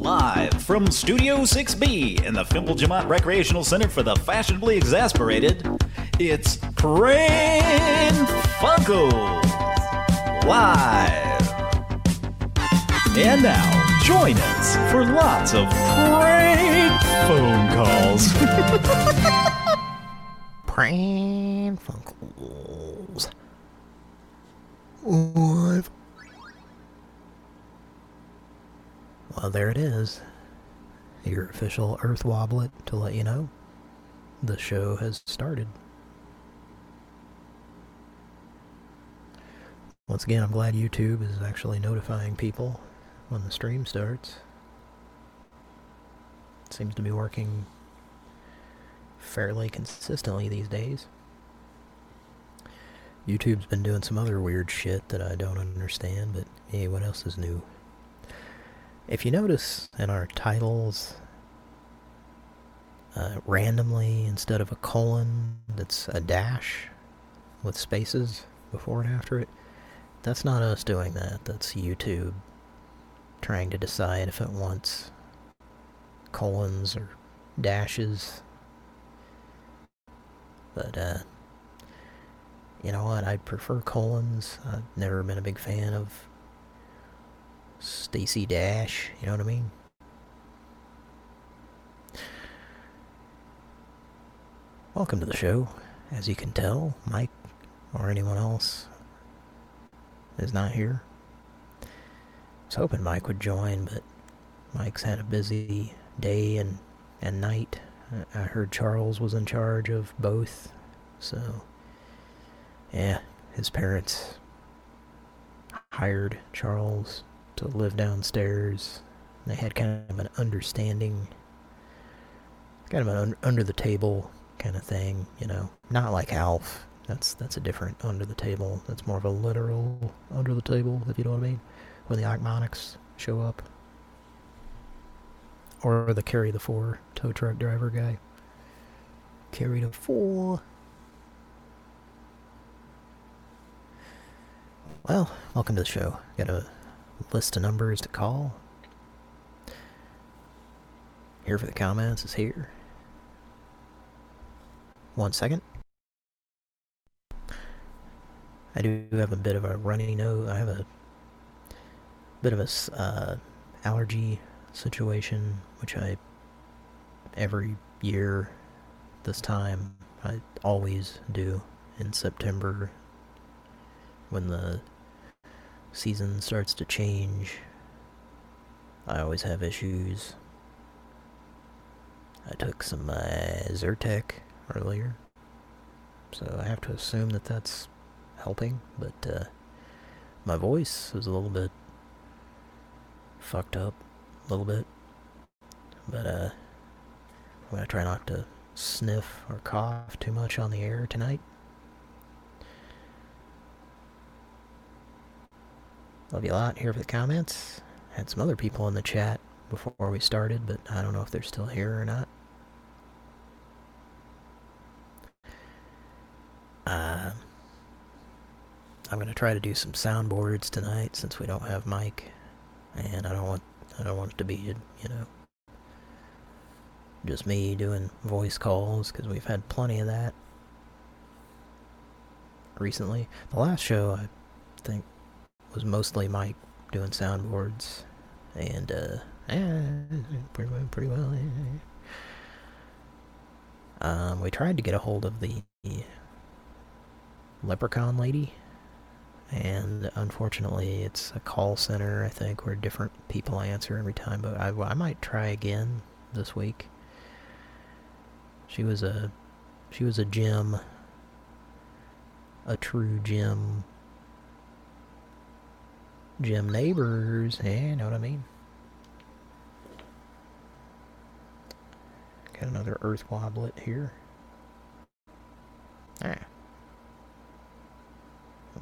Live from Studio 6B in the Fimple Jamont Recreational Center for the Fashionably Exasperated, it's Pran Funkels Live. And now, join us for lots of prank phone calls. Pran Funkels. Live. Well, there it is. Your official Earth Wobblet to let you know the show has started. Once again, I'm glad YouTube is actually notifying people when the stream starts. It seems to be working fairly consistently these days. YouTube's been doing some other weird shit that I don't understand, but hey, what else is new? If you notice in our titles, uh, randomly, instead of a colon, that's a dash with spaces before and after it. That's not us doing that. That's YouTube trying to decide if it wants colons or dashes. But, uh, you know what? I prefer colons. I've never been a big fan of Stacy Dash, you know what I mean? Welcome to the show. As you can tell, Mike or anyone else is not here. I was hoping Mike would join, but Mike's had a busy day and, and night. I heard Charles was in charge of both, so... Yeah, his parents hired Charles to live downstairs. They had kind of an understanding, kind of an un under the table kind of thing, you know. Not like Alf. That's that's a different under the table. That's more of a literal under the table, if you know what I mean. When the Ochmoneks show up. Or the carry the four tow truck driver guy. Carry the four. Well, welcome to the show. Got a list of numbers to call. Here for the comments is here. One second. I do have a bit of a runny nose. I have a bit of a uh, allergy situation, which I every year this time I always do in September when the season starts to change, I always have issues. I took some uh, Zyrtec earlier, so I have to assume that that's helping, but uh, my voice is a little bit fucked up, a little bit, but uh, I'm going to try not to sniff or cough too much on the air tonight. Love you a lot. Here for the comments. Had some other people in the chat before we started, but I don't know if they're still here or not. Uh, I'm gonna try to do some soundboards tonight since we don't have Mike, and I don't want I don't want it to be you know just me doing voice calls because we've had plenty of that recently. The last show I think was mostly Mike doing soundboards, and uh, yeah, pretty well, pretty well. Um, we tried to get a hold of the leprechaun lady, and unfortunately, it's a call center. I think where different people answer every time, but I, I might try again this week. She was a she was a gem, a true gem Gym neighbors, hey, know what I mean? Got another earth wobblet here. Ah.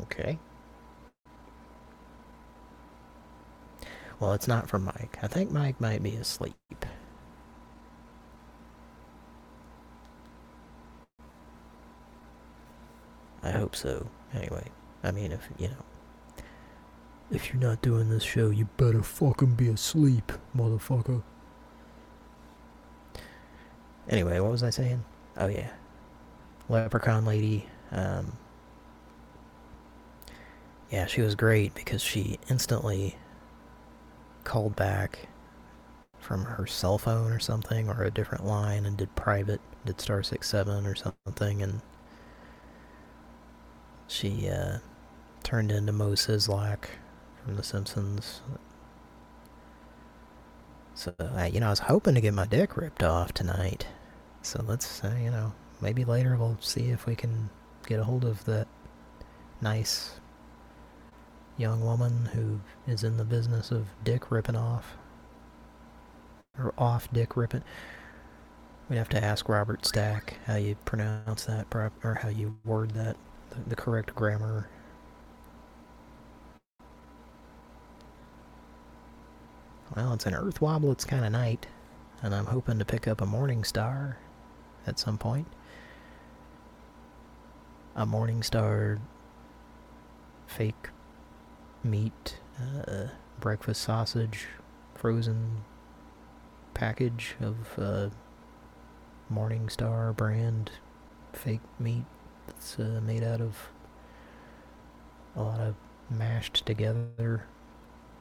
Okay. Well, it's not from Mike. I think Mike might be asleep. I hope so. Anyway, I mean, if, you know, If you're not doing this show, you better fucking be asleep, motherfucker. Anyway, what was I saying? Oh yeah. Leprechaun Lady. Um, yeah, she was great because she instantly called back from her cell phone or something or a different line and did private, did star six seven or something and she uh, turned into Moe Szyslak from The Simpsons. So, uh, you know, I was hoping to get my dick ripped off tonight. So let's, uh, you know, maybe later we'll see if we can get a hold of that nice young woman who is in the business of dick ripping off. Or off dick ripping. We'd have to ask Robert Stack how you pronounce that, or how you word that, the, the correct grammar. Well, it's an Earth Wobble, it's kind of night, and I'm hoping to pick up a Morning Star at some point. A Morning Star fake meat, uh, breakfast sausage, frozen package of uh, Morningstar brand fake meat that's uh, made out of a lot of mashed together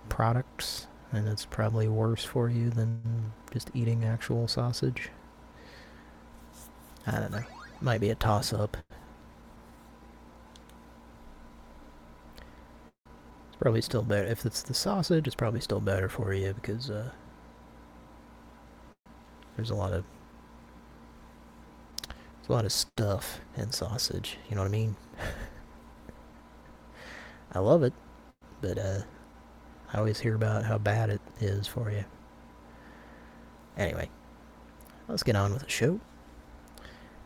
products and it's probably worse for you than just eating actual sausage. I don't know. Might be a toss-up. It's probably still better. If it's the sausage, it's probably still better for you because uh, there's a lot of there's a lot of stuff in sausage. You know what I mean? I love it, but uh, I always hear about how bad it is for you. Anyway, let's get on with the show.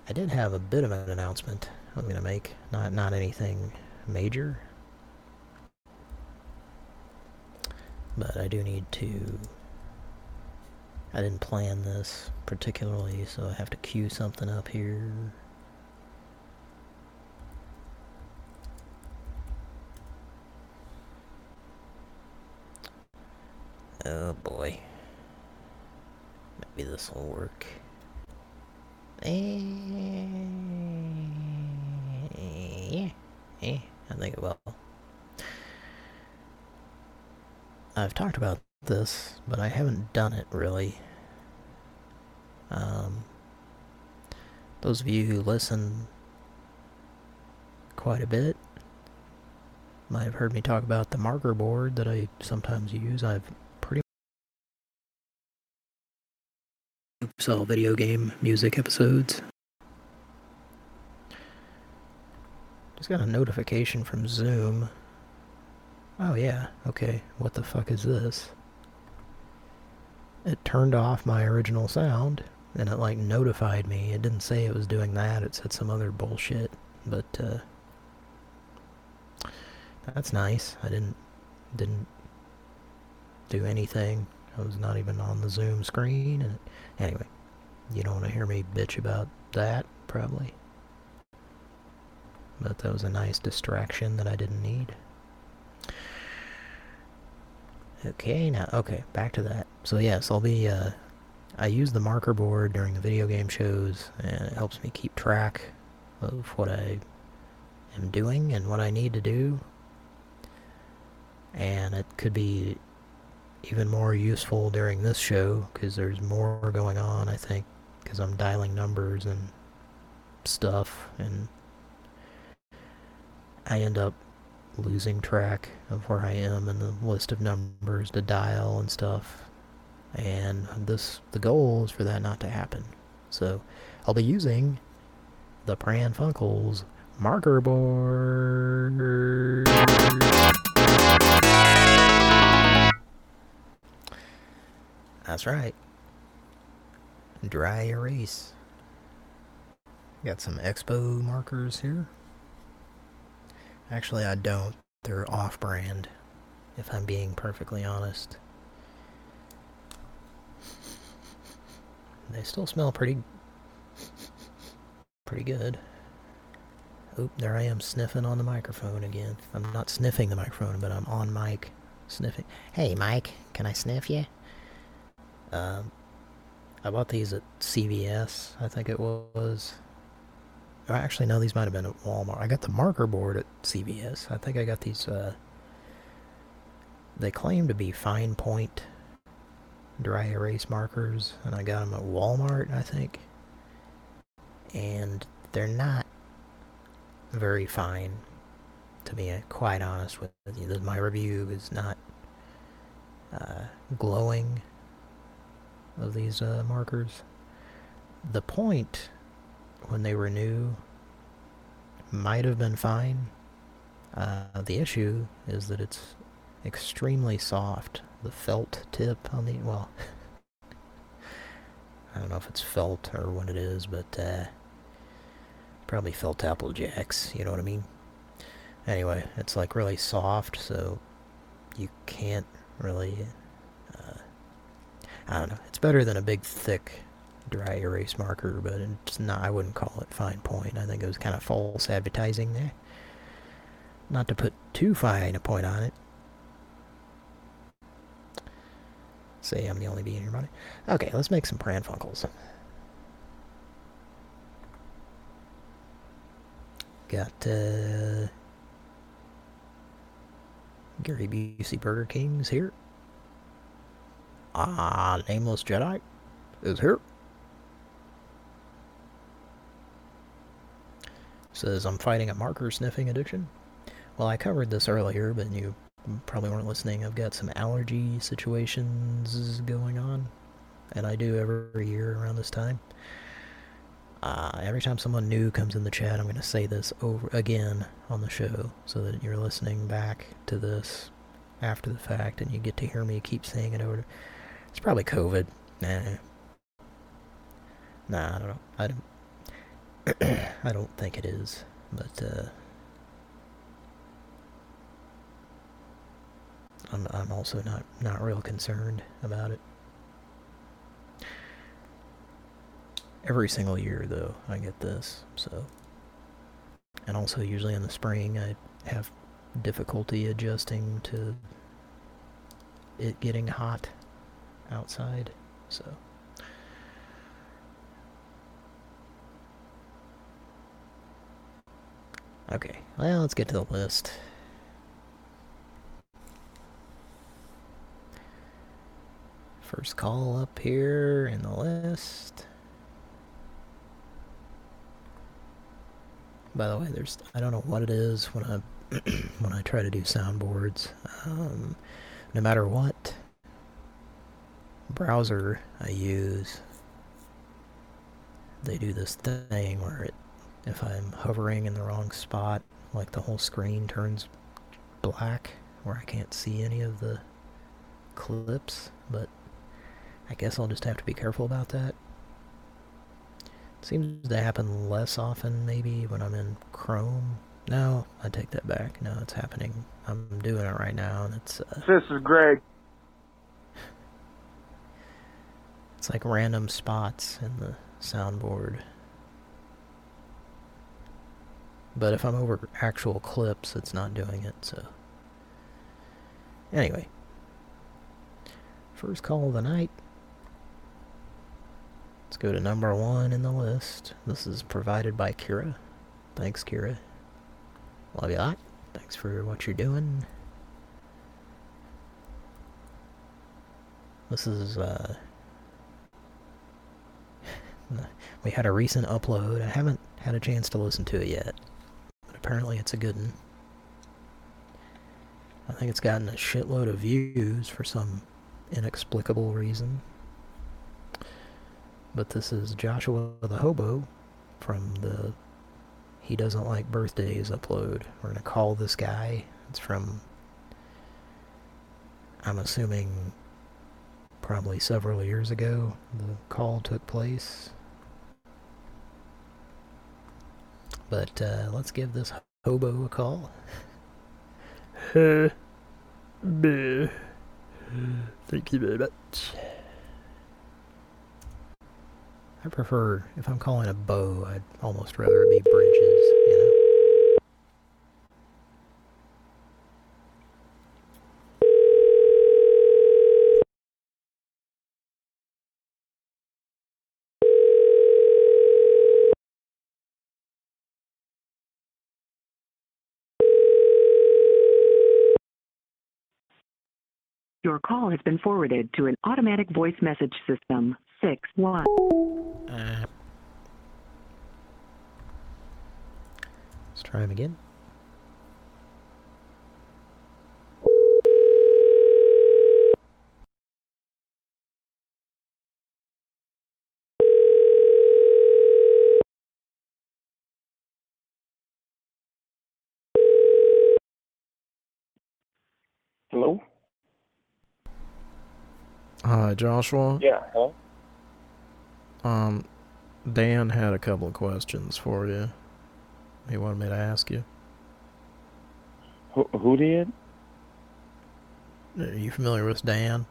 I did have a bit of an announcement I'm going to make. Not not anything major. But I do need to... I didn't plan this particularly, so I have to cue something up here. Oh boy. Maybe this will work. Yeah, I think it will. I've talked about this, but I haven't done it really. Um, those of you who listen quite a bit might have heard me talk about the marker board that I sometimes use. I've saw video game music episodes. Just got a notification from Zoom Oh yeah, okay, what the fuck is this? It turned off my original sound, and it like notified me. It didn't say it was doing that, it said some other bullshit, but uh, that's nice. I didn't, didn't do anything. I was not even on the Zoom screen, and anyway, you don't want to hear me bitch about that, probably. But that was a nice distraction that I didn't need. Okay, now, okay, back to that. So yes, I'll be, uh, I use the marker board during the video game shows, and it helps me keep track of what I am doing and what I need to do. And it could be even more useful during this show, because there's more going on, I think, because I'm dialing numbers and stuff, and I end up losing track of where I am in the list of numbers to dial and stuff. And this, the goal is for that not to happen. So I'll be using the Pran Funkels marker board. That's right. Dry erase. Got some Expo markers here. Actually, I don't. They're off-brand, if I'm being perfectly honest. They still smell pretty... pretty good. Oop, there I am sniffing on the microphone again. I'm not sniffing the microphone, but I'm on mic. Sniffing. Hey, Mike, can I sniff you? Um, I bought these at CVS, I think it was. I actually, no, these might have been at Walmart. I got the marker board at CVS. I think I got these, uh, they claim to be fine point dry erase markers, and I got them at Walmart, I think. And they're not very fine, to be quite honest with you. My review is not uh, glowing of these uh, markers. The point, when they were new, might have been fine. Uh, the issue is that it's extremely soft. The felt tip on the, well, I don't know if it's felt or what it is, but uh, probably felt Apple Jacks, you know what I mean? Anyway, it's like really soft, so you can't really, I don't know, it's better than a big thick dry erase marker, but it's not, I wouldn't call it fine point. I think it was kind of false advertising there. Not to put too fine a point on it. Say I'm the only bee in your body. Okay, let's make some pranfunkels. Got, uh... Gary Busey Burger King's here. Ah, Nameless Jedi is here. Says, I'm fighting a marker sniffing addiction. Well, I covered this earlier, but you probably weren't listening. I've got some allergy situations going on. And I do every year around this time. Uh, every time someone new comes in the chat, I'm going to say this over again on the show so that you're listening back to this after the fact and you get to hear me keep saying it over. It's probably COVID. Nah. Nah, I don't know. I don't, I don't think it is, but, uh, I'm, I'm also not, not real concerned about it. Every single year, though, I get this, so... And also, usually in the spring, I have difficulty adjusting to it getting hot outside, so... Okay, well, let's get to the list. First call up here in the list. By the way, there's I don't know what it is when I when I try to do soundboards. Um, no matter what browser I use, they do this thing where it, if I'm hovering in the wrong spot, like the whole screen turns black, where I can't see any of the clips, but I guess I'll just have to be careful about that. Seems to happen less often, maybe, when I'm in Chrome. No, I take that back. No, it's happening. I'm doing it right now, and it's... Uh, this is Greg. It's like random spots in the soundboard. But if I'm over actual clips, it's not doing it, so... Anyway. First call of the night. Let's go to number one in the list. This is provided by Kira. Thanks, Kira. Love you a lot. Thanks for what you're doing. This is, uh... we had a recent upload. I haven't had a chance to listen to it yet. But apparently it's a good one. I think it's gotten a shitload of views for some inexplicable reason. But this is Joshua the Hobo from the He Doesn't Like Birthdays upload. We're going to call this guy. It's from, I'm assuming, probably several years ago the call took place. But uh, let's give this hobo a call. Thank you very much. I prefer, if I'm calling a bow, I'd almost rather it be bridges, you know? Your call has been forwarded to an automatic voice message system. 6 1. Uh, let's try him again. Hello? Hi, Joshua. Yeah, hello? Um, Dan had a couple of questions for you. He wanted me to ask you. Who, who did? Are you familiar with Dan?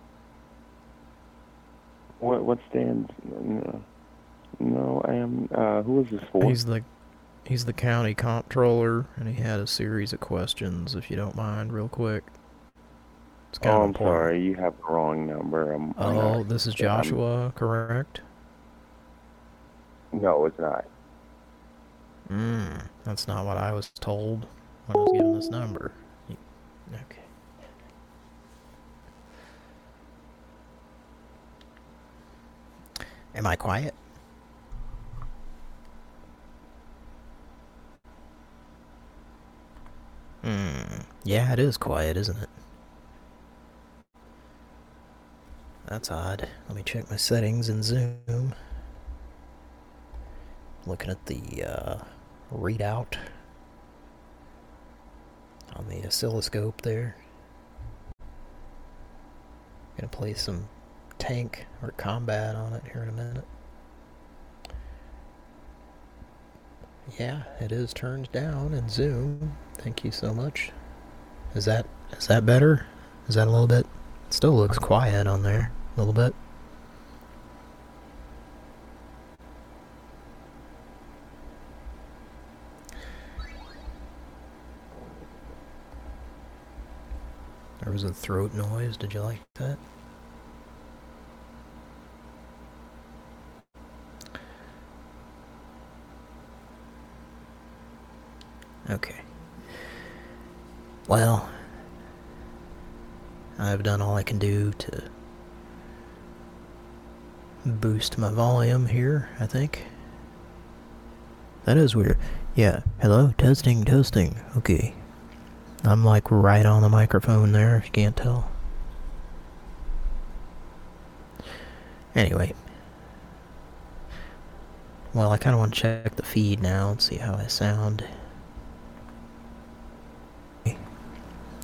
What, what's Dan's? No, no I am. Uh, who is this for? He's the he's the county comptroller, and he had a series of questions. If you don't mind, real quick. It's kind oh, of I'm important. sorry. You have the wrong number. I'm, I'm Oh, not- this is I'm- Joshua, correct? no, it's not. Mm, that's not what I was told when I was given this number. Okay. Am I quiet? Hmm. Yeah, it is quiet, isn't it? That's odd. Let me check my settings in Zoom. Looking at the uh, readout on the oscilloscope there. Gonna play some tank or combat on it here in a minute. Yeah, it is turned down in Zoom. Thank you so much. Is that is that better? Is that a little bit? It Still looks quiet on there a little bit. There was a throat noise. Did you like that? Okay. Well, I've done all I can do to boost my volume here, I think. That is weird. Yeah, hello, testing, testing. Okay. I'm like right on the microphone there, if you can't tell. Anyway. Well, I kind of want to check the feed now and see how I sound.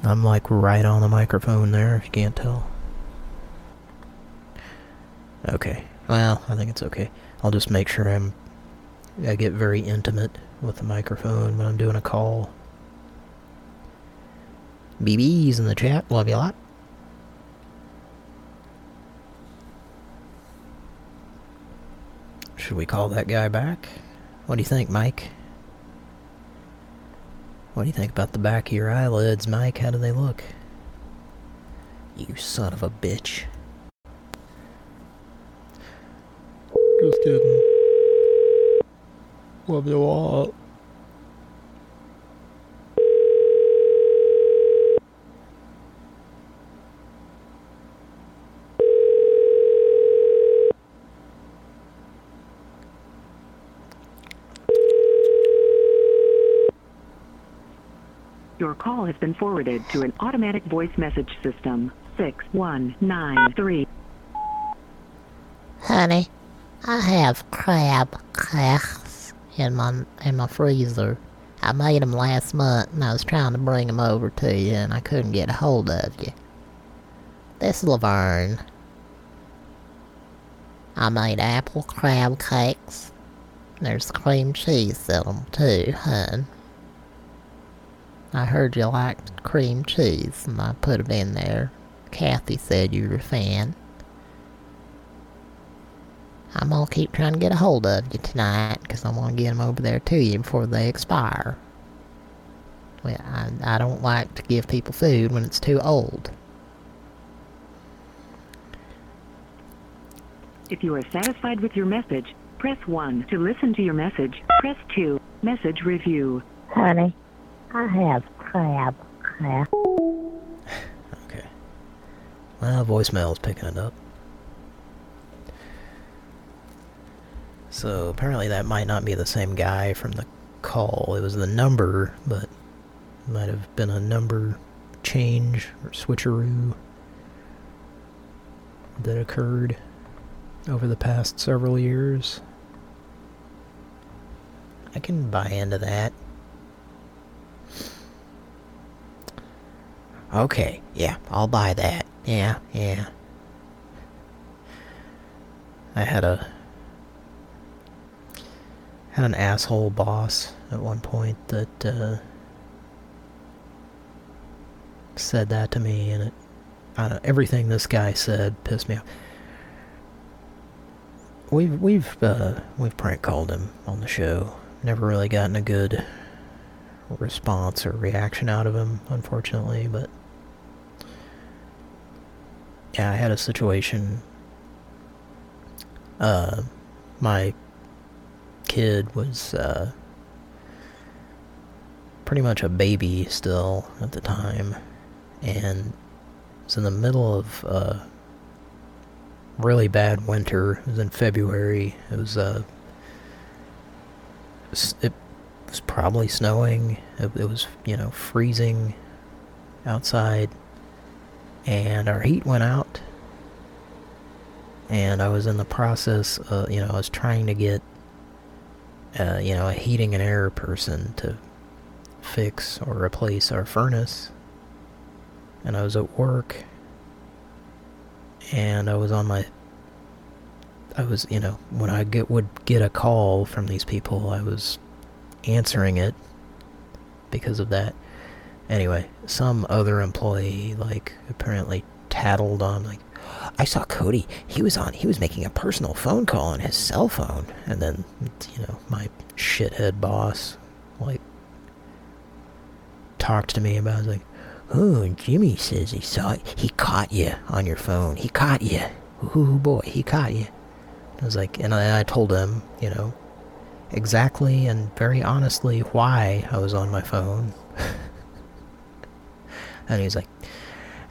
I'm like right on the microphone there, if you can't tell. Okay. Well, I think it's okay. I'll just make sure I'm... I get very intimate with the microphone when I'm doing a call. BB's in the chat. Love you a lot. Should we call that guy back? What do you think, Mike? What do you think about the back of your eyelids, Mike? How do they look? You son of a bitch. Just kidding. Love you all. Your call has been forwarded to an automatic voice message system. 6193. Honey, I have crab cakes in my in my freezer. I made them last month and I was trying to bring them over to you and I couldn't get a hold of you. This is Laverne. I made apple crab cakes. There's cream cheese in them too, hun. I heard you liked cream cheese and I put it in there. Kathy said you were a fan. I'm gonna keep trying to get a hold of you tonight because I want to get them over there to you before they expire. Well, I, I don't like to give people food when it's too old. If you are satisfied with your message, press 1. To listen to your message, press 2. Message review. Honey, I have crab crab. Okay. Well, voicemail's picking it up. So apparently that might not be the same guy from the call. It was the number, but might have been a number change or switcheroo that occurred over the past several years. I can buy into that. Okay, yeah, I'll buy that. Yeah, yeah. I had a had an asshole boss at one point that uh, said that to me, and it don't, everything this guy said pissed me off. We've we've uh, we've prank called him on the show. Never really gotten a good response or reaction out of him, unfortunately, but yeah, I had a situation. Uh, my kid was uh, pretty much a baby still at the time, and was in the middle of a really bad winter. It was in February. It was uh, it was probably snowing. It, it was you know freezing outside, and our heat went out. And I was in the process, uh, you know, I was trying to get, uh, you know, a heating and air person to fix or replace our furnace and I was at work and I was on my I was, you know, when I get would get a call from these people, I was answering it because of that. Anyway, some other employee like apparently tattled on like I saw Cody. He was on. He was making a personal phone call on his cell phone, and then you know my shithead boss like talked to me about it, like, Oh, Jimmy says he saw it. He caught you on your phone. He caught you. Oh boy, he caught you. I was like, and I, I told him, you know, exactly and very honestly why I was on my phone. and he's like,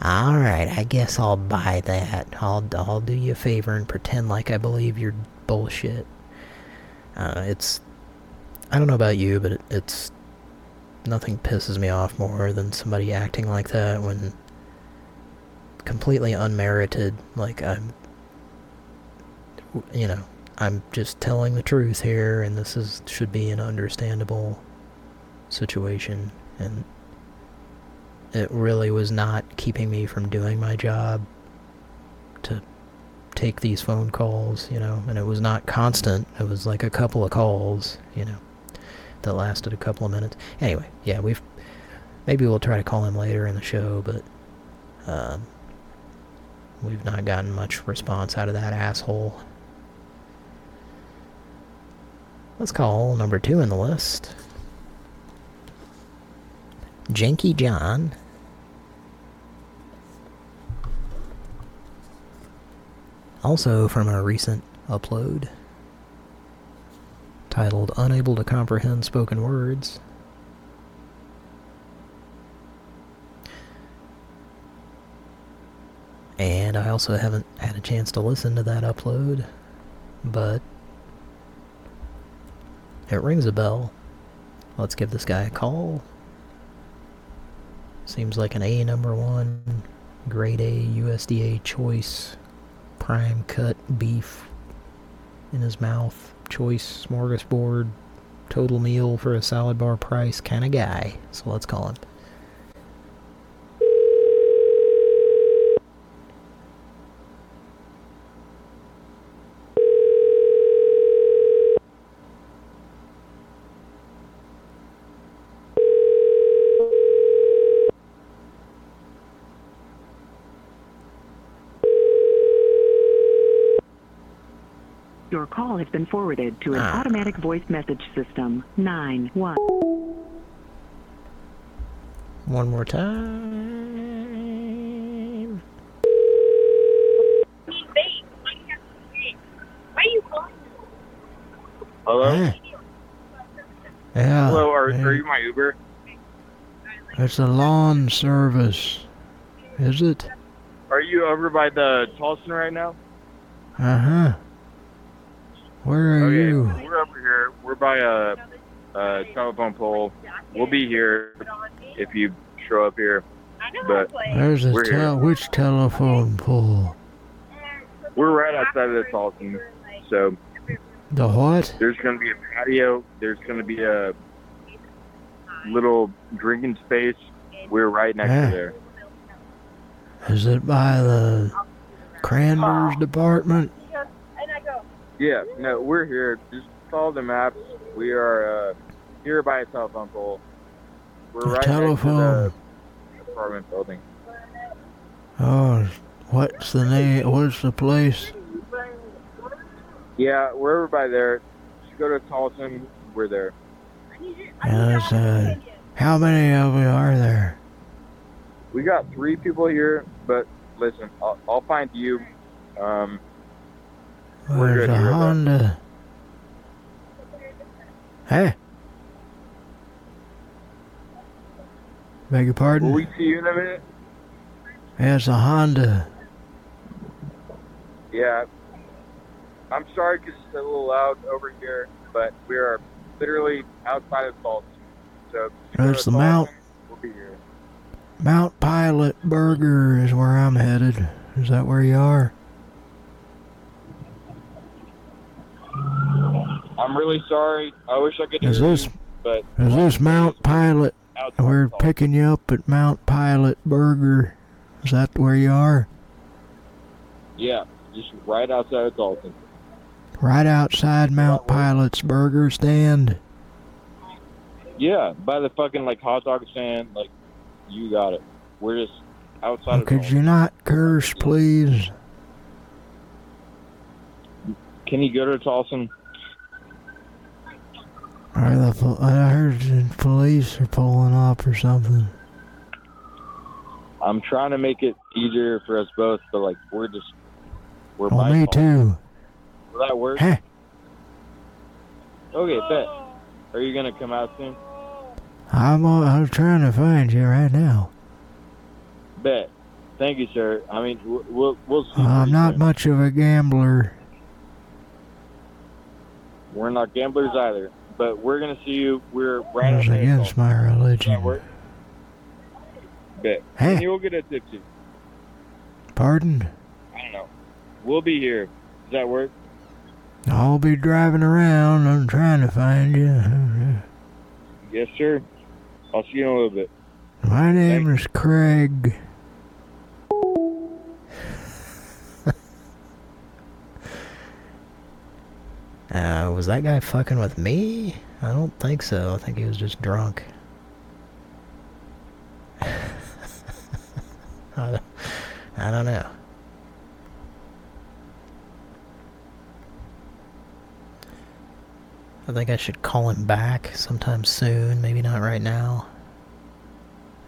all right, I guess I'll buy that. I'll I'll do you a favor and pretend like I believe your bullshit. Uh, it's I don't know about you, but it, it's nothing pisses me off more than somebody acting like that when completely unmerited, like I'm, you know, I'm just telling the truth here and this is should be an understandable situation and it really was not keeping me from doing my job to take these phone calls, you know, and it was not constant. It was like a couple of calls, you know that lasted a couple of minutes. Anyway, yeah, we've maybe we'll try to call him later in the show, but um, we've not gotten much response out of that asshole. Let's call number two in the list. Janky John. Also from a recent upload titled Unable to Comprehend Spoken Words. And I also haven't had a chance to listen to that upload, but it rings a bell. Let's give this guy a call. Seems like an A number one, grade A USDA choice prime cut beef in his mouth choice smorgasbord total meal for a salad bar price kind of guy. So let's call him. Your call has been forwarded to an Ah. automatic voice message system. 9 1. One more time. Hello? Yeah. Yeah. Hello, are, yeah. are you my Uber? It's a lawn service. Is it? Are you you over by the Tolson right now? Uh huh. Where are okay, you? we're over here. We're by a, a telephone pole. We'll be here if you show up here. But There's a here. which telephone pole? we're right outside of the Tolson. So The what? there's going to be a patio. There's going to be a little drinking space. We're right next Yeah. to there. Is it by the Cranber's ah. department? Yeah, no, we're here. Just follow the maps. We are uh, here by a telephone pole. We're The right telephone. next to the apartment building. Oh, what's the name? What's the place? Yeah, we're over by there. Just go to Tolson. We're there. Yeah, uh, how many of you are there? We got three people here, but listen, I'll, I'll find you. Um, We're good here. Honda. Hey. Beg your pardon? will we see you in a minute? Yeah, it's a Honda. Yeah. I'm sorry because it's a little loud over here, but we are literally outside of Tolson. So That's the Mount- We'll be here. Mount Pilot Burger is where I'm headed. Is that where you are? I'm really sorry. I wish I could Is hear this you, but is this Mount Pilot? We're Tolson. picking you up at Mount Pilot Burger. Is that where you are? Yeah, just right outside of Dalton. Right outside Mount Pilot's burger stand. Yeah, by the fucking like hot dog stand. Like, you got it. We're just outside of Could you not curse, please? Can you go to Tolson? Are the I heard the police are pulling up or something. I'm trying to make it easier for us both, but like we're just we're Well, me too. Will that work? Hey, Okay, bet. Are you gonna come out soon? I'm uh, I'm trying to find you right now. Bet. Thank you, sir. I mean, we'll we'll. I'm not soon. much of a gambler. We're not gamblers either, but we're gonna see you. We're right outside of against my Does that religion. work? Bet. Hey. And you'll get a tipsy. Pardon? I don't know. We'll be here. Does that work? I'll be driving around. I'm trying to find you. Yes, sir. I'll see you in a little bit. My name is Craig. Uh, was that guy fucking with me? I don't think so. I think he was just drunk. I, don't, I don't know. I think I should call him back sometime soon. Maybe not right now.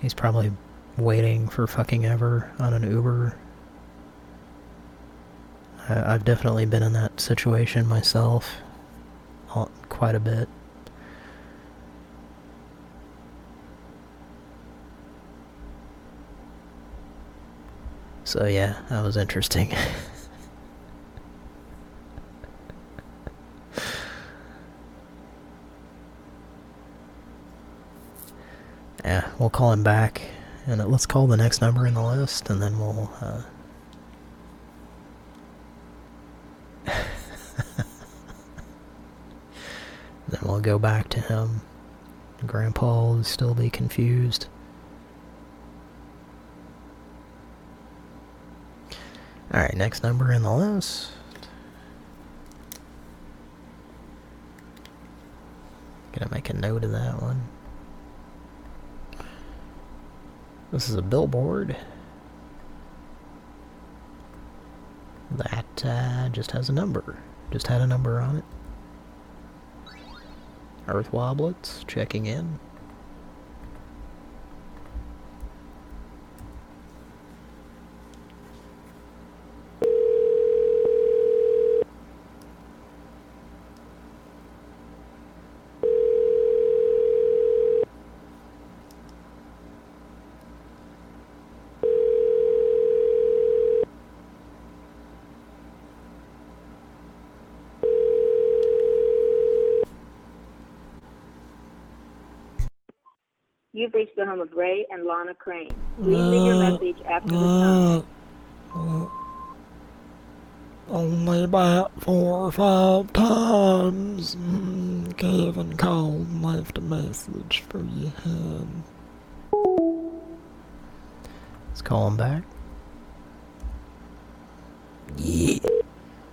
He's probably waiting for fucking ever on an Uber. I, I've definitely been in that situation myself. Quite a bit. So yeah, that was interesting. Yeah, we'll call him back, and let's call the next number in the list, and then we'll. Uh... we'll go back to him. Grandpa will still be confused. Alright, next number in the list. Gonna make a note of that one. This is a billboard that uh, just has a number. Just had a number on it. Earth Woblets checking in. You've reached the home of Ray and Lana Crane. Please leave your message after the tone. Uh, only about four or five times. Mm, Kevin called and left a message for you. Let's call him back. Yeah.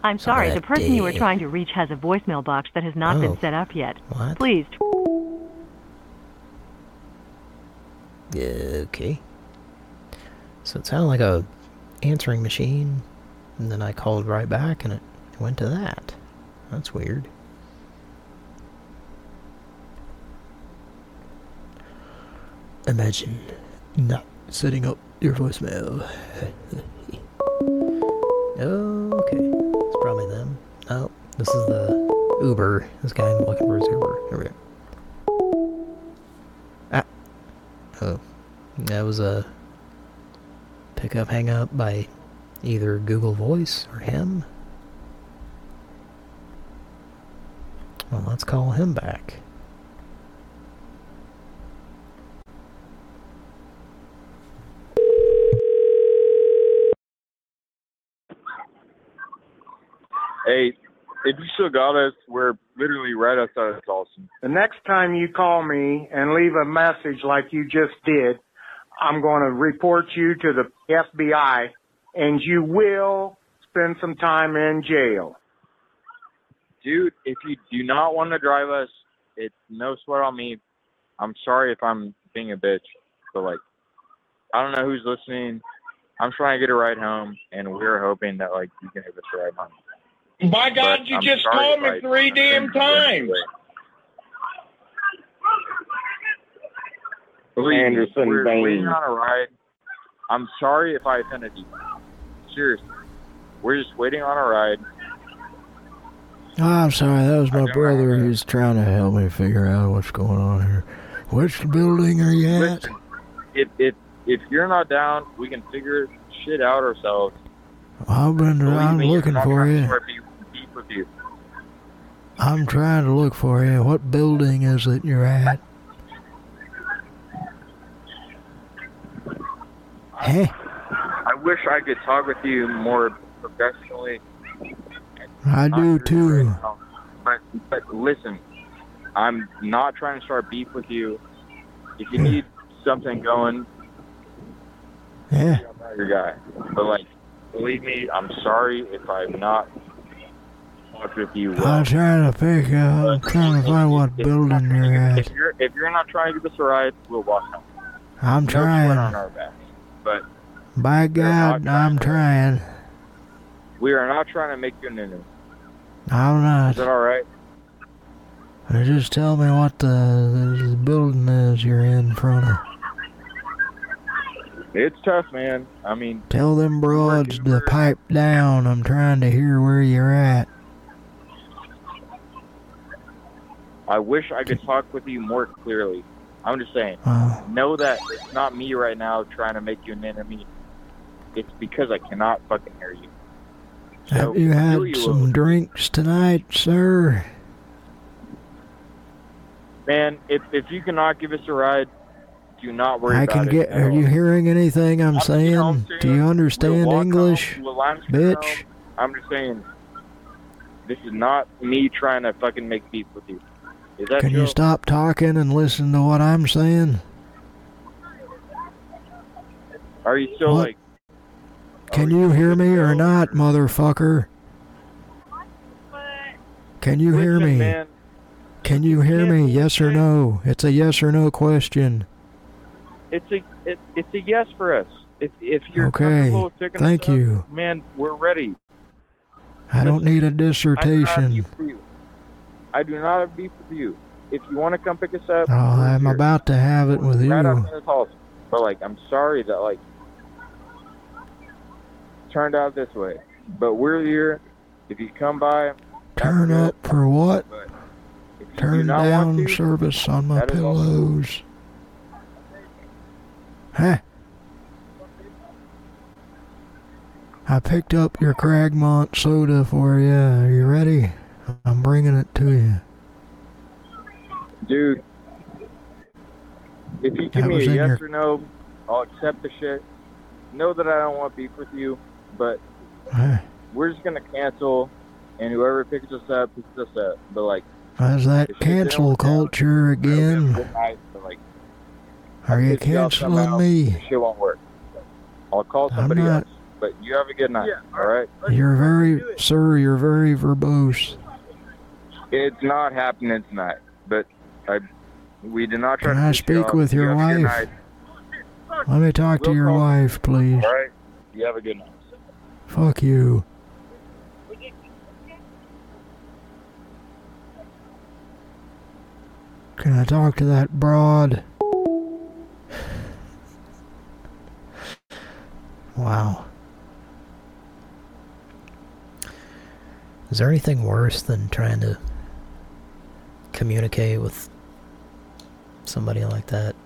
I'm sorry, the person you were trying to reach has a voicemail box that has not Oh. been set up yet. What? Please. Okay. So it sounded like a answering machine, and then I called right back and it went to that. That's weird. Imagine not setting up your voicemail. okay. It's probably them. Oh, this is the Uber. This guy looking for his Uber. Here we go. That was a pickup hang up by either Google Voice or him. Well, let's call him back. Hey, if you still got us, we're literally right outside of Dawson. The next time you call me and leave a message like you just did, I'm going to report you to the FBI and you will spend some time in jail. Dude, if you do not want to drive us, it's no sweat on me. I'm sorry if I'm being a bitch, but like, I don't know who's listening. I'm trying to get a ride home, and we're hoping that like you can give us a ride home. By God, But you I'm just called me three damn times. Believe me, Anderson we're Bain. waiting on a ride. I'm sorry if I offended you. Seriously, we're just waiting on a ride. Oh, I'm sorry, that was my don't brother who's trying to help me figure out what's going on here. Which building are you at? Listen, if if if you're not down, we can figure shit out ourselves. Oh, I've been Believe I'm me, looking for you. start beef, beef with you. I'm trying to look for you. What building is it you're at? Hey, I wish I could talk with you more professionally. I do too. right. But but listen, I'm not trying to start beef with you. If you need something going, Yeah, I'm not your guy. But like, believe me, I'm sorry if I'm not talked with you. Well. I'm trying to figure out. I'm trying to find what building you're If at. you're if you're not trying to give us a ride, we'll walk home. I'm No sweat on trying. our backs. But By God, I'm trying. we are not trying to make you an nunu. I'm not. Is that all right? Just tell me what the, the building is you're in front of. It's tough, man. I mean, Tell them broads to pipe down. I'm trying to hear where you're at. I wish I could talk with you more clearly. I'm just saying. Oh. Know that it's not me right now trying to make you an enemy. It's because I cannot fucking hear you. Have you had you some drinks tonight, sir? Man, if if you cannot give us a ride, do not worry I about can get. Are you hearing anything I'm I'm getting home saying? Do you We'll understand English, home. We'll bitch? home. I'm just saying. This is not me trying to fucking make beef with you. Can you stop talking and listen to what I'm saying? Are you still What? like? Can you hear me or not, motherfucker? Can you hear me? man. Can you hear me? Yes or no? It's a yes or no question. It's a it, it's a yes for us. If if you're Okay, comfortable with picking us thank up, you. man. We're ready. I don't need a do not have dissertation. Beef with you. I do not have beef with you. If you want to come pick us up, Oh, I'm here. about to have it with right you. this house. But like, I'm sorry that like turned out this way. But we're here. If you come by, Turn up for what? but if you do Turn down to, service on my that is also- pillows. Huh? I picked up your Cragmont soda for you. Are you ready? I'm bringing it to you. dude. If you give me a yes your- or no, I'll accept the shit. Know that I don't want beef with you, but Uh, we're just gonna cancel, and whoever picks us up picks us up. But like, How's that If you didn't cancel work out, culture again? night. But like, Are you you canceling somehow, me? the Shit won't work. I'll call I'm somebody not- else. But you have a good night. all right. You're very, sir, you're very verbose. It's not happening tonight, but I, we did not try Can to I speak with your have a good wife? night. Let me talk to We'll your wife, please. All right. You have a good night. Fuck you. Can I talk to that broad? Wow. Is there anything worse than trying to communicate with somebody like that?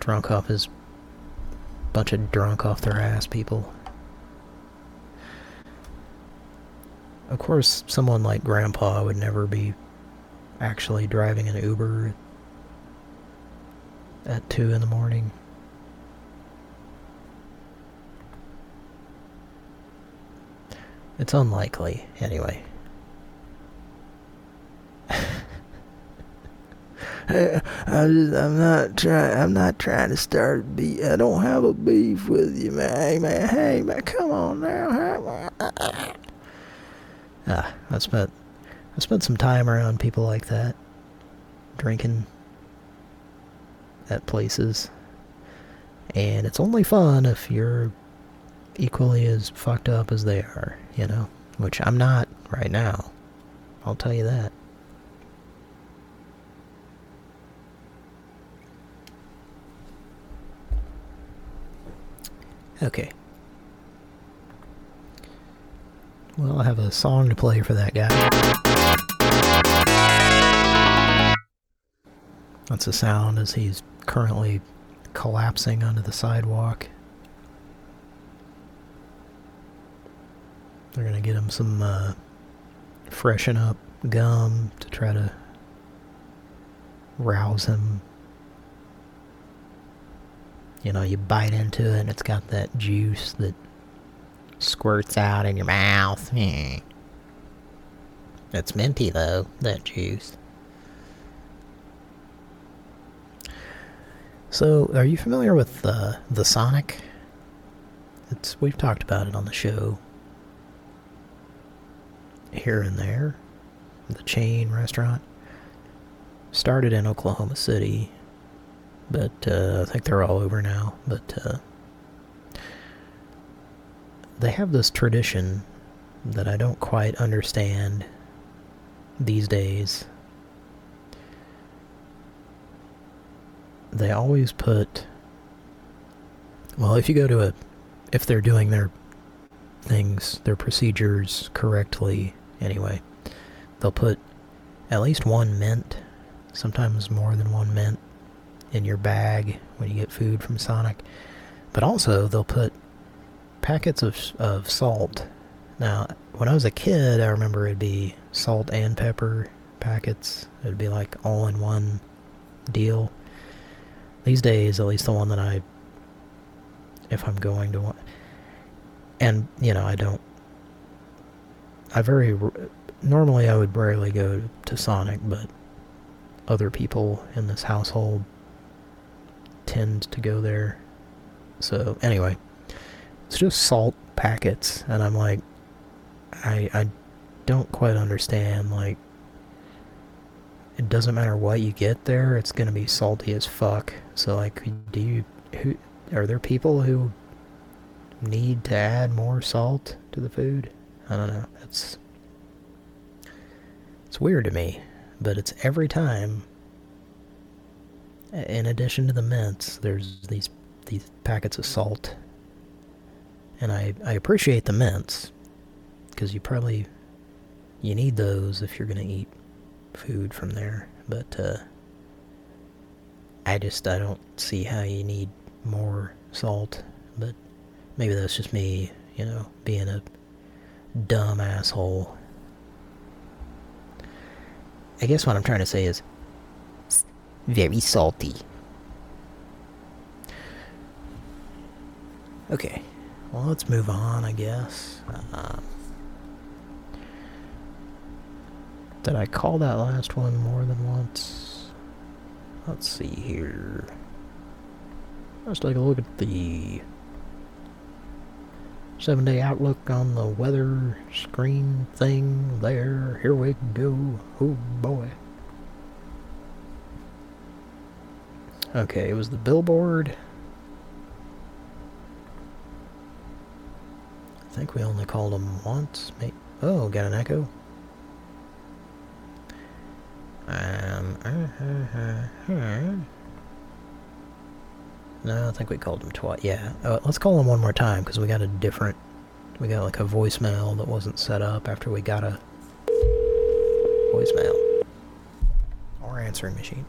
Drunk off his bunch of drunk off their ass people. Of course, someone like Grandpa would never be actually driving an Uber at 2 in the morning. It's unlikely, anyway. I, I just, I'm not trying. I'm not trying to start beef. I don't have a beef with you, man. Hey, man. Hey, man. Come on now. Ah, I spent. I spent some time around people like that, drinking at places, and it's only fun if you're equally as fucked up as they are. You know, which I'm not right now. I'll tell you that. Okay. Well, I have a song to play for that guy. That's the sound as he's currently collapsing onto the sidewalk. They're gonna get him some uh, freshen up gum to try to rouse him. You know, you bite into it and it's got that juice that squirts out in your mouth. It's minty though, that juice. So, are you familiar with uh, the Sonic? It's we've talked about it on the show here and there. The chain restaurant started in Oklahoma City, but uh, I think they're all over now. But uh, they have this tradition that I don't quite understand these days. They always put, well, if you go to a, if they're doing their things, their procedures correctly, anyway, they'll put at least one mint, sometimes more than one mint, in your bag when you get food from Sonic. But also, they'll put packets of, of salt. Now, when I was a kid, I remember it'd be salt and pepper packets. It'd be like all in one deal. These days, at least the one that I, if I'm going to one, and, you know, I don't, I very, normally I would rarely go to Sonic, but other people in this household tend to go there. So, anyway, it's just salt packets, and I'm like, I, I don't quite understand, like, it doesn't matter what you get there, it's gonna be salty as fuck. So, like, do you, who, are there people who need to add more salt to the food? I don't know, it's, it's weird to me, but it's every time, in addition to the mints, there's these, these packets of salt. And I, I appreciate the mints, because you probably, you need those if you're going to eat food from there, but uh, I just I don't see how you need more salt, but maybe that's just me, you know, being a dumb asshole. I guess what I'm trying to say is Very salty. Okay. Well, let's move on, I guess. Uh, did I call that last one more than once? Let's see here. Let's take a look at the seven day outlook on the weather screen thing there. Here we go. Oh boy. Okay, it was the billboard. I think we only called them once. Maybe. Oh, got an echo. Um. Uh, uh, uh, no, I think we called them twice. Yeah. Uh, let's call them one more time because we got a different. We got like a voicemail that wasn't set up after we got a voicemail or answering machine.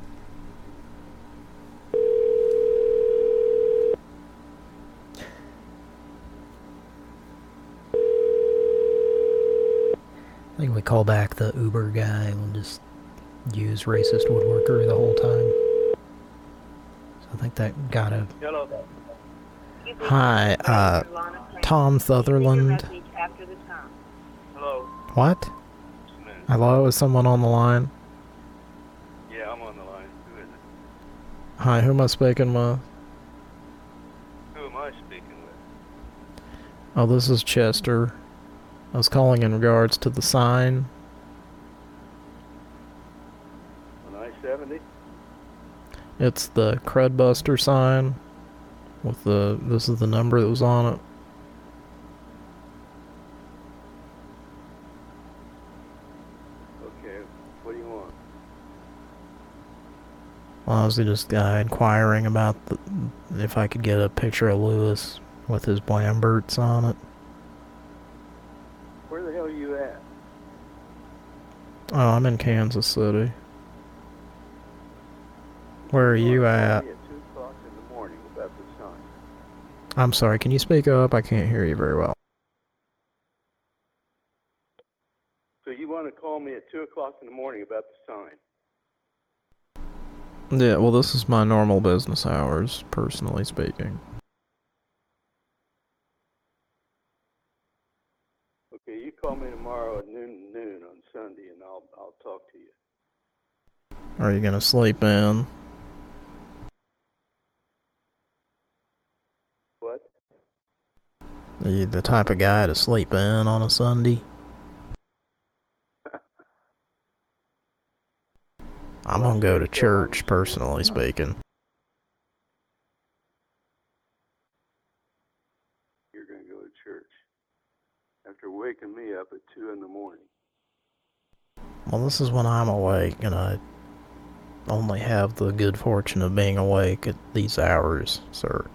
I think we call back the Uber guy and we'll just use racist woodworker the whole time. So I think that got a... Hello. Hi, uh, Tom Sutherland. Hello. What? Hello, is someone on the line? Yeah, I'm on the line. Who is it? Hi, who am I speaking with? Who am I speaking with? Oh, this is Chester. I was calling in regards to the sign. On I-70? It's the Crudbuster sign. With the, this is the number that was on it. Okay. What do you want? Well, I was just uh, inquiring about the, if I could get a picture of Lewis with his Blamberts on it. Where the hell are you at? Oh, I'm in Kansas City. Where are you at? At 2 o'clock in the morning about the sign. I'm sorry, can you speak up? I can't hear you very well. So you want to call me at 2 o'clock in the morning about the sign? Yeah, well, this is my normal business hours, personally speaking. Okay, you call me tomorrow at noon noon on Sunday and I'll I'll talk to you. Are you gonna sleep in? What? Are you the type of guy to sleep in on a Sunday? I'm gonna go to church, personally speaking. You're going to go to church after waking me up at 2 in the morning. Well, this is when I'm awake, and I only have the good fortune of being awake at these hours, sir.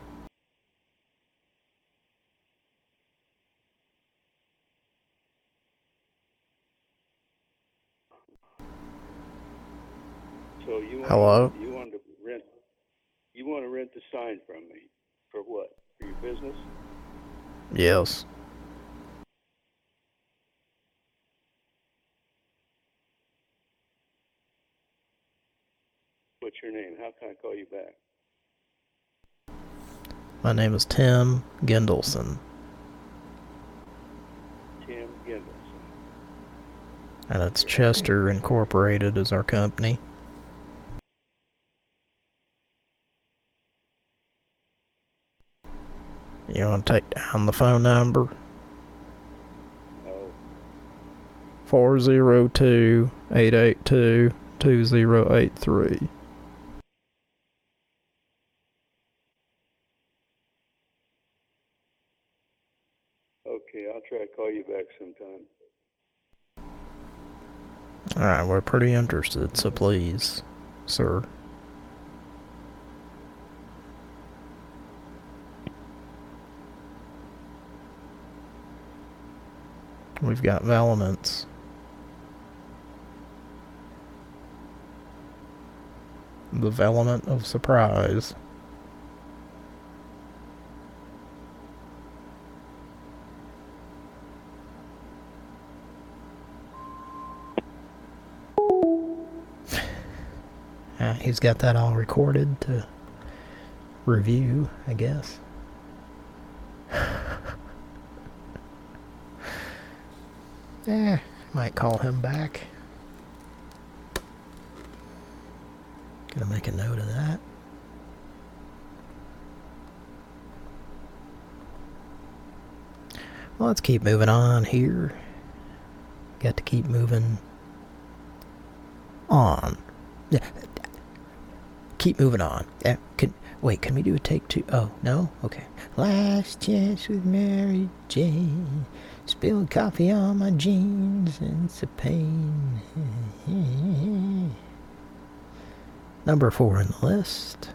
So you want Hello? you want to rent you want to rent the sign from me for what? For your business? Yes. Your name? How can I call you back? My name is Tim Gendelson. Tim Gendelson. And it's Chester Incorporated is our company. You want to take down the phone number? No. 402-882-2083. Sometime. Alright, we're pretty interested, so please, sir. We've got Valaments. The Velament of Surprise. He's got that all recorded to review, I guess. eh, might call him back. Gonna make a note of that. Well, let's keep moving on here. Got to keep moving on. Yeah. Keep moving on. Yeah. Can wait? Can we do a take two? Oh no. Okay. Last chance with Mary Jane. Spilled coffee on my jeans and it's a pain. Number four in the list.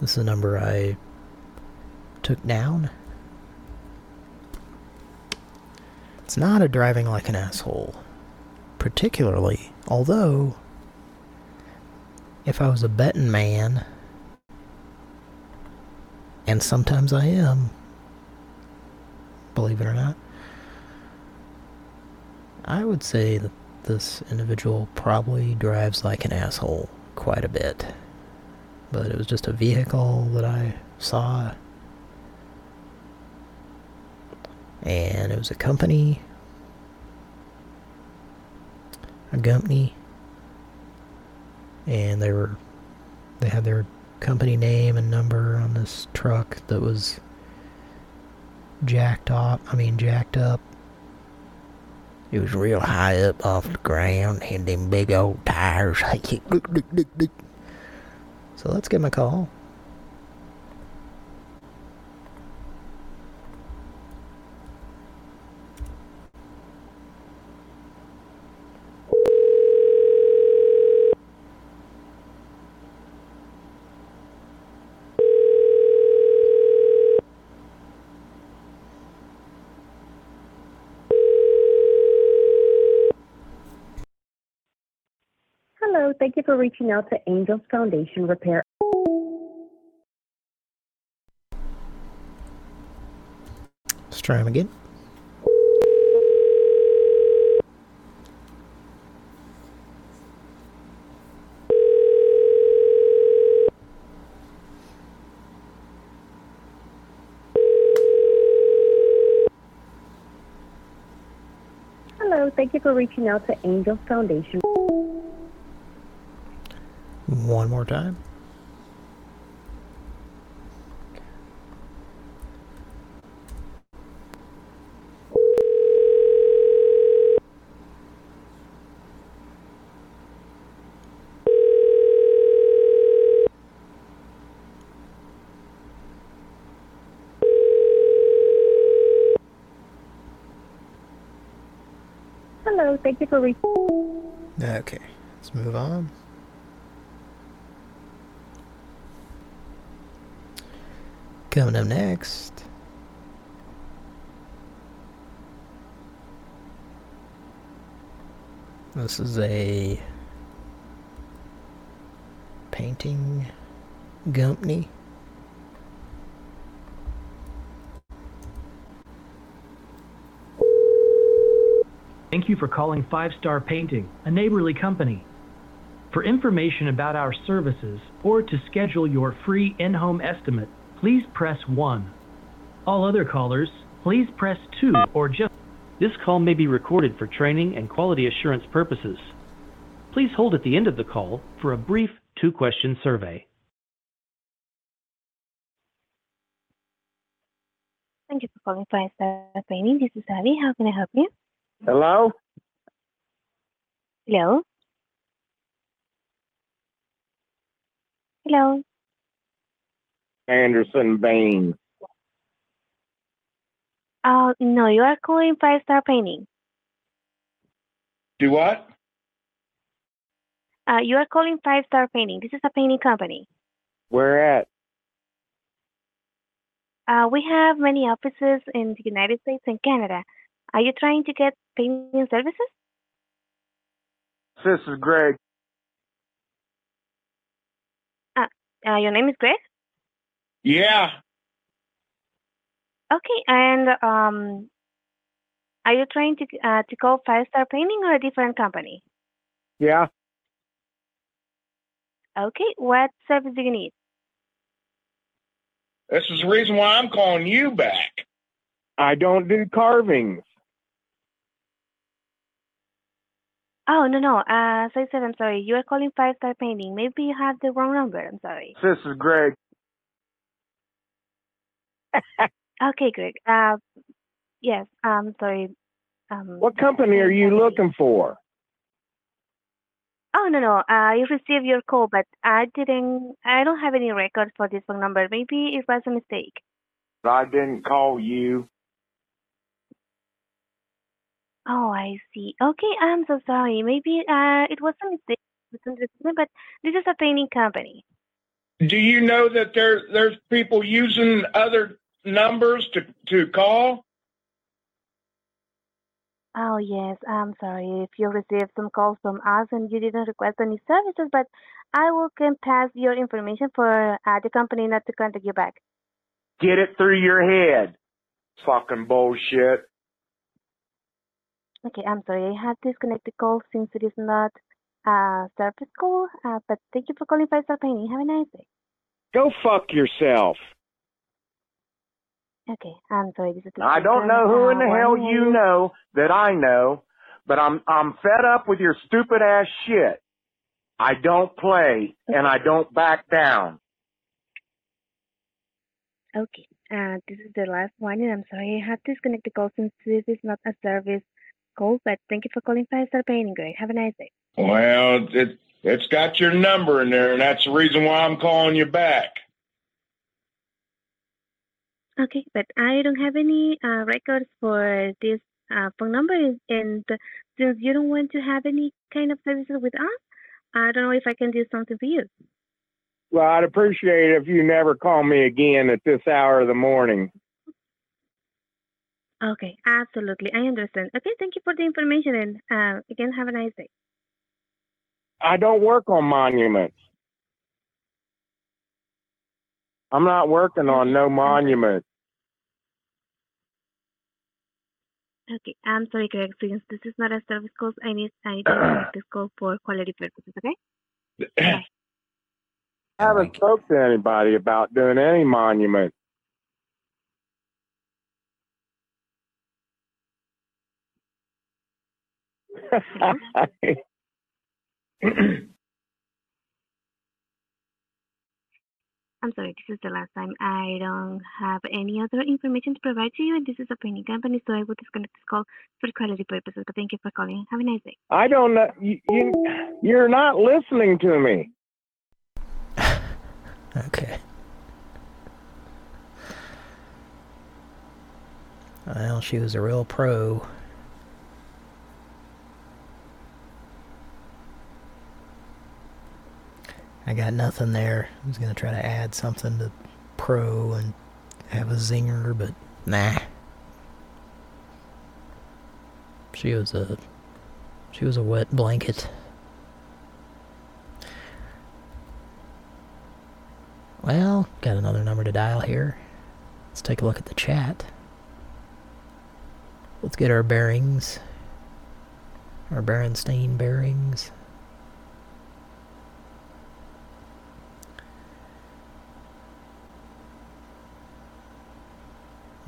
This is a number I took down. It's not a driving like an asshole. Particularly, although, if I was a betting man, and sometimes I am, believe it or not, I would say that this individual probably drives like an asshole quite a bit. But it was just a vehicle that I saw. And it was a company. A company. And they were... They had their company name and number on this truck that was jacked up I mean, jacked up. It was real high up off the ground, had them big old tires. so let's give him a call. Hello, thank you for reaching out to Angels Foundation Repair. Let's try him again. Hello, thank you for reaching out to Angels Foundation. One more time. Hello, thank you for reaching. Okay, let's move on. Coming up next. This is a painting company. Thank you for calling Five Star Painting, a neighborly company. For information about our services or to schedule your free in home estimate, please press 1. All other callers, please press 2 or just. This call may be recorded for training and quality assurance purposes. Please hold at the end of the call for a brief two question survey. Thank you for calling Five Star Painting. This is Abby. How can I help you? Hello? Hello? Hello? Anderson Bain. Uh, no, you are calling Five Star Painting. Do what? Uh, you are calling Five Star Painting. This is a painting company. Where at? Uh, we have many offices in the United States and Canada. Are you trying to get painting services? This is Greg. Uh, uh, your name is Greg? Yeah. Okay, and um, are you trying to uh, to call Five Star Painting or a different company? Yeah. Okay, what service do you need? This is the reason why I'm calling you back. I don't do carvings. Oh, no, no. Uh, as I said, I'm sorry. You are calling Five Star Painting. Maybe you have the wrong number. I'm sorry. This is Greg. Okay, Greg. Uh, yes, I'm sorry. Um, What company are you looking for? Oh, no, no. Uh, I received your call, but I didn't, I don't have any records for this phone number. Maybe it was a mistake. I didn't call you. Oh, I see. Okay, I'm so sorry. Maybe uh, it was a mistake, but this is a painting company. Do you know that there there's people using other numbers to to call? Oh, yes, I'm sorry if you received some calls from us and you didn't request any services, but I will can pass your information for uh, the company not to contact you back. Get it through your head. Fucking bullshit. Okay, I'm sorry. I had to disconnect the call since it is not a service call, uh, but thank you for calling Five Star Painting. Have a nice day. Go fuck yourself. Okay, I'm sorry. This is the I don't know who in the hell you know that I know, but I'm I'm fed up with your stupid ass shit. I don't play and I don't back down. Okay, uh, this is the last one, and I'm sorry. I had to disconnect the call since this is not a service call, but thank you for calling Five Star Painting. Great. Have a nice day. Well, it it's got your number in there, and that's the reason why I'm calling you back. Okay, but I don't have any uh, records for this uh, phone number, and since you don't want to have any kind of services with us, I don't know if I can do something for you. Well, I'd appreciate it if you never call me again at this hour of the morning. Okay, absolutely. I understand. Okay, thank you for the information, and uh, again, have a nice day. I don't work on monuments. I'm not working on no monument. Okay, I'm sorry, Greg. Since this is not a service call, I need I need to disconnect this call for quality purposes. Okay. I haven't spoke to anybody about doing any monument. I'm sorry, this is the last time. I don't have any other information to provide to you, and this is a painting company, so I will disconnect this call for quality purposes. But thank you for calling. Have a nice day. I don't know. You, you, you're not listening to me. Okay. Well, she was a real pro. I got nothing there. I was going to try to add something to pro and have a zinger, but nah. She was a she was a wet blanket. Well, got another number to dial here. Let's take a look at the chat. Let's get our bearings. Our Berenstein bearings.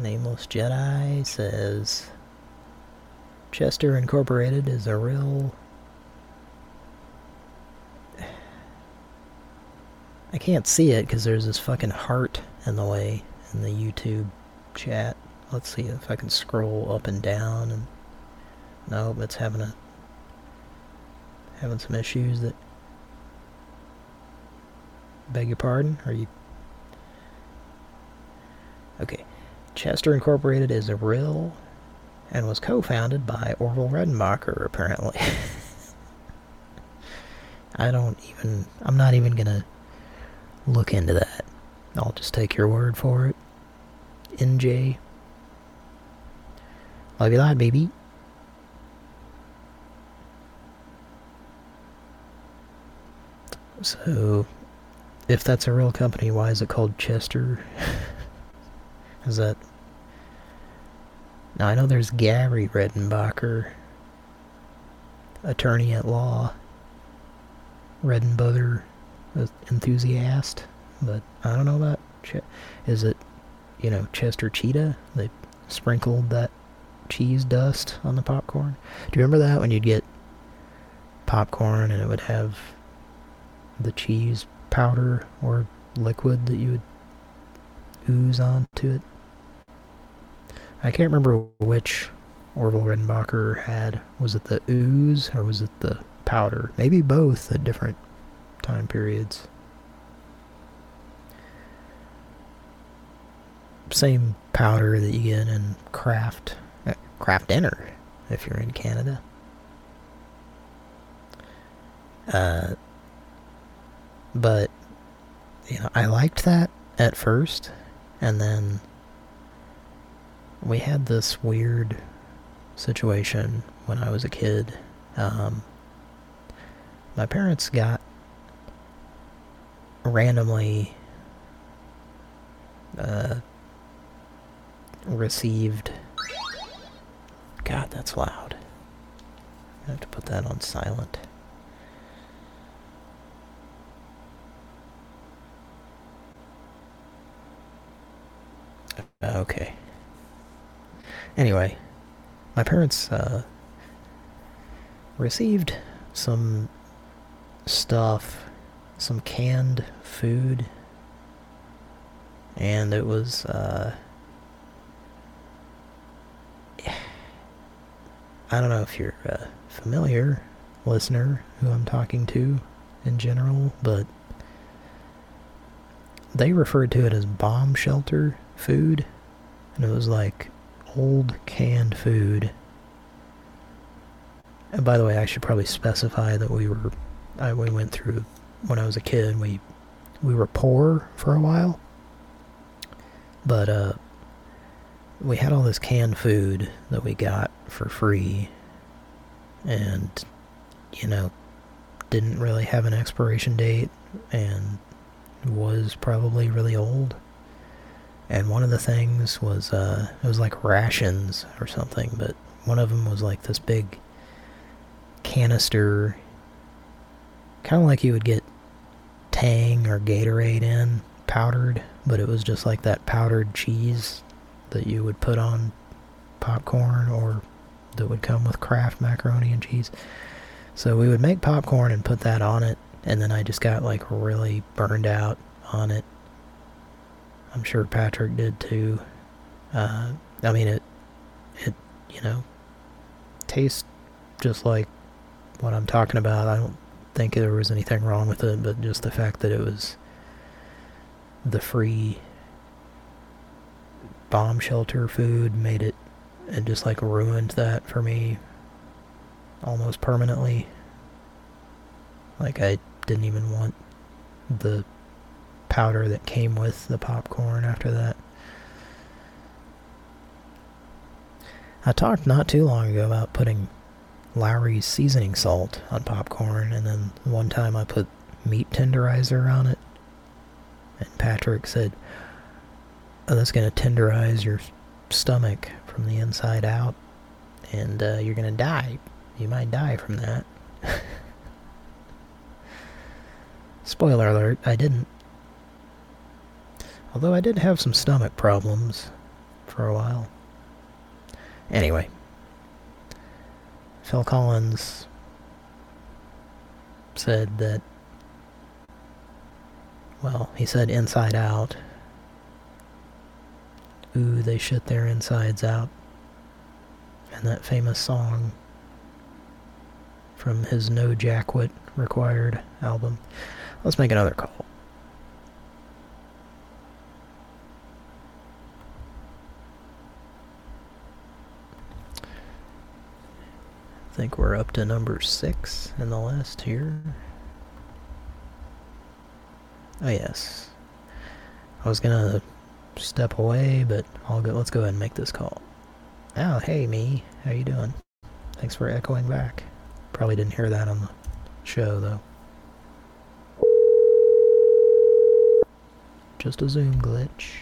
Nameless Jedi says Chester Incorporated is a real I can't see it because there's this fucking heart in the way in the YouTube chat. Let's see if I can scroll up and down and no, it's having a having some issues that beg your pardon? Are you Okay. Chester Incorporated is a real and was co-founded by Orville Redenbacher, apparently. I don't even... I'm not even gonna look into that. I'll just take your word for it. NJ. Love you lot, baby. So, if that's a real company, why is it called Chester? is that... Now, I know there's Gary Redenbacher, attorney at law. Redenbutter. Uh, enthusiast, but I don't know about... Is it, you know, Chester Cheetah? They sprinkled that cheese dust on the popcorn. Do you remember that when you'd get popcorn and it would have the cheese powder or liquid that you would ooze onto it? I can't remember which Orville Redenbacher had. Was it the ooze or was it the powder? Maybe both at different time periods. Same powder that you get in craft, uh, Kraft Dinner if you're in Canada. Uh, but, you know, I liked that at first, and then we had this weird situation when I was a kid. Um, my parents got randomly uh, received... God, that's loud. I have to put that on silent. Okay. Anyway, my parents uh, received some stuff, some canned food, and it was, uh, I don't know if you're a familiar listener who I'm talking to in general, but they referred to it as bomb shelter food, and it was like old canned food. And by the way, I should probably specify that we were, I, we went through, when I was a kid, we, we were poor for a while. But, uh, we had all this canned food that we got for free. And, you know, didn't really have an expiration date and was probably really old. And one of the things was, uh, it was like rations or something, but one of them was like this big canister, kind of like you would get Tang or Gatorade in, powdered, but it was just like that powdered cheese that you would put on popcorn or that would come with Kraft macaroni and cheese. So we would make popcorn and put that on it, and then I just got like really burned out on it I'm sure Patrick did too. Uh, I mean, it, it, you know, tastes just like what I'm talking about. I don't think there was anything wrong with it, but just the fact that it was the free bomb shelter food made it, it just like ruined that for me almost permanently. Like I didn't even want the powder that came with the popcorn after that. I talked not too long ago about putting Lawry's seasoning salt on popcorn, and then one time I put meat tenderizer on it. And Patrick said, oh, that's going to tenderize your stomach from the inside out, and uh, you're going to die. You might die from that. Spoiler alert, I didn't. Although I did have some stomach problems for a while. Anyway. Phil Collins said that, well, he said inside out. Ooh, they shit their insides out. And that famous song from his No Jackwit Required album. Let's make another call. I think we're up to number six in the list here. Oh yes. I was gonna step away, but I'll go let's go ahead and make this call. Oh, hey me. How you doing? Thanks for echoing back. Probably didn't hear that on the show though. Just a Zoom glitch.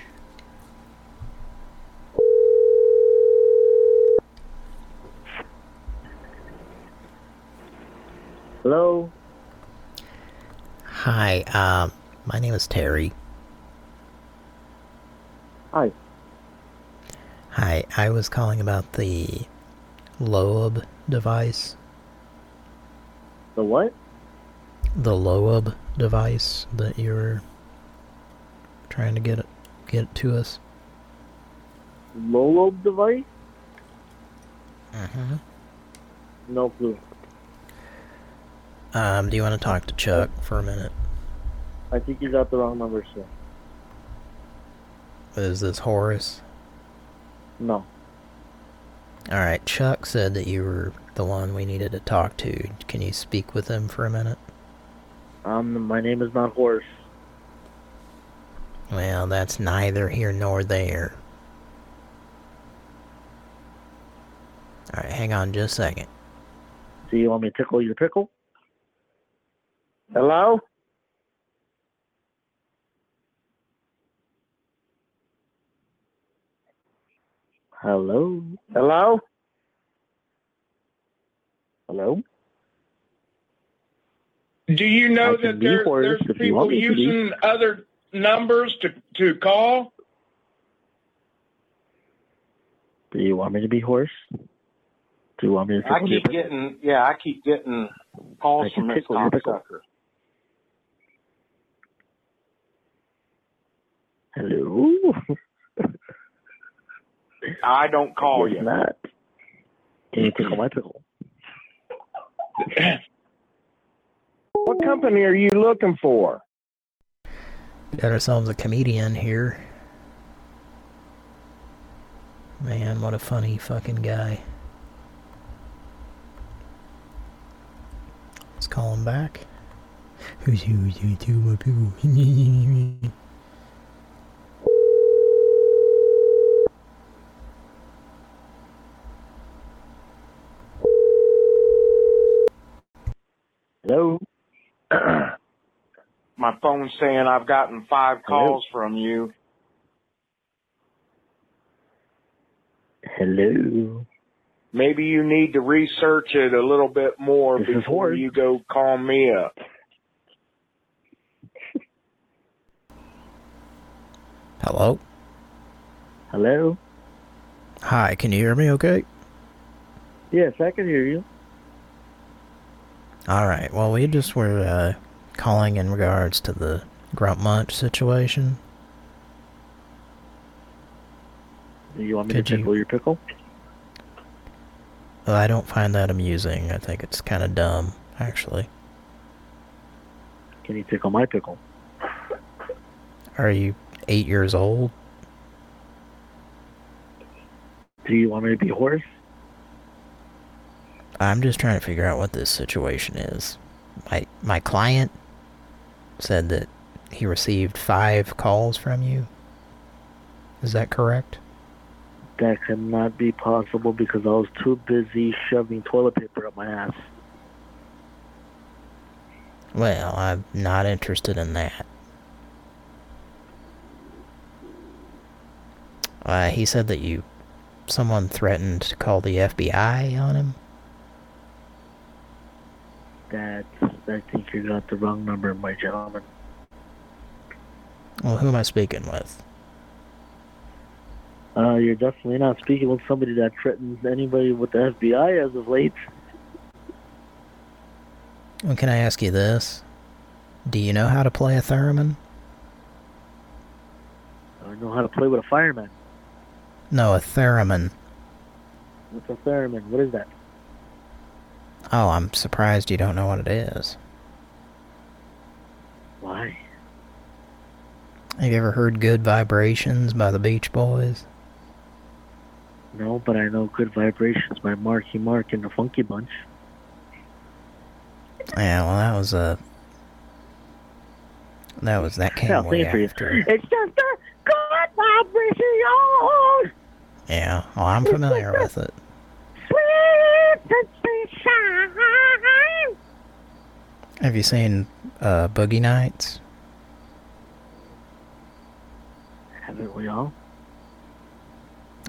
Hello? Hi, um, my name is Terry. Hi. Hi, I was calling about the Loeb device. The what? The Loeb device that you were trying to get it, get it to us. Low device? Uh-huh. No clue. Um, do you want to talk to Chuck for a minute? I think you got the wrong number, sir. Is this Horace? No. Alright, Chuck said that you were the one we needed to talk to. Can you speak with him for a minute? Um, my name is not Horace. Well, that's neither here nor there. Alright, hang on just a second. Do you want me to tickle your pickle? Hello? Hello? Hello? Hello? Do you know that there, there's if you people want me to be. using other numbers to, to call? Do you want me to be Horse? Do you want me to I keep getting, yeah, I keep getting calls I from this tickle cocksucker. Hello? I don't call Yes, you. not. Can you tickle my pickle? What company are you looking for? Got ourselves a comedian here. Man, what a funny fucking guy. Let's call him back. Who's who's who's who's Hello? My phone's saying I've gotten five calls from you. Hello? Maybe you need to research it a little bit more This before you go call me up. Hello? Hello? Hi, can you hear me okay? Yes, I can hear you. Alright, well we just were uh, calling in regards to the Grump Munch situation. Do you want me Could to you- tickle your pickle? Well, I don't find that amusing. I think it's kind of dumb, actually. Can you tickle my pickle? Are you eight years old? Do you want me to be Horse? I'm just trying to figure out what this situation is. My my client said that he received five calls from you. Is that correct? That cannot be possible because I was too busy shoving toilet paper up my ass. Well, I'm not interested in that. Uh, he said that you, someone threatened to call the FBI on him. That I think you got the wrong number, my gentleman. Well, who am I speaking with? Uh, you're definitely not speaking with somebody that threatens anybody with the FBI as of late. Well, can I ask you this? Do you know how to play a theremin? I know how to play with a fireman. No, a theremin. What's a theremin? What is that? Oh, I'm surprised you don't know what it is. Why? Have you ever heard Good Vibrations by the Beach Boys? No, but I know Good Vibrations by Marky Mark and the Funky Bunch. Yeah, well, that was a... That was, that came Yeah, way you. after. It's just a good vibration. Yeah, well, I'm familiar with it. Have you seen uh, Boogie Nights? Haven't we all?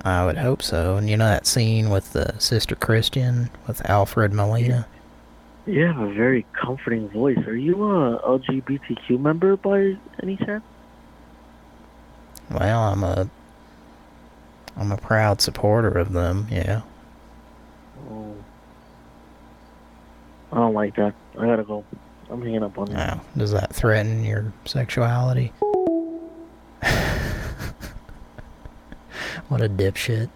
I would hope so. And you know that scene with the Sister Christian with Alfred Molina? You have a very comforting voice. Are you a LGBTQ member by any chance? Well, I'm a... I'm a proud supporter of them, yeah. Oh. I don't like that. I gotta go. I'm hanging up on you. Now, does that threaten your sexuality? what a dipshit.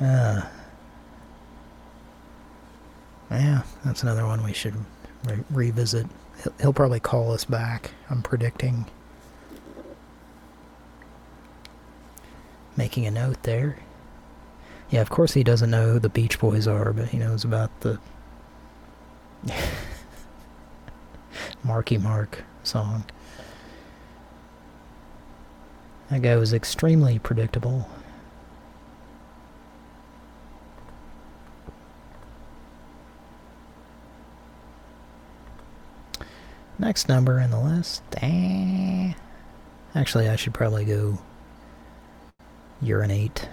Uh, yeah, that's another one we should re revisit. He'll, he'll probably call us back, I'm predicting. Making a note there. Yeah, of course he doesn't know who the Beach Boys are, but he knows about the Marky Mark song. That guy was extremely predictable. Next number in the list. Eh. Actually, I should probably go urinate.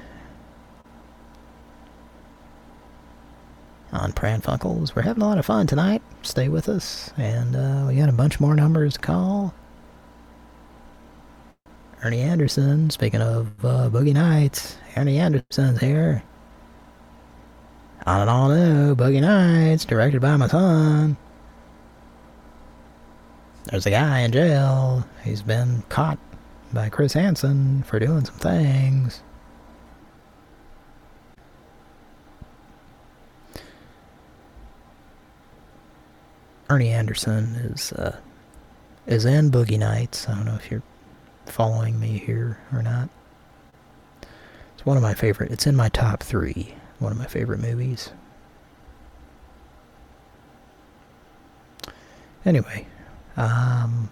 On Pran Funkels. We're having a lot of fun tonight. Stay with us. And uh, we got a bunch more numbers to call. Ernie Anderson, speaking of uh, Boogie Nights, Ernie Anderson's here. On and on, no, Boogie Nights, directed by my son. There's a guy in jail. He's been caught by Chris Hansen for doing some things. Ernie Anderson is uh, is in Boogie Nights. I don't know if you're following me here or not. It's one of my favorite. It's in my top three. One of my favorite movies. Anyway, um,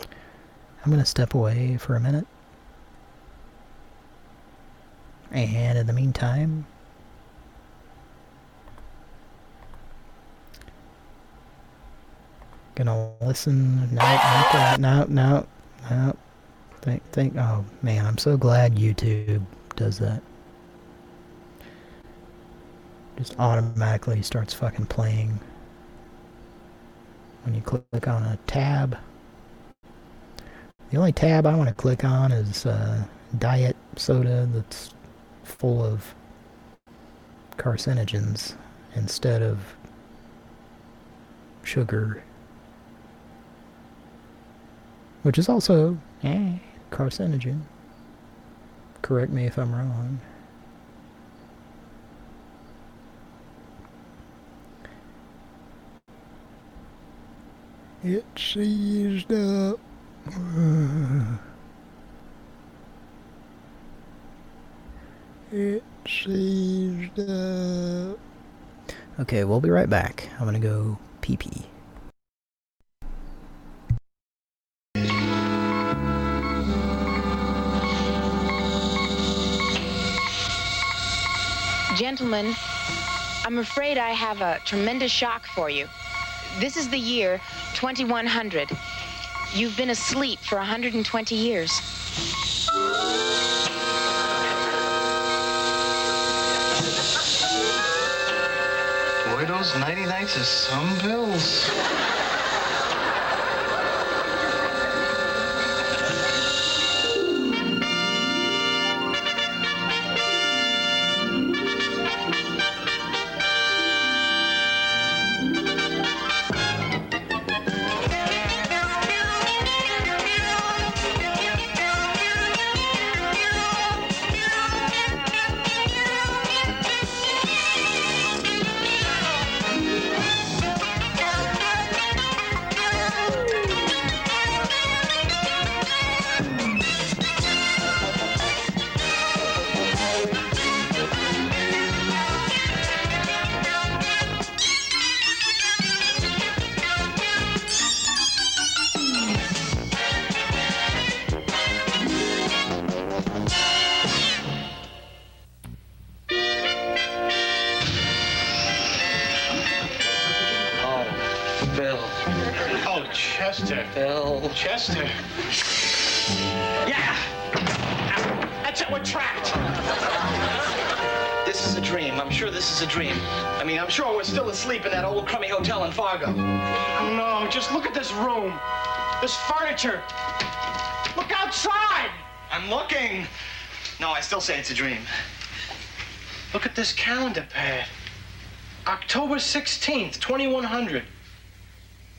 I'm going to step away for a minute. And in the meantime, gonna listen. No, No, no, no. Think, think. Oh man, I'm so glad YouTube does that. Just automatically starts fucking playing when you click on a tab. The only tab I want to click on is uh, diet soda that's full of carcinogens instead of sugar. Which is also eh, carcinogen. Correct me if I'm wrong. It seized up. It seized up. Okay, we'll be right back. I'm gonna go pee pee. Gentlemen, I'm afraid I have a tremendous shock for you. This is the year 2100. You've been asleep for 120 years. Boy, those nighty nights are some pills. Say it's a dream. Look at this calendar pad. October 16th, 2100.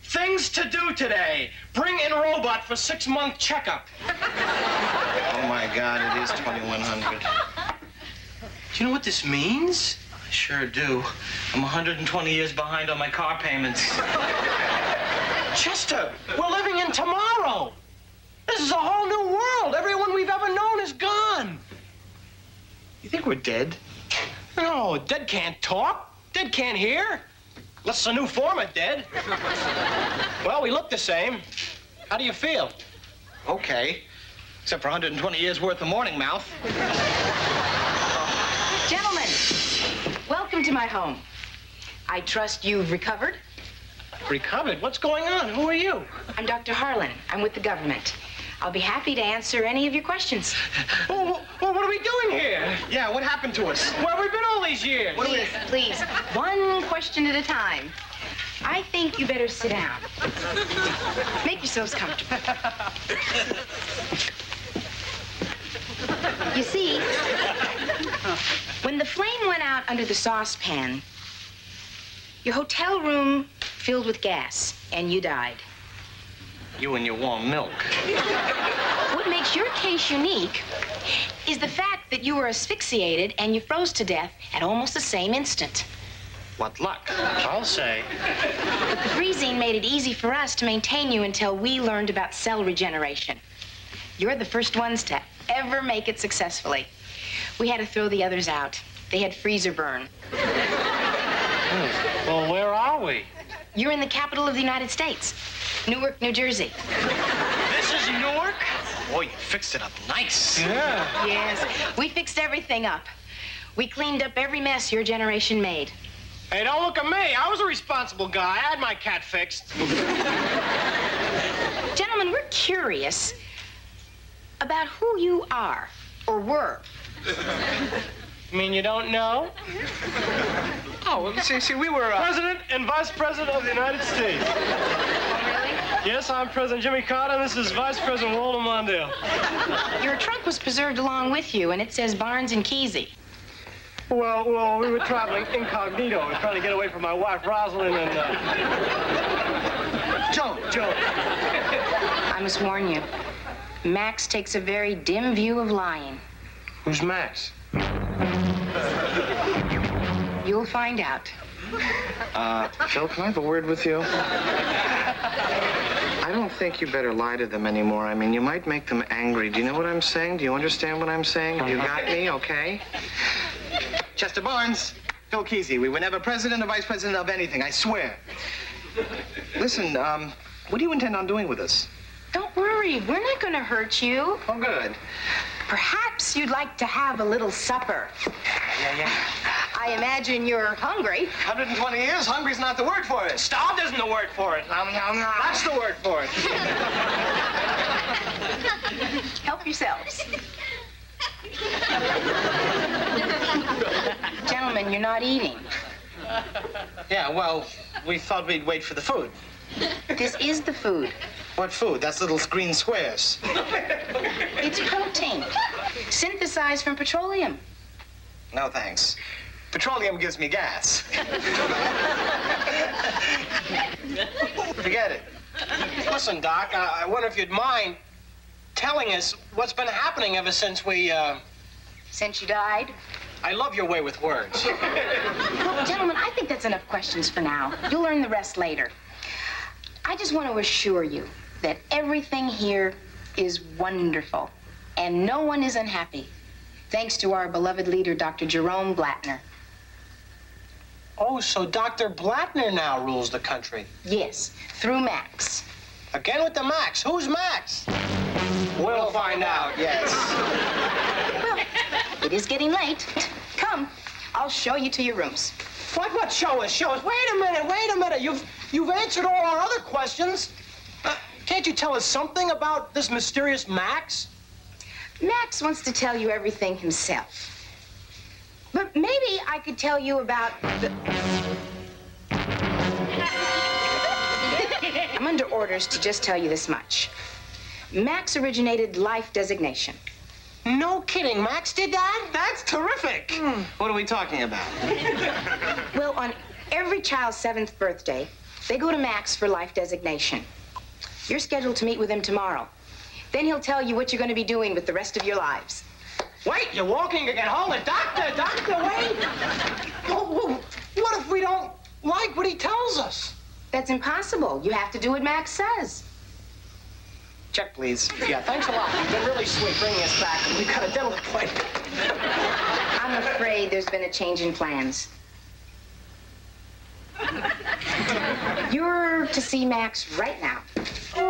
Things to do today. Bring in robot for six-month checkup. Oh my God, it is 2100. Do you know what this means? I sure do. I'm 120 years behind on my car payments. Chester, we're living in tomorrow. This is a whole new world. Everyone we've ever known is gone. You think we're dead? No, dead can't talk. Dead can't hear. Unless it's a new form of dead. well, we look the same. How do you feel? Okay. Except for 120 years worth of morning mouth. Gentlemen, welcome to my home. I trust you've recovered. Recovered? What's going on? Who are you? I'm Dr. Harlan. I'm with the government. I'll be happy to answer any of your questions. Well, well, what are we doing here? Yeah, what happened to us? Where have we been all these years? Please, please, one question at a time. I think you better sit down. Make yourselves comfortable. You see, when the flame went out under the saucepan, your hotel room filled with gas, and you died. You and your warm milk. What makes your case unique is the fact that you were asphyxiated and you froze to death at almost the same instant. What luck. I'll say. But the freezing made it easy for us to maintain you until we learned about cell regeneration. You're the first ones to ever make it successfully. We had to throw the others out. They had freezer burn. Hmm. Well, where are we? You're in the capital of the United States, Newark, New Jersey. This is Newark? Boy, you fixed it up nice. Yeah. Yes, we fixed everything up. We cleaned up every mess your generation made. Hey, don't look at me. I was a responsible guy. I had my cat fixed. Gentlemen, we're curious about who you are or were. You mean you don't know? Oh, well, see, see, we were. Uh... President and Vice President of the United States. Really? Yes, I'm President Jimmy Carter, and this is Vice President Walter Mondale. Your trunk was preserved along with you, and it says Barnes and Kesey. Well, well, we were traveling incognito. We were trying to get away from my wife, Rosalynn, and, uh... Joe, Joe. I must warn you, Max takes a very dim view of lying. Who's Max? You'll find out. Uh, Phil, can I have a word with you? I don't think you better lie to them anymore. I mean, you might make them angry. Do you know what I'm saying? Do you understand what I'm saying? You got me, okay? Chester Barnes, Phil Kesey. We were never president or vice president of anything, I swear. Listen, um, what do you intend on doing with us? Don't worry, we're not going to hurt you. Oh, good. Perhaps you'd like to have a little supper. Yeah, yeah. I imagine you're hungry. 120 years, hungry's not the word for it. Starved isn't the word for it. Nom, nom, nom. That's the word for it. Help yourselves. Gentlemen, you're not eating. Yeah, well, we thought we'd wait for the food. This is the food. What food? That's little green squares. It's protein, synthesized from petroleum. No, thanks. Petroleum gives me gas. Forget it. Listen, Doc, I, I wonder if you'd mind telling us what's been happening ever since we, uh... Since you died? I love your way with words. Well, gentlemen, I think that's enough questions for now. You'll learn the rest later. I just want to assure you that everything here is wonderful, and no one is unhappy, thanks to our beloved leader, Dr. Jerome Blattner. Oh, so Dr. Blattner now rules the country. Yes, through Max. Again with the Max. Who's Max? We'll find out, yes. Well, it is getting late. Come, I'll show you to your rooms. What, what, show us, show us? Wait a minute, wait a minute. You've, you've answered all our other questions. Can't you tell us something about this mysterious Max? Max wants to tell you everything himself. But maybe I could tell you about the. I'm under orders to just tell you this much. Max originated life designation. No kidding, Max did that? That's terrific. Hmm. What are we talking about? Well, on every child's seventh birthday, they go to Max for life designation. You're scheduled to meet with him tomorrow. Then he'll tell you what you're going to be doing with the rest of your lives. Wait, you're walking again. Hold home. A doctor, doctor, wait. Whoa, What if we don't like what he tells us? That's impossible. You have to do what Max says. Check, please. Yeah, thanks a lot. You've been really sweet bringing us back. We've got a dental appointment. I'm afraid there's been a change in plans. You're to see Max right now. Do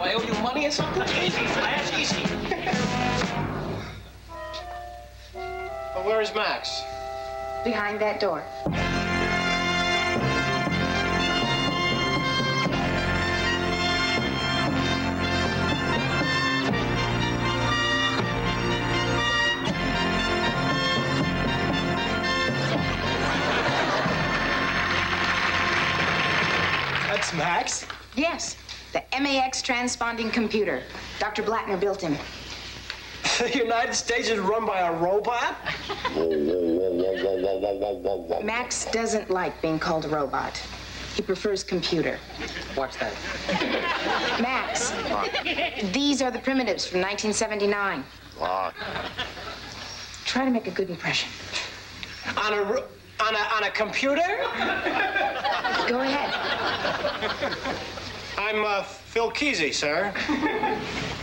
I owe you money or something? Easy, Flash, easy. but where is Max? Behind that door. Max? Yes, the MAX transponding computer. Dr. Blattner built him. The United States is run by a robot? Max doesn't like being called a robot. He prefers computer. Watch that. Max, these are the primitives from 1979. What? Ah. Try to make a good impression. On a, ro- on a, on a computer? Go ahead. I'm uh, Phil Kesey, sir.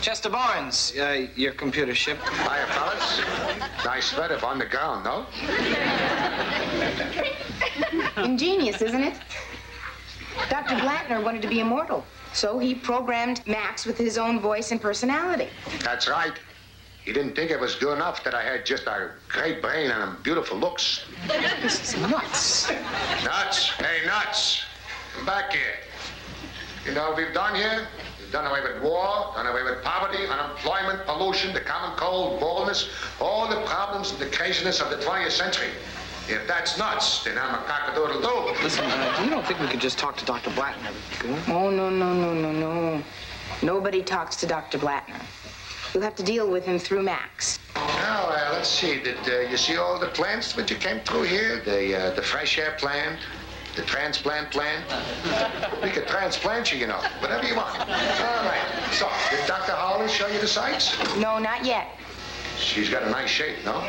Chester Barnes, uh, your computer ship. Hiya, fellas. Nice setup on the ground, no? Ingenious, isn't it? Dr. Blattner wanted to be immortal, so he programmed Max with his own voice and personality. That's right. He didn't think it was good enough that I had just a great brain and beautiful looks. This is nuts. Nuts. Hey, nuts. Come back here. You know what we've done here? We've done away with war, done away with poverty, unemployment, pollution, the common cold, baldness, all the problems and the craziness of the 20th century. If that's nuts, then I'm a cockadoodle-doo. Listen, uh, you don't think we could just talk to Dr. Blattner? Oh, no, no, no, no, no. Nobody talks to Dr. Blattner. You'll have to deal with him through Max. Now, uh, let's see. Did uh, you see all the plants that you came through here? The uh, the fresh air plant, the transplant plant. We could transplant you, you know, whatever you want. All right. So, did Dr. Holland show you the sights? No, not yet. She's got a nice shape, no?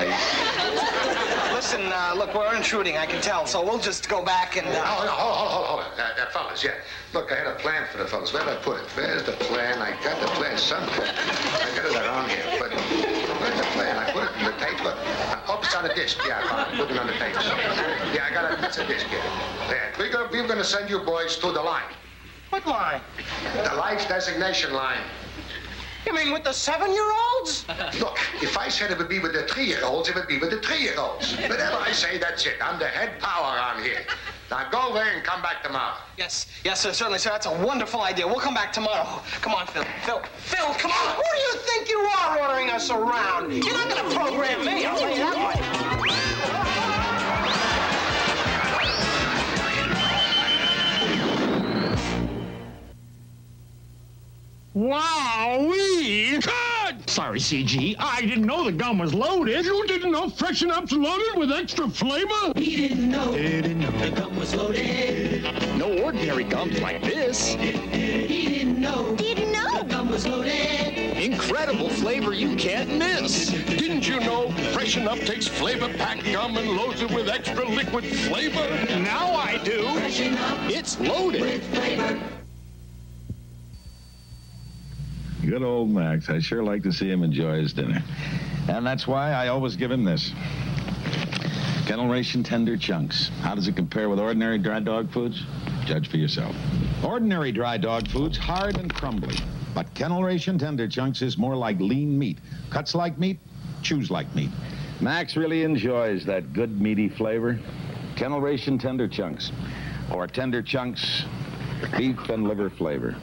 Listen, uh, look, we're intruding, I can tell, so we'll just go back and. Oh, Uh... hold, hold, hold, hold, hold. Uh, uh, fellas, yeah. Look, I had a plan for the fellas. Where did I put it? Where's the plan? I got the plan somewhere. I got it around here, but where's the plan? I put it in the tape. Look, uh, oops, on the disc. Yeah, I found it. Put it on the tape. Yeah, I got it. That's a disc here. Yeah, we're gonna, we're gonna send you boys to the line. What line? The life designation line. You mean with the seven-year-olds? Look, if I said it would be with the three-year-olds, it would be with the three-year-olds. Whatever I say, that's it. I'm the head power on here. Now go there and come back tomorrow. Yes, yes, sir, certainly, sir. That's a wonderful idea. We'll come back tomorrow. Come on, Phil. Phil, Phil, come on. Who do you think you are ordering us around? You're not going to program me, I'll tell you that much. Wowee! Cut! Sorry, CG. I didn't know the gun was loaded. You didn't know Freshen Up's loaded with extra flavor? He didn't know. He didn't know the gum was loaded. No ordinary gums like this. He didn't know. Didn't know. The gum was loaded. Incredible flavor you can't miss. Didn't you know Freshen Up takes flavor-packed gum and loads it with extra liquid flavor? Now I do. Freshen Up. It's loaded. With flavor. Good old Max. I sure like to see him enjoy his dinner. And that's why I always give him this. Kennel ration tender chunks. How does it compare with ordinary dry dog foods? Judge for yourself. Ordinary dry dog foods, hard and crumbly. But kennel ration tender chunks is more like lean meat. Cuts like meat, chews like meat. Max really enjoys that good meaty flavor. Kennel ration tender chunks. Or tender chunks, beef and liver flavor.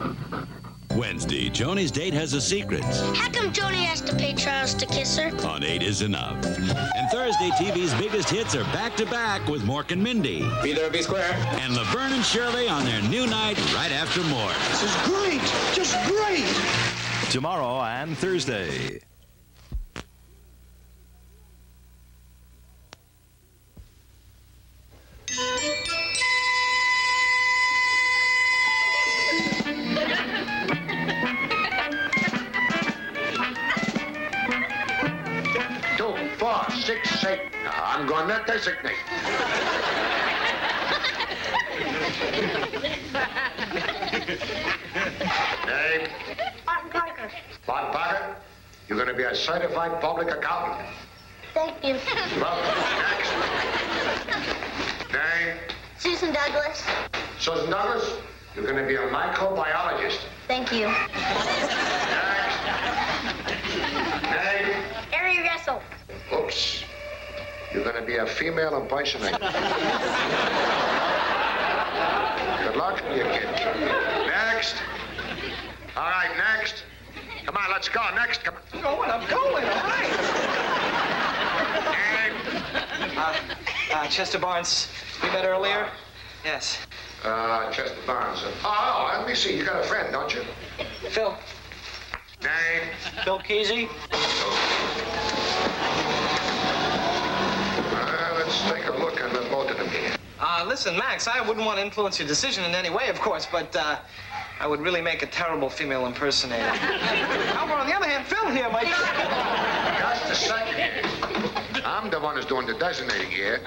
Wednesday, Joni's date has a secret. How come Joni has to pay Charles to kiss her? On 8 is enough. And Thursday, TV's biggest hits are back to back with Mork and Mindy. Be there, be square. And Laverne and Shirley on their new night right after Mork. This is great. Just great. Tomorrow and Thursday. I'm going to designate. Name? Martin Parker. Bob Parker. You're going to be a certified public accountant. Thank you. Next. Name? Susan Douglas. Susan Douglas. You're going to be a microbiologist. Thank you. Next. Name? Harry Russell. Oops. You're going to be a female impersonator. Good luck, you kid. Next. All right, next. Come on, let's go. Next. Come on. Going, I'm going, all right. Uh, uh, Chester Barnes, we met earlier? Yes. Uh, Chester Barnes. Oh, let me see. You got a friend, don't you? Phil. Name? Phil Kesey. Uh, let's take a look at the both of them here. Uh, listen, Max, I wouldn't want to influence your decision in any way, of course, but uh, I would really make a terrible female impersonator. However, on the other hand, Phil here might. Just a second here. I'm the one who's doing the designating here.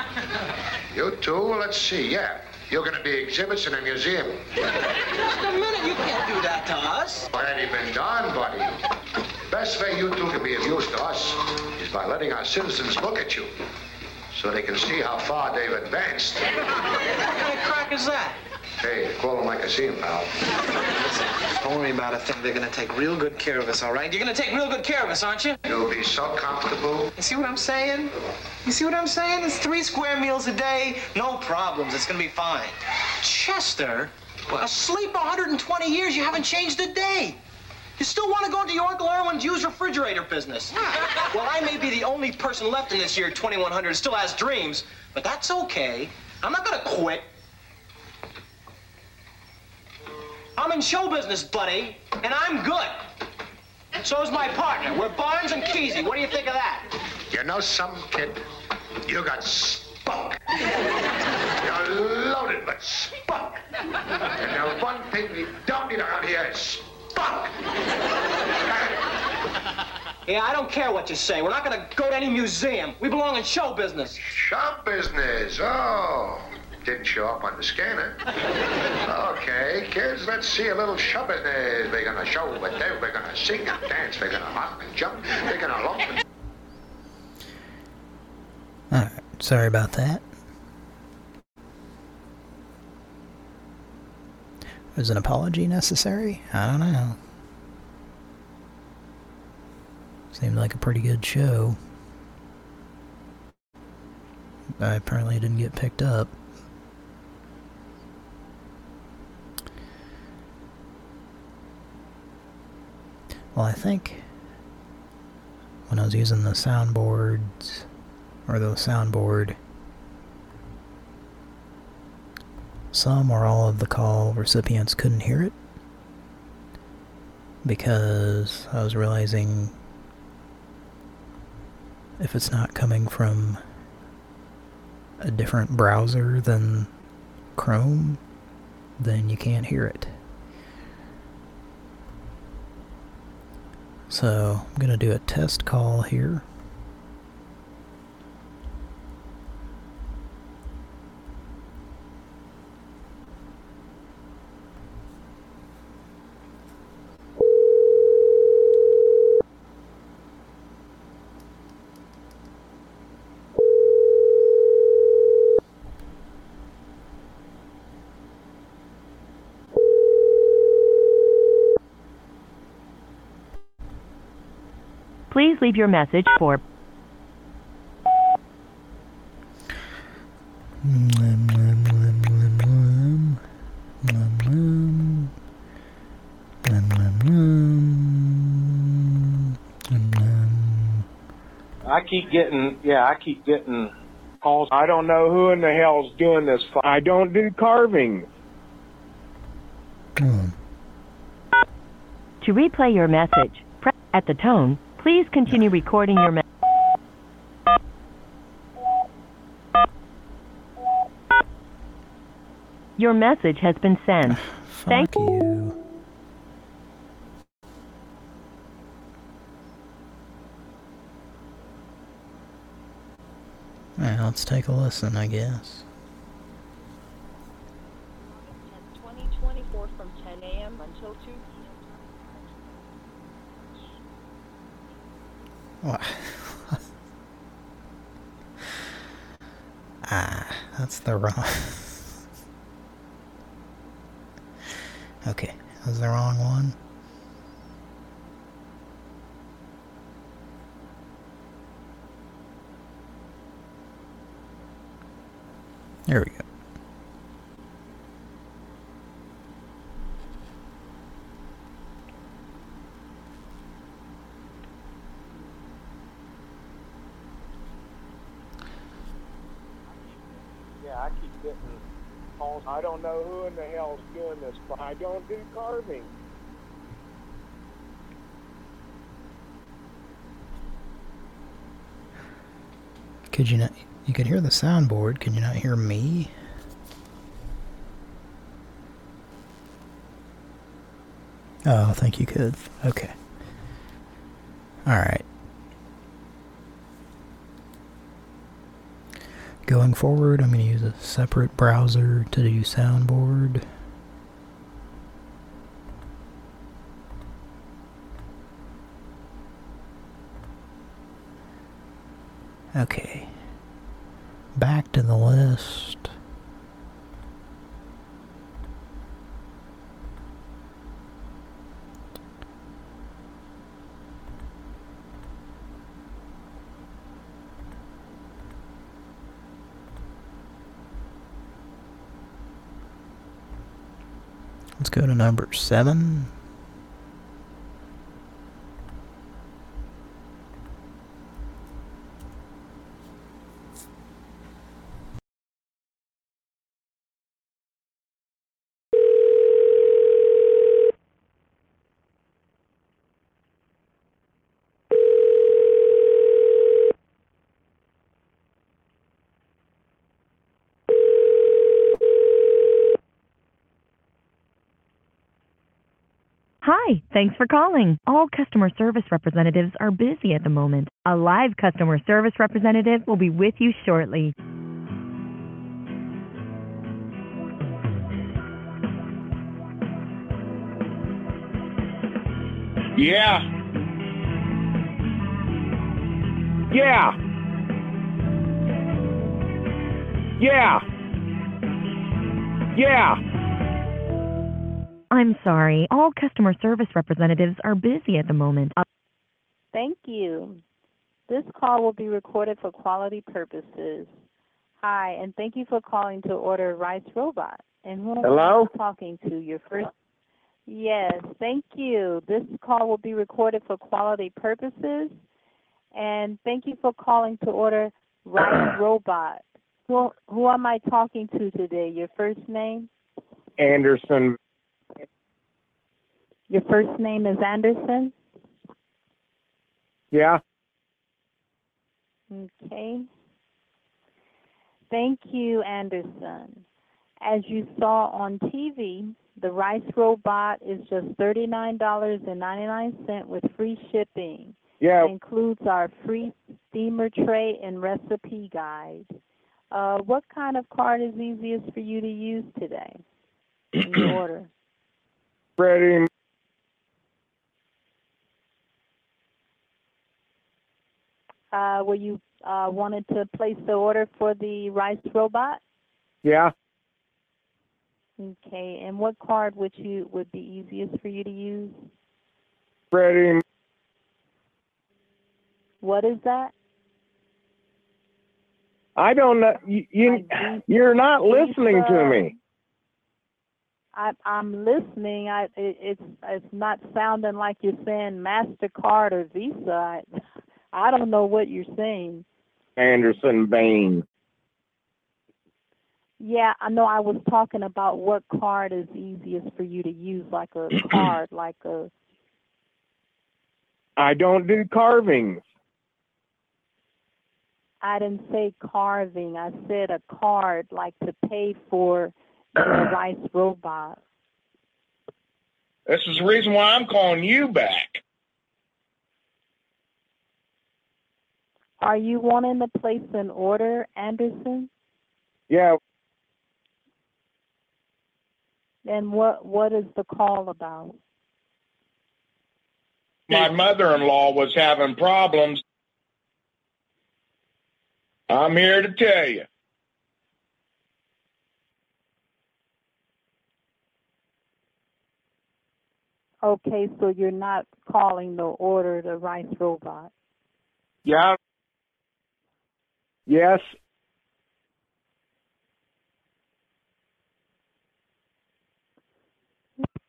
You two, let's see, yeah. You're going to be exhibits in a museum. Just a minute, you can't do that to us. Already been done, buddy. Best way you two can be of use to us is by letting our citizens look at you so they can see how far they've advanced. What kind of crack is that? Hey, call them like I see them, pal. Don't worry about a thing. They're gonna take real good care of us, all right? You're gonna take real good care of us, aren't you? You'll be so comfortable. You see what I'm saying? You see what I'm saying? It's three square meals a day, no problems. It's gonna be fine. Chester, asleep 120 years, you haven't changed a day. You still want to go into your Uncle Irwin's used refrigerator business. well, I may be the only person left in this year 2100 who still has dreams, but that's okay. I'm not gonna quit. I'm in show business, buddy, and I'm good. So is my partner. We're Barnes and Kesey. What do you think of that? You know something, kid? You got spunk. You're loaded with spunk. And the one thing we don't need around here is spunk. Yeah, I don't care what you say. We're not gonna go to any museum. We belong in show business. Show business. Oh. Didn't show up on the scanner. Okay, kids, let's see a little show business. They're gonna show what they we're gonna sing and dance, They're gonna hop and jump, They're gonna lump and Alright, sorry about that. Was an apology necessary? I don't know. Seemed like a pretty good show. I apparently didn't get picked up. Well, I think when I was using the soundboards, or the soundboard, some or all of the call recipients couldn't hear it because I was realizing if it's not coming from a different browser than Chrome, then you can't hear it. So, I'm going to do a test call here. Please leave your message for I keep getting, yeah, I keep getting calls. I don't know who in the hell's doing this. I don't do carving. To replay your message, press at the tone. Please continue recording your message. Your message has been sent. Thank you. Well, let's take a listen, I guess. 2024 from 10 a.m. until 2 What? ah, that's the wrong... okay, that was the wrong one. There we go. I don't know who in the hell's doing this. But I don't do carving. Could you not... You could hear the soundboard. Could you not hear me? Oh, I think you could. Okay. Alright. Going forward, I'm going to use a separate browser to do soundboard. Okay. Back to the list. Go to number seven. Hi, thanks for calling. All customer service representatives are busy at the moment. A live customer service representative will be with you shortly. Yeah. Yeah. Yeah. Yeah. I'm sorry, all customer service representatives are busy at the moment. Uh, Thank you. This call will be recorded for quality purposes. Hi, and thank you for calling to order Rice Robot. And who am Hello? I talking to? Your first. Yes, thank you. This call will be recorded for quality purposes. And thank you for calling to order Rice Robot. Who, who am I talking to today? Your first name? Anderson. Your first name is Anderson? Yeah. Okay. Thank you, Anderson. As you saw on TV, the rice robot is just $39.99 with free shipping. Yeah. It includes our free steamer tray and recipe guide. Uh, what kind of card is easiest for you to use today in your order? Freddie. Uh, were you uh, wanted to place the order for the rice robot? Yeah. Okay, and what card would you would be easiest for you to use? Freddie. What is that? I don't know. You, you you're not listening to me. I, I'm listening. I it, it's it's not sounding like you're saying Mastercard or Visa. I, I don't know what you're saying. Anderson Bain. Yeah, I know. I was talking about what card is easiest for you to use, like a card, like a. I don't do carvings. I didn't say carving. I said a card, like to pay for your uh-huh. rice robot. This is the reason why I'm calling you back. Are you wanting to place an order, Anderson? Yeah, And what what is the call about? my mother-in-law was having problems. I'm here to tell you. Okay, so you're not calling the order the rice robot. Yeah. Yes.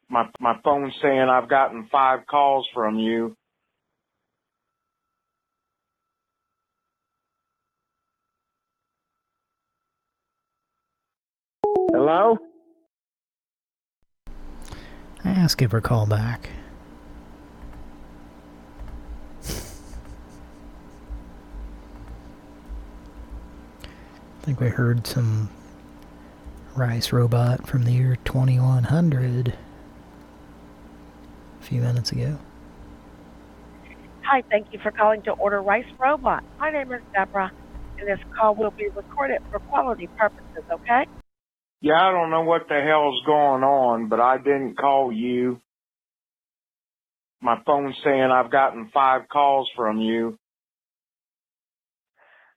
My my phone's saying I've gotten five calls from you. Hello? I ask give her a call back. I think we heard some Rice Robot from the year 2100 a few minutes ago. Hi, thank you for calling to order Rice Robot. My name is Deborah, and this call will be recorded for quality purposes, okay? Yeah, I don't know what the hell's going on, but I didn't call you. My phone's saying I've gotten five calls from you.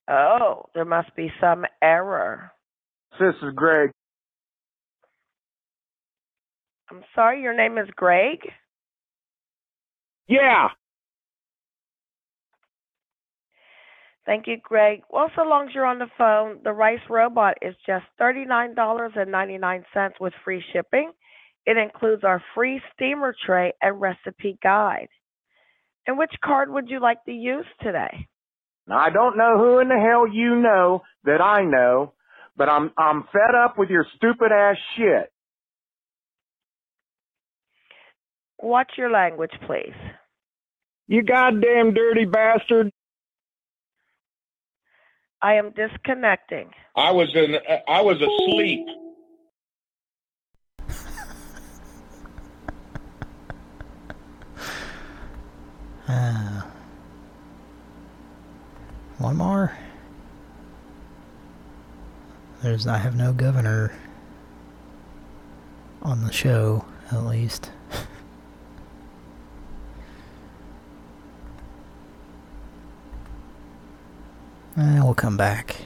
Oh, there must be some error. This is Greg. I'm sorry, your name is Greg? Yeah. Thank you, Greg. Well, so long as you're on the phone, the Rice Robot is just $39.99 with free shipping. It includes our free steamer tray and recipe guide. And which card would you like to use today? Now I don't know who in the hell you know that I know, but I'm I'm fed up with your stupid ass shit. Watch your language, please. You goddamn dirty bastard. I am disconnecting. I was in I was asleep. Uh, one more. There's I have no governor on the show, at least. Eh, we'll come back.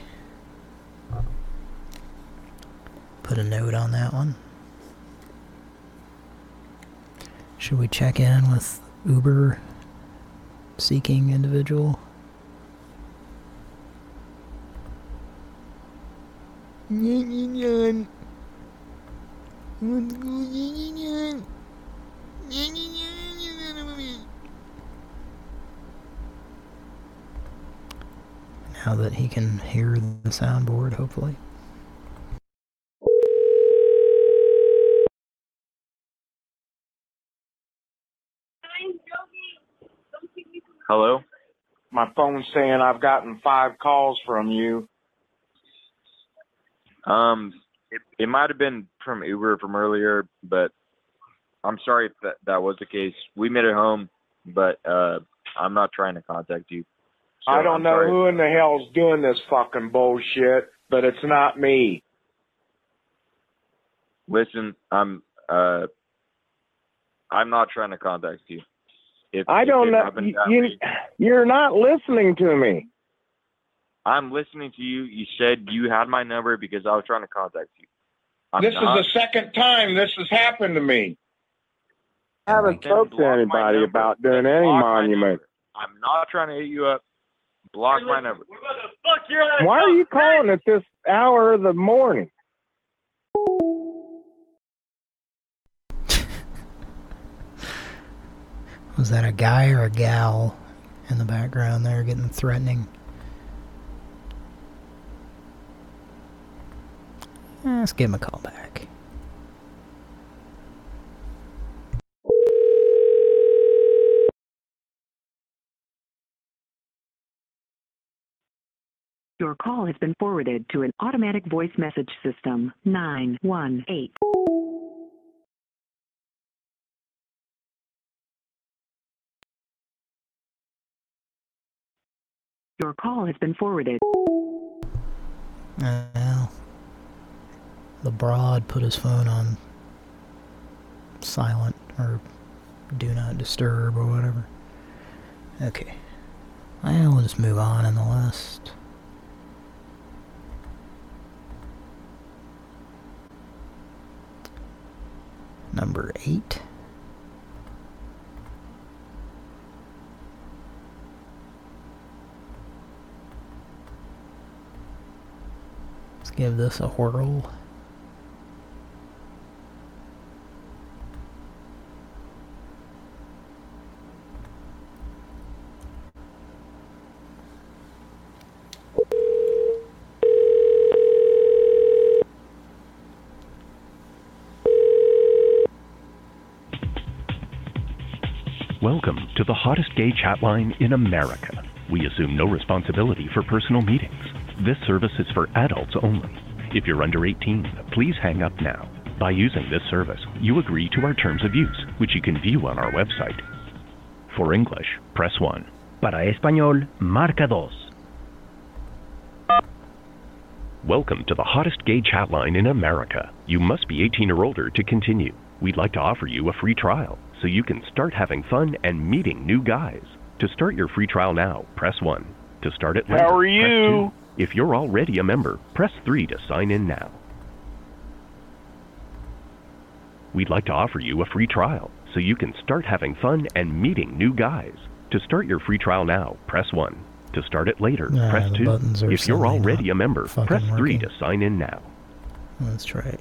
Put a note on that one. Should we check in with Uber seeking individual? Now that he can hear the soundboard, hopefully. Hello? My phone's saying I've gotten five calls from you. Um, it, it might have been from Uber from earlier, but I'm sorry if that, that was the case. We made it home, but uh, I'm not trying to contact you. So I don't I'm know sorry. who in the hell's doing this fucking bullshit, but it's not me. Listen, I'm uh, I'm not trying to contact you. If, I if don't know. You, that you, way- you're not listening to me. I'm listening to you. You said you had my number because I was trying to contact you. I'm this not. is the second time this has happened to me. I haven't Then spoke to anybody about doing any monument. I'm not trying to hit you up. Block my number. Why are you calling at this hour of the morning? Was that a guy or a gal in the background there getting threatening. Eh, Let's give him a call back. Your call has been forwarded to an automatic voice message system. 918. Your call has been forwarded. Well, the broad put his phone on silent or do not disturb or whatever. Okay. We'll just move on in the list. Number eight. Let's give this a whirl. To the hottest gay chat line in America. We assume no responsibility for personal meetings. This service is for adults only. If you're under 18, please hang up now. By using this service, you agree to our terms of use, which you can view on our website. For English, press 1. Para español, marca dos. Welcome to the hottest gay chat line in America. You must be 18 or older to continue. We'd like to offer you a free trial so you can start having fun and meeting new guys. To start your free trial now, press 1. To start it later, How are press you? 2. If you're already a member, press 3 to sign in now. We'd like to offer you a free trial so you can start having fun and meeting new guys. To start your free trial now, press 1. To start it later, Nah, press 2. If you're already a member, fucking press 3 working. to sign in now. Let's try it.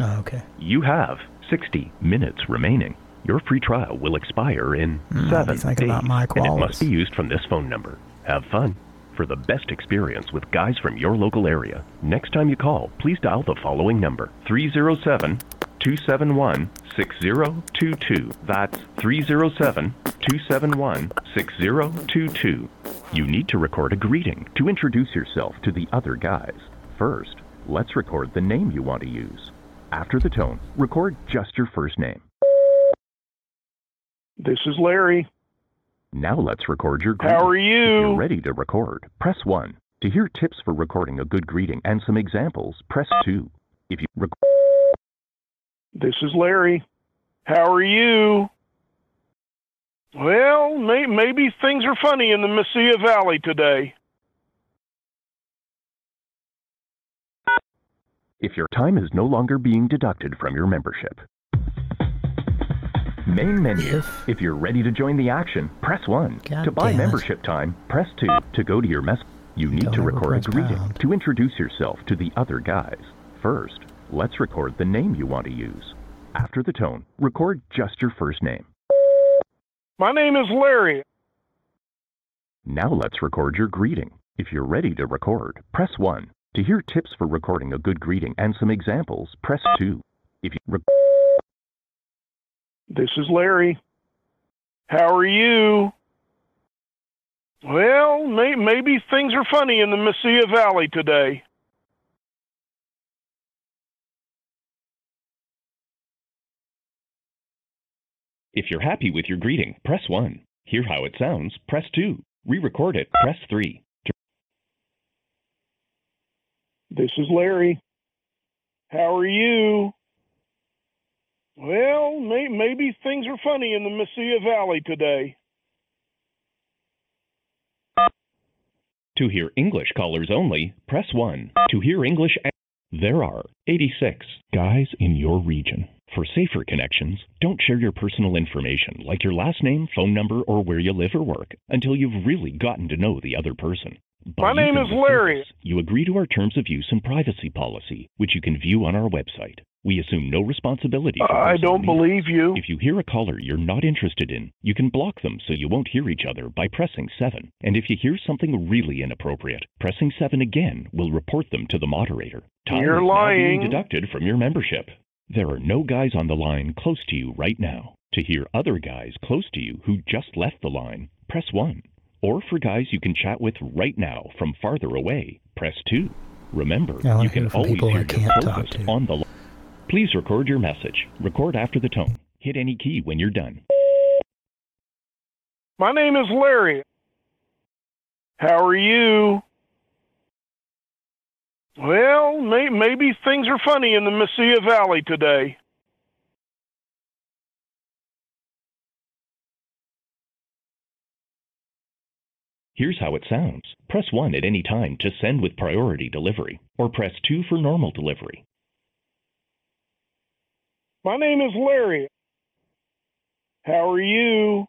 Oh, okay. You have 60 minutes remaining. Your free trial will expire in Hmm, seven what do you think days, and it must be used from this phone number. Have fun. For the best experience with guys from your local area, next time you call, please dial the following number 307 271 6022. That's 307 271 6022. You need to record a greeting to introduce yourself to the other guys. First, let's record the name you want to use. After the tone, record just your first name. This is Larry. Now let's record your greeting. How are you? If you? you're ready to record, press 1. To hear tips for recording a good greeting and some examples, press 2. If you rec- This is Larry. How are you? Well, may- maybe things are funny in the Mesilla Valley today. if your time is no longer being deducted from your membership. Main menu. If, you're ready to join the action, press 1. God to buy damn it. membership time, press 2. To go to your mess, you need Don't to record a greeting pound. to introduce yourself to the other guys. First, let's record the name you want to use. After the tone, record just your first name. My name is Larry. Now let's record your greeting. If you're ready to record, press 1. To hear tips for recording a good greeting and some examples, press 2. If you rec- This is Larry. How are you? Well, may- maybe things are funny in the Mesilla Valley today. If you're happy with your greeting, press 1. Hear how it sounds, press 2. Re-record it, press 3. This is Larry. How are you? Well, may- maybe things are funny in the Mesilla Valley today. To hear English callers only, press 1. To hear English, there are 86 guys in your region. For safer connections, don't share your personal information like your last name, phone number, or where you live or work until you've really gotten to know the other person. By My name is Larry. service, You agree to our terms of use and privacy policy, which you can view on our website. We assume no responsibility for I don't believe you. If you hear a caller you're not interested in, you can block them so you won't hear each other by pressing 7. And if you hear something really inappropriate, pressing 7 again will report them to the moderator. Time You're is now being lying. deducted from your membership. There are no guys on the line close to you right now. To hear other guys close to you who just left the line, press 1. Or for guys you can chat with right now from farther away, press 2. Remember, I you can always hear your can't talk to. on the line. Please record your message. Record after the tone. Hit any key when you're done. My name is Larry. How are you? Well, may- maybe things are funny in the Mesilla Valley today. Here's how it sounds. Press 1 at any time to send with priority delivery, or press 2 for normal delivery. My name is Larry. How are you?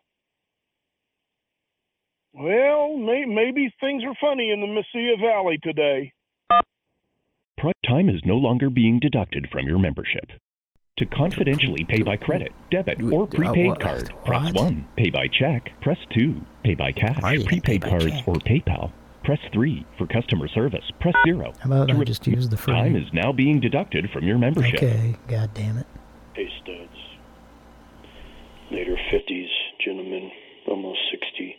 Well, may- maybe things are funny in the Mesilla Valley today. Pri- Time is no longer being deducted from your membership. To confidentially pay by credit, debit, or prepaid what? card, press What? 1. Pay by check, press 2. Pay by cash, Why prepaid pay by cards, check? or PayPal, press 3. For customer service, press 0. How about To I re- just use the free? Time is now being deducted from your membership. Okay, god damn it. Hey, studs. Later 50s, gentleman, almost 60.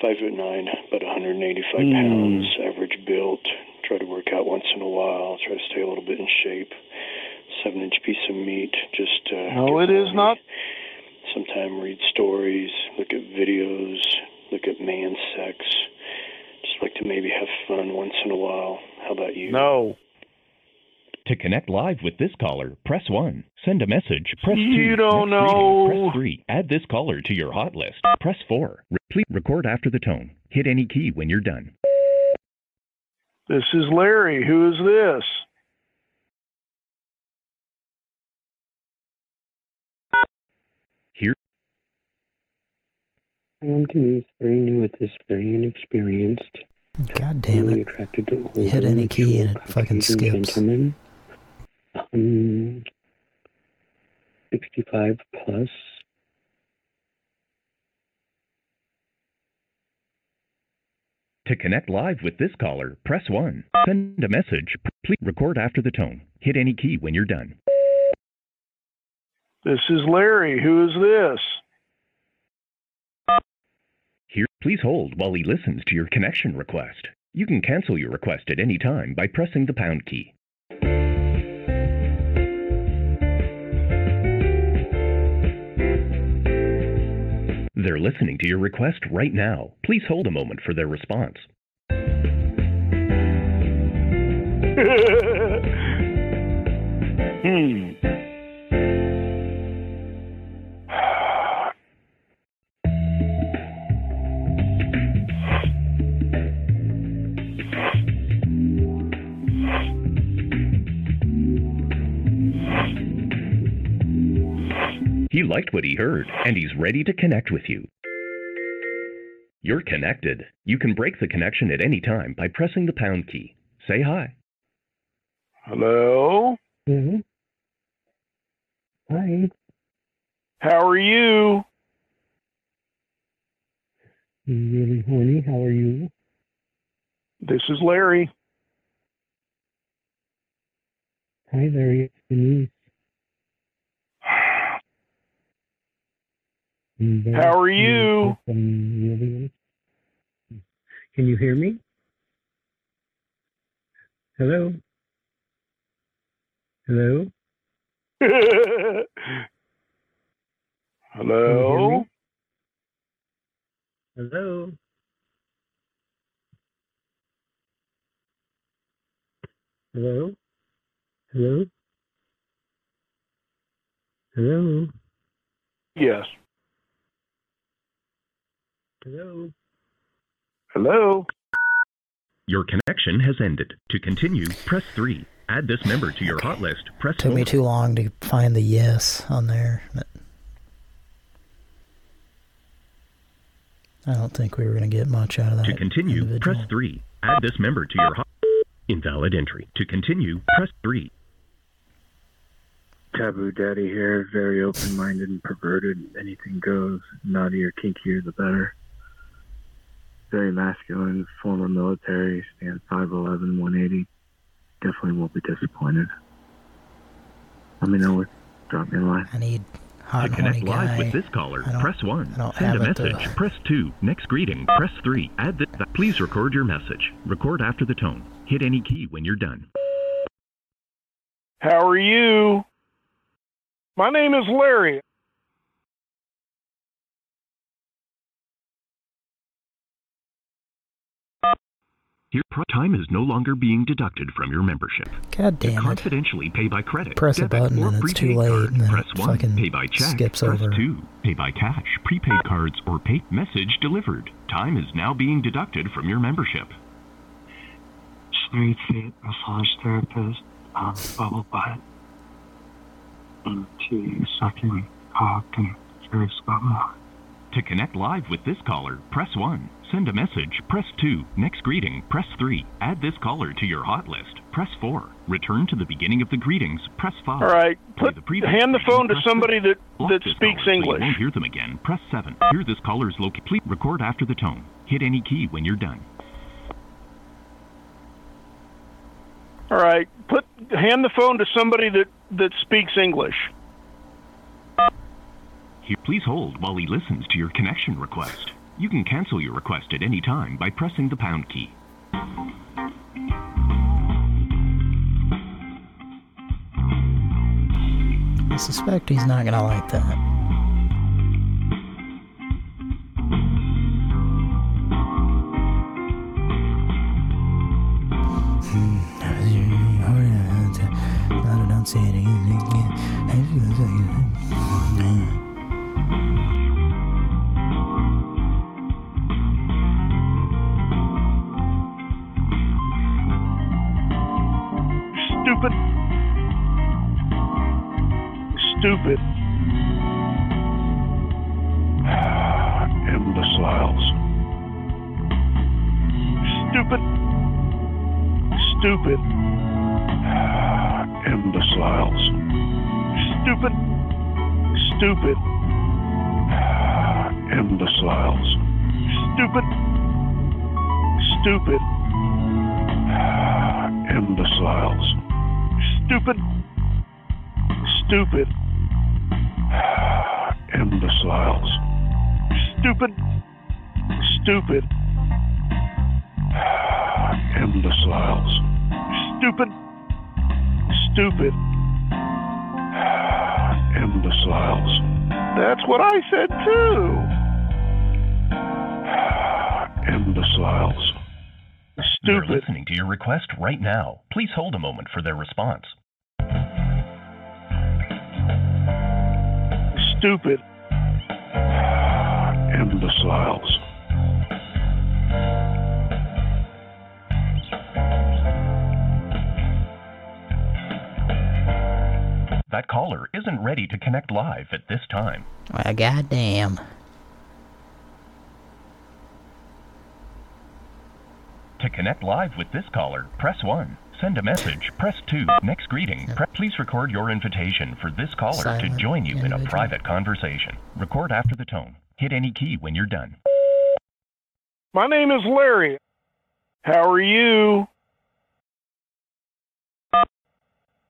Five foot nine, about 185 Hmm. pounds, average built. Try to work out once in a while. Try to stay a little bit in shape. Seven inch piece of meat. Just uh, No, it is horny. not. Sometime read stories, look at videos, look at man sex. Just like to maybe have fun once in a while. How about you? No. To connect live with this caller, press 1. Send a message, press 2. You don't Next greeting, know. Press 3. Add this caller to your hot list. Press 4. Re- record after the tone. Hit any key when you're done. This is Larry. Who is this? I'm Denise, very new at this, very inexperienced. God damn it. attracted to You hit any key and it fucking skips. Gentlemen, um, 65 plus. To connect live with this caller, press 1. Send a message. Please record after the tone. Hit any key when you're done. This is Larry. Who is this? Here, please hold while he listens to your connection request. You can cancel your request at any time by pressing the pound key. They're listening to your request right now. Please hold a moment for their response. hmm. He liked what he heard, and he's ready to connect with you. You're connected. You can break the connection at any time by pressing the pound key. Say hi. Hello? hmm Hi. How are you? Really horny. How are you? This is Larry. Hi, Larry. It's Denise. I'm very Mm-hmm. How are you? if I'm really- Can you hear me? Hello? Hello? Hello? Hello? Hello? Hello? Hello? Yes. Hello? Hello? Your connection has ended. To continue, press 3. Add this member to your hot list. Press Took 4. me too long to find the yes on there. But I don't think we were going to get much out of that. To continue, individual. press 3. Add this member to your hot Invalid entry. To continue, press 3. Taboo Daddy here, very open minded and perverted. Anything goes. Naughtier, kinkier, the better. Very masculine, former military, stand 5'11, 180. Definitely won't be disappointed. Let me know what. Drop me a line. I need hot to connect live guy. with this caller, press 1. Send a it, message, press 2. Next greeting, press 3. Add this. Please record your message. Record after the tone. Hit any key when you're done. How are you? My name is Larry. Your pro- time is no longer being deducted from your membership. God to damn it. confidentially pay by credit, Press a button or and it's too late, card. and then Press 1, fucking pay by check. skips Press over. 2, pay by cash, prepaid cards, or pay message delivered. Time is now being deducted from your membership. Street feet massage therapist, um, bubble butt, into sucking cock and curious about more. To connect live with this caller, press 1. Send a message, press 2. Next greeting, press 3. Add this caller to your hot list, press 4. Return to the beginning of the greetings, press 5. All right, put the hand the phone to somebody that that speaks caller so English. you won't hear them again. Press 7. Hear this caller's location. Please record after the tone. Hit any key when you're done. All right, put hand the phone to somebody that that speaks English. Here, please hold while he listens to your connection request. You can cancel your request at any time by pressing the pound key. I suspect he's not gonna like that. Hmm. I don't Stupid. Imbeciles. Stupid. Stupid. Imbeciles. Stupid. Stupid. Imbeciles. Stupid. Stupid. Imbeciles. Stupid. Stupid. Imbeciles. Stupid. Stupid. Imbeciles. Stupid. Stupid. Imbeciles. That's what I said too. Imbeciles. Stupid. They're listening to your request right now. Please hold a moment for their response. Stupid. Imbeciles. That caller isn't ready to connect live at this time. Well, goddamn. To connect live with this caller, press 1. Send a message, press 2. Next greeting, pre- please record your invitation for this caller to join you in a private conversation. Record after the tone. Hit any key when you're done. My name is Larry. How are you?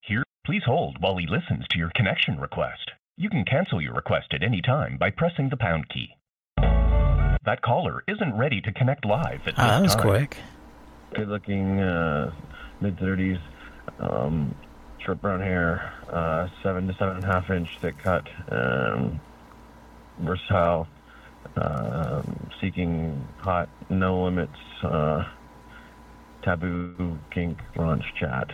Here, please hold while he listens to your connection request. You can cancel your request at any time by pressing the pound key. That caller isn't ready to connect live at this Ah, that was time. quick. good looking, uh, mid thirties, um, short brown hair, uh, seven to seven and a half inch thick cut, um, versatile, um, seeking hot, no limits, uh, taboo, kink, launch chat.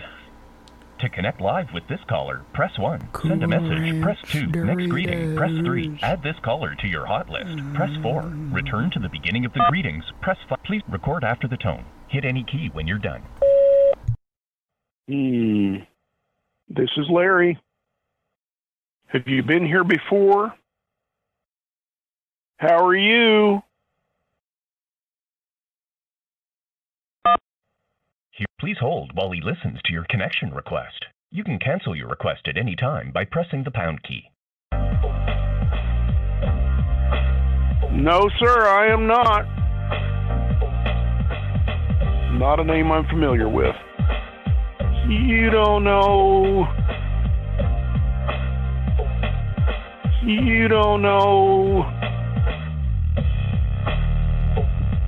To connect live with this caller, press 1. Send a message, press 2. Next greeting, press 3. Add this caller to your hot list, press 4. Return to the beginning of the greetings, press 5. Please record after the tone. Hit any key when you're done. Hmm. This is Larry. Have you been here before? How are you? Here, please hold while he listens to your connection request. You can cancel your request at any time by pressing the pound key. No, sir, I am not. Not a name I'm familiar with. You don't know. You don't know.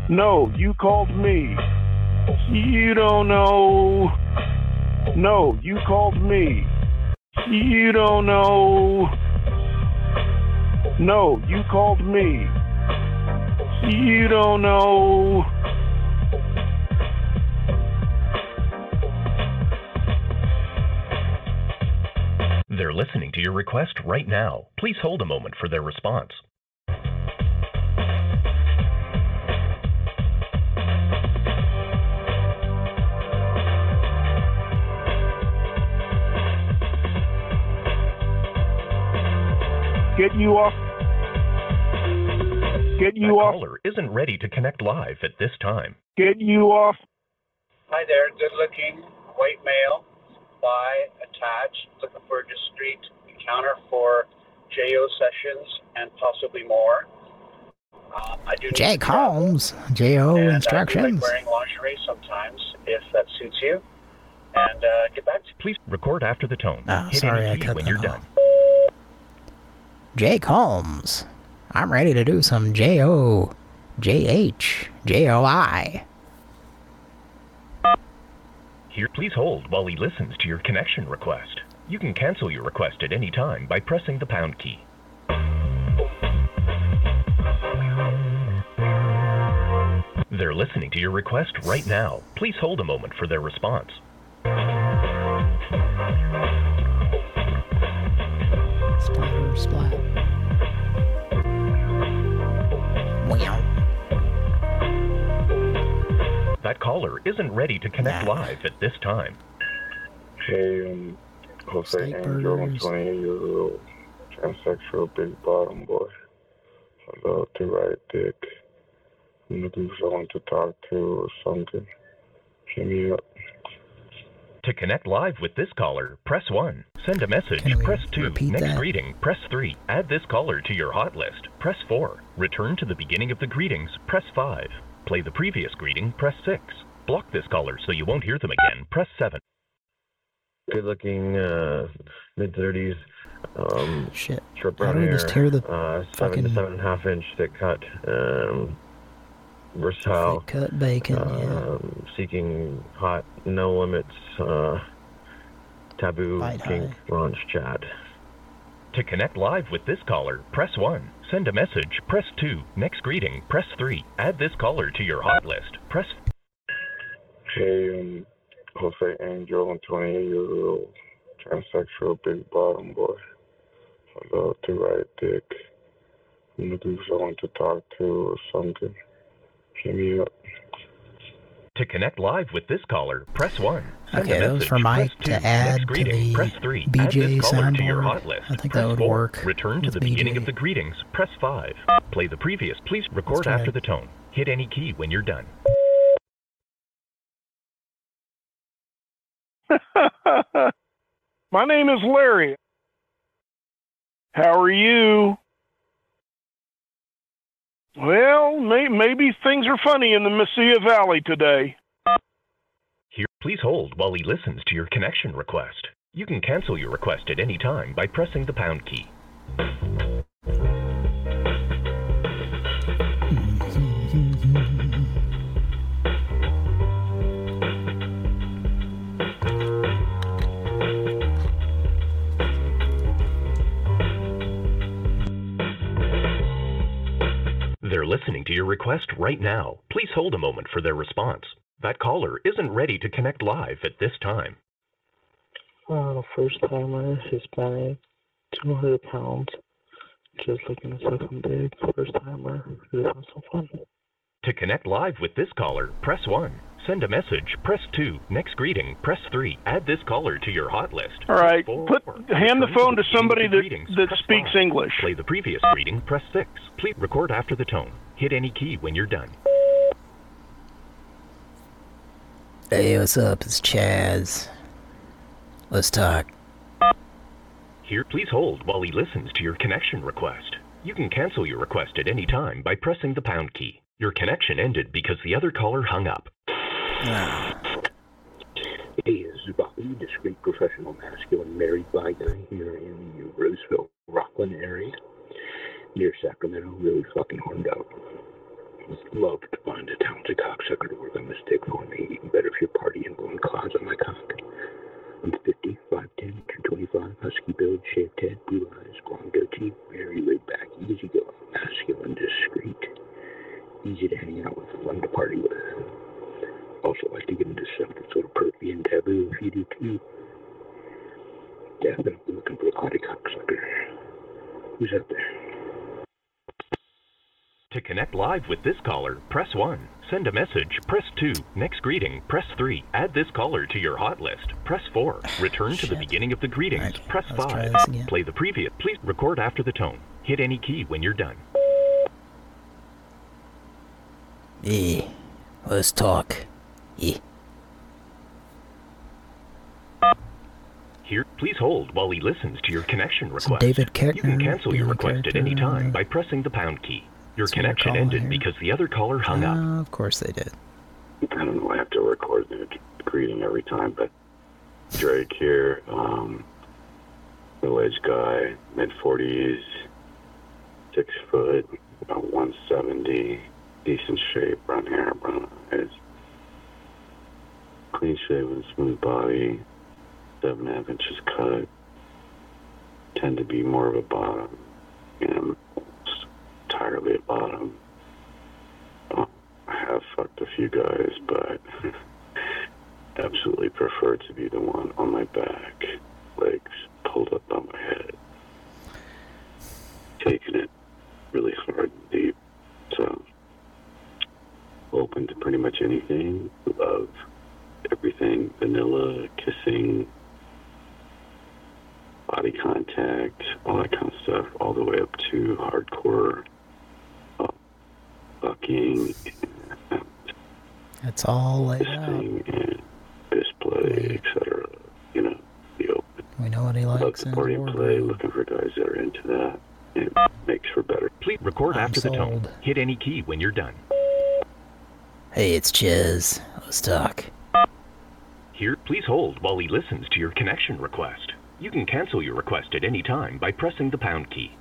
No, you called me. You don't know. No, you called me. You don't know. No, you called me. You don't know. They're listening to your request right now. Please hold a moment for their response. Get you off. Get you that off. caller isn't ready to connect live at this time. Get you off. Hi there, good looking white male, by attached, looking for a discreet encounter for JO sessions and possibly more. Uh, I do Jake Holmes, J.O. and I do like Instructions. wearing lingerie sometimes, if that suits you. And uh, get back to Please record after the tone. Oh, Hit sorry, I any key cut when that you're off. done. Jake Holmes. I'm ready to do some J.O. J.H. J.O.I. Here, please hold while he listens to your connection request. You can cancel your request at any time by pressing the pound key. They're listening to your request right now. Please hold a moment for their response. Splatter, splat. That caller isn't ready to connect live at this time. Hey, um, Jose Angel, I'm 28 years old, transsexual, big bottom boy. I love to ride dick. I'm looking for someone to talk to or something. Hit me up. To connect live with this caller, press 1. Send a message, press 2. Next that? greeting, press 3. Add this caller to your hot list, press 4. Return to the beginning of the greetings, press 5. Play the previous greeting, press 6. Block this caller so you won't hear them again, press 7. Good looking, uh, mid 30s. Um, Shit. Short How do we hair. just hear the uh, seven fucking- to seven and a half inch thick cut. Um, versatile. Cut bacon, um, Seeking hot, no limits, uh, taboo, Fight kink, launch chat. To connect live with this caller, press 1. Send a message, press 2. Next greeting, press 3. Add this caller to your hot list, press Hey, um, Jose Angel, I'm 28 years old, transsexual, big bottom boy. I love to ride dick. I'm looking for someone to talk to or something. Hit me up. To connect live with this caller, press 1. Send Okay, a that was for Mike to add Next to the press 3. Add BJ this to your soundboard. hot list. I think press that would 4. work Return to with the beginning of the greetings, press 5. Play the previous, please record after the tone. Hit any key when you're done. My name is Larry. How are you? Well, may- maybe things are funny in the Mesilla Valley today. Here, please hold while he listens to your connection request. You can cancel your request at any time by pressing the pound key. Listening to your request right now. Please hold a moment for their response. That caller isn't ready to connect live at this time. Uh, first timer, Hispanic, 200 pounds. Just looking to suck some dick. First timer. This sounds so fun. To connect live with this caller, press 1. Send a message, press 2. Next greeting, press 3. Add this caller to your hot list. All right, Press put four. hand the phone to somebody that that speaks five. English. Play the previous greeting, press 6. Please record after the tone. Hit any key when you're done. Hey, what's up? It's Chaz. Let's talk. Here, please hold while he listens to your connection request. You can cancel your request at any time by pressing the pound key. Your connection ended because the other caller hung up. Ah. Hey, this is Bobby, discreet professional masculine married bi guy here in the Roseville, Rocklin area, near Sacramento. Really fucking horned out. Love to find a talented cocksucker to work on dick for me. Even better if you're partying, blowing clouds on my cock. I'm 50, 5'10", 225, husky build, shaved head, blue eyes, blonde goatee, very laid back, easy going, masculine, discreet, easy to hang out with, fun to party with. Also like to get into something sort of perky and taboo if you do too. Definitely looking for a hottie cocksucker. Who's out there? To connect live with this caller, press 1. Send a message, press 2. Next greeting, press 3. Add this caller to your hot list, press 4. Return to the beginning of the greetings, press 5. Play the previous. Please record after the tone. Hit any key when you're done. Yeah. Let's talk. Yeah. Here, please hold while he listens to your connection So request. David you can cancel your request at any time uh, by pressing the pound key. Your So connection calling ended here. because the other caller hung up. Uh, of course they did. I don't know. I have to record the greeting every time, but Drake here, um, middle-aged guy, mid forties, six foot, about one seventy, decent shape, brown hair, brown eyes, clean shaven, smooth body, seven and a half inches cut. Tend to be more of a bottom, you know, almost entirely a bottom. I have fucked a few guys, but absolutely prefer to be the one on my back, legs pulled up on my head, taking it really hard and deep. So, open to pretty much anything. Love everything vanilla, kissing, body contact, all that kind of stuff, all the way up to hardcore fucking It's all laid out. and display, etc. You know, the open. We know what he Love likes to in party and play, looking for guys that are into that. It makes for better. Please record I'm after the tone. Hit any key when you're done. Hey, it's Chiz. Let's talk. Here, please hold while he listens to your connection request. You can cancel your request at any time by pressing the pound key.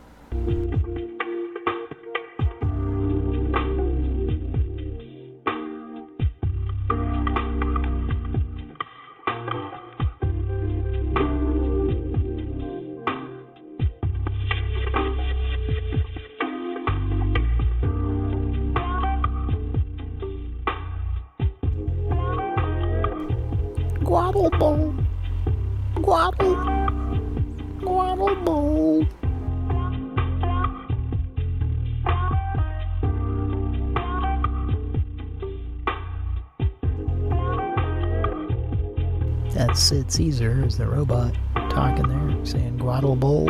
Sid Caesar is the robot talking there, saying Guaddle bold.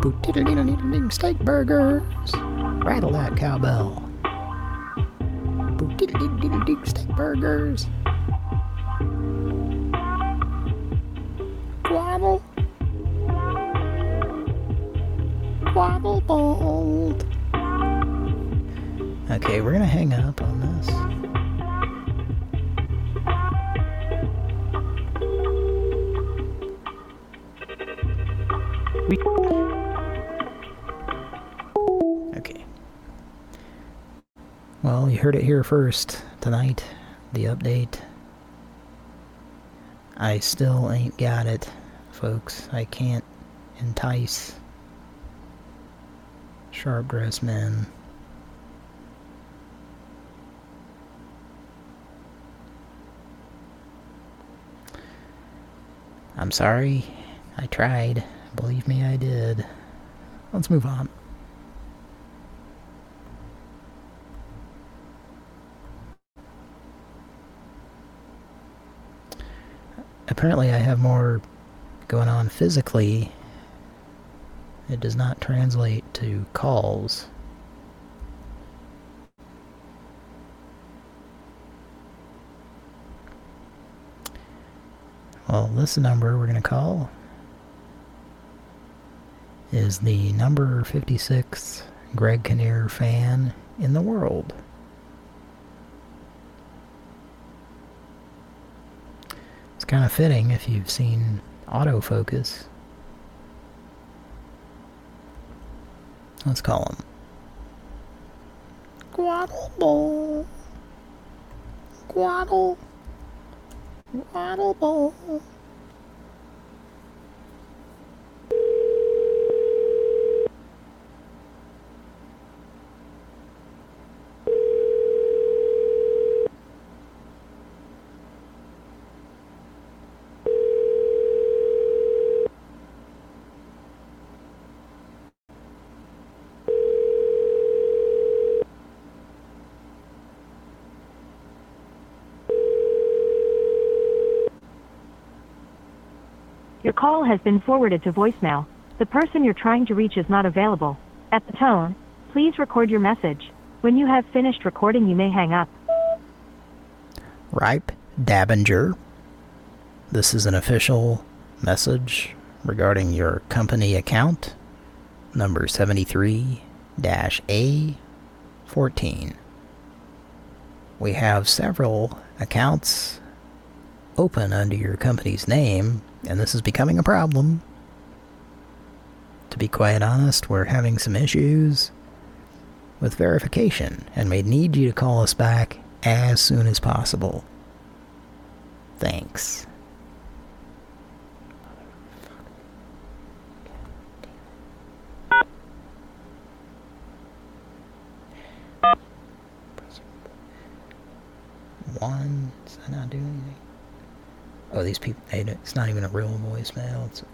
Boot-diddle-diddle-diddle-ding steak burgers. Rattle that cowbell. Steak burgers. Bold. Okay, we're gonna hang up on this. Okay. Well, you heard it here first tonight. The update. I still ain't got it, folks. I can't entice sharp dressed men. I'm sorry. I tried. Believe me, I did. Let's move on. Apparently, I have more going on physically. It does not translate to calls. Well, this number we're going to call is the number 56 Greg Kinnear fan in the world. It's kind of fitting if you've seen Auto Focus. Let's call him. Guaddle Guaddle. Guaddle Your call has been forwarded to voicemail. The person you're trying to reach is not available. At the tone, please record your message. When you have finished recording, you may hang up. Ripe Dabinger. This is an official message regarding your company account, number 73-A14. We have several accounts open under your company's name, and this is becoming a problem. To be quite honest, we're having some issues with verification, and may need you to call us back as soon as possible. Thanks. One, does that not do anything? Oh, these people, they, it's not even a real voicemail. It's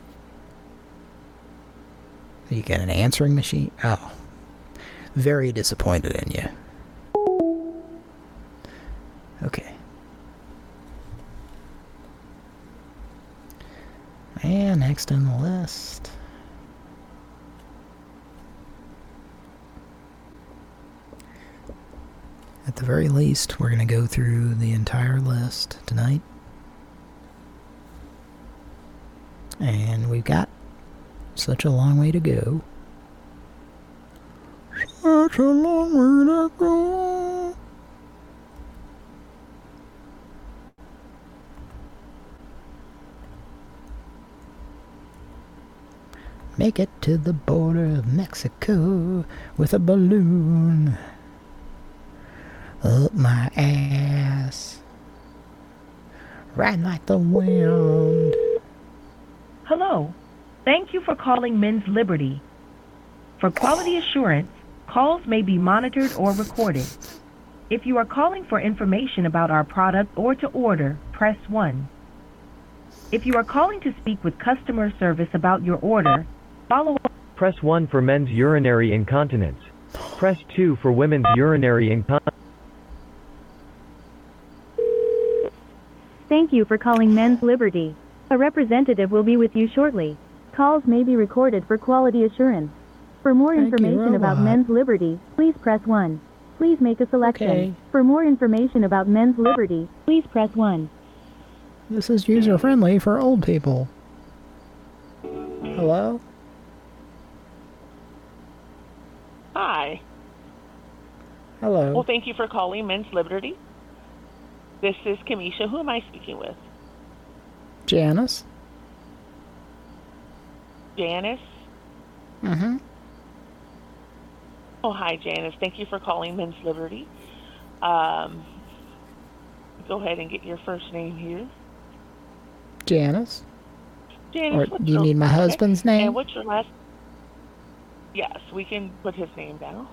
you get an answering machine? Oh. Very disappointed in you. Okay. And next on the list. At the very least, we're going to go through the entire list tonight. And we've got such a long way to go. Such a long way to go. Make it to the border of Mexico with a balloon up my ass. Riding like the wind. Hello. Thank you for calling Men's Liberty. For quality assurance, calls may be monitored or recorded. If you are calling for information about our product or to order, press 1. If you are calling to speak with customer service about your order, follow up. Press 1 for men's urinary incontinence. Press 2 for women's urinary incontinence. Thank you for calling Men's Liberty. A representative will be with you shortly. Calls may be recorded for quality assurance. For more Thank you, information about. Men's Liberty, please press 1. Please make a selection. Okay. For more information about Men's Liberty, please press 1. This is user friendly for old people. Hello? Hi. Hello. Well, thank you for calling Men's Liberty. This is Kamisha. Who am I speaking with? Janice? Janice? Mm-hmm. Oh, hi, Janice. Thank you for calling Men's Liberty. Um, go ahead and get your first name here. Janice? Janice, Or do you need my husband's name? And what's your last? Yes, we can put his name down.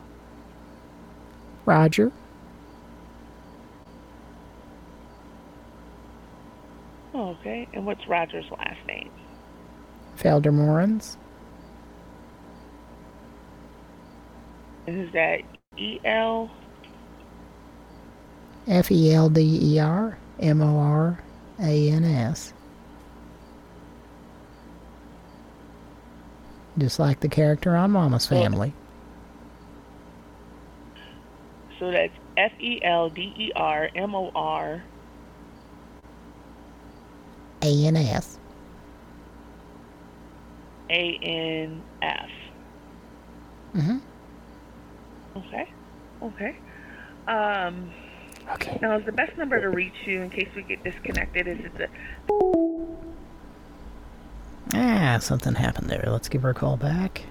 Roger? Oh, okay. And what's Roger's last name? Feldermorans. Is that E L? F E L D E R M O R A N S. Just like the character on Mama's Family. So that's F E L D E R M O R a N S. A N F. Mm-hmm. Okay. Okay. Um, okay. Now, is the best number to reach you in case we get disconnected is it the Ah, something happened there. Let's give her a call back.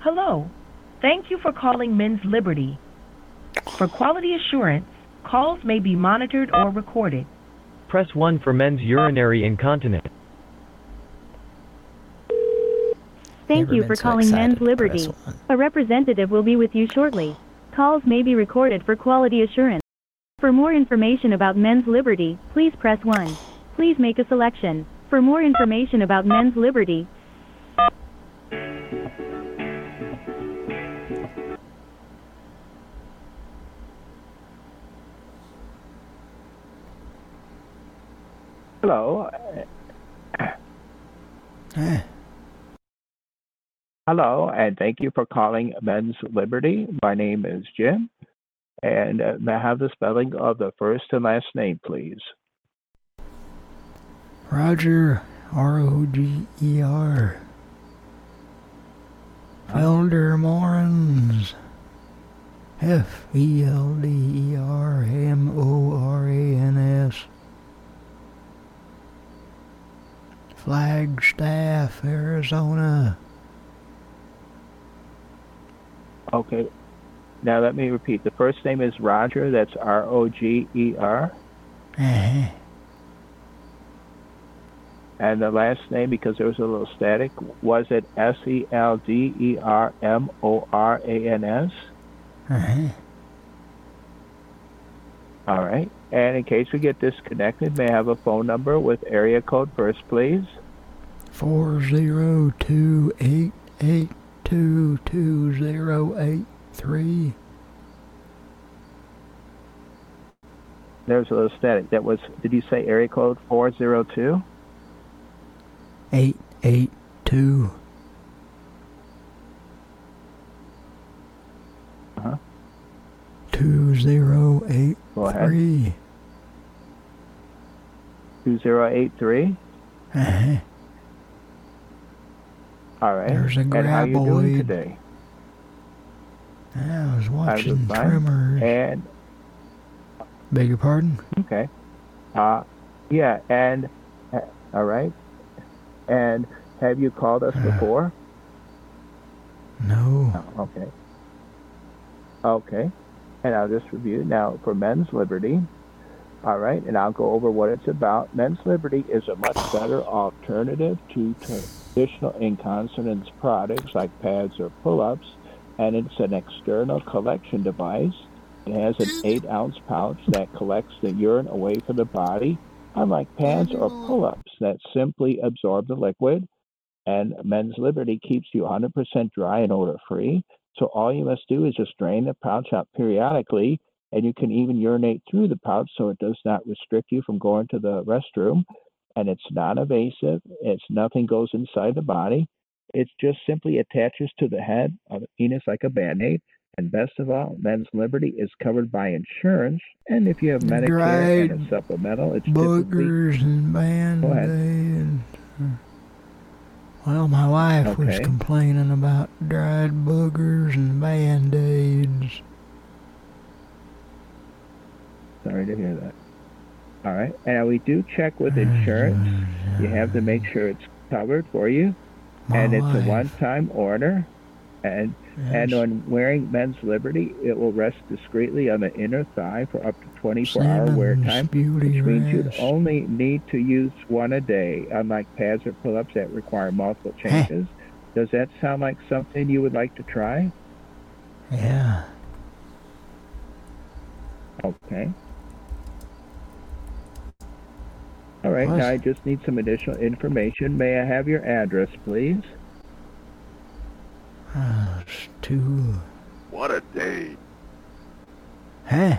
Hello. Thank you for calling Men's Liberty. For quality assurance, calls may be monitored or recorded. Press 1 for men's urinary incontinence. Thank Never you for so calling excited Men's Liberty. A representative will be with you shortly. Calls may be recorded for quality assurance. For more information about Men's Liberty, please press 1. Please make a selection. For more information about Men's Liberty, Hello. Hello, and thank you for calling Men's Liberty. My name is Jim, and uh, may I have the spelling of the first and last name, please? Roger, R-O-G-E-R. Felder Morans. E F-E-L-D-E-R-M-O-R-A-N-S. Flagstaff, Arizona. Okay. Now let me repeat. The first name is Roger. That's R O G E R. Uh-huh. And the last name, because there was a little static, was it S E L D E R M O R A N S? Uh-huh. All right. And in case we get disconnected, may I have a phone number with area code first, please? 402-882-2083. There's a little static. That was, did you say area code 402? 882 Two zero eight three. Two zero eight three. Uh-huh. All right. There's a graboid. How you doing today? I was watching Trimmers. Tremors. And Beg your pardon? Okay. Uh, yeah, and, uh, all right. And have you called us uh, before? No. Oh, okay. Okay. And I'll just review now for Men's Liberty. All right, and I'll go over what it's about. Men's Liberty is a much better alternative to traditional incontinence products like pads or pull-ups, and it's an external collection device. It has an eight-ounce pouch that collects the urine away from the body, unlike pads or pull-ups that simply absorb the liquid. And Men's Liberty keeps you 100% dry and odor-free. So all you must do is just drain the pouch out periodically, and you can even urinate through the pouch so it does not restrict you from going to the restroom. And it's non-invasive. It's nothing goes inside the body. It just simply attaches to the head of the penis like a band-aid. And best of all, Men's Liberty is covered by insurance. And if you have Medicare and Dried a supplemental, it's typically Boogers and band-aids. Well, my wife was complaining about dried boogers and band-aids. Sorry to hear that. All right. And we do check with insurance. You have to make sure it's covered for you. and it's a one-time order. And and when wearing Men's Liberty, it will rest discreetly on the inner thigh for up to 24-hour wear time, which means you'd only need to use one a day, unlike pads or pull-ups that require multiple changes. Does that sound like something you would like to try? Yeah. Okay. All right, now I just need some additional information. May I have your address, please? Ah, it's too... What a day. Huh?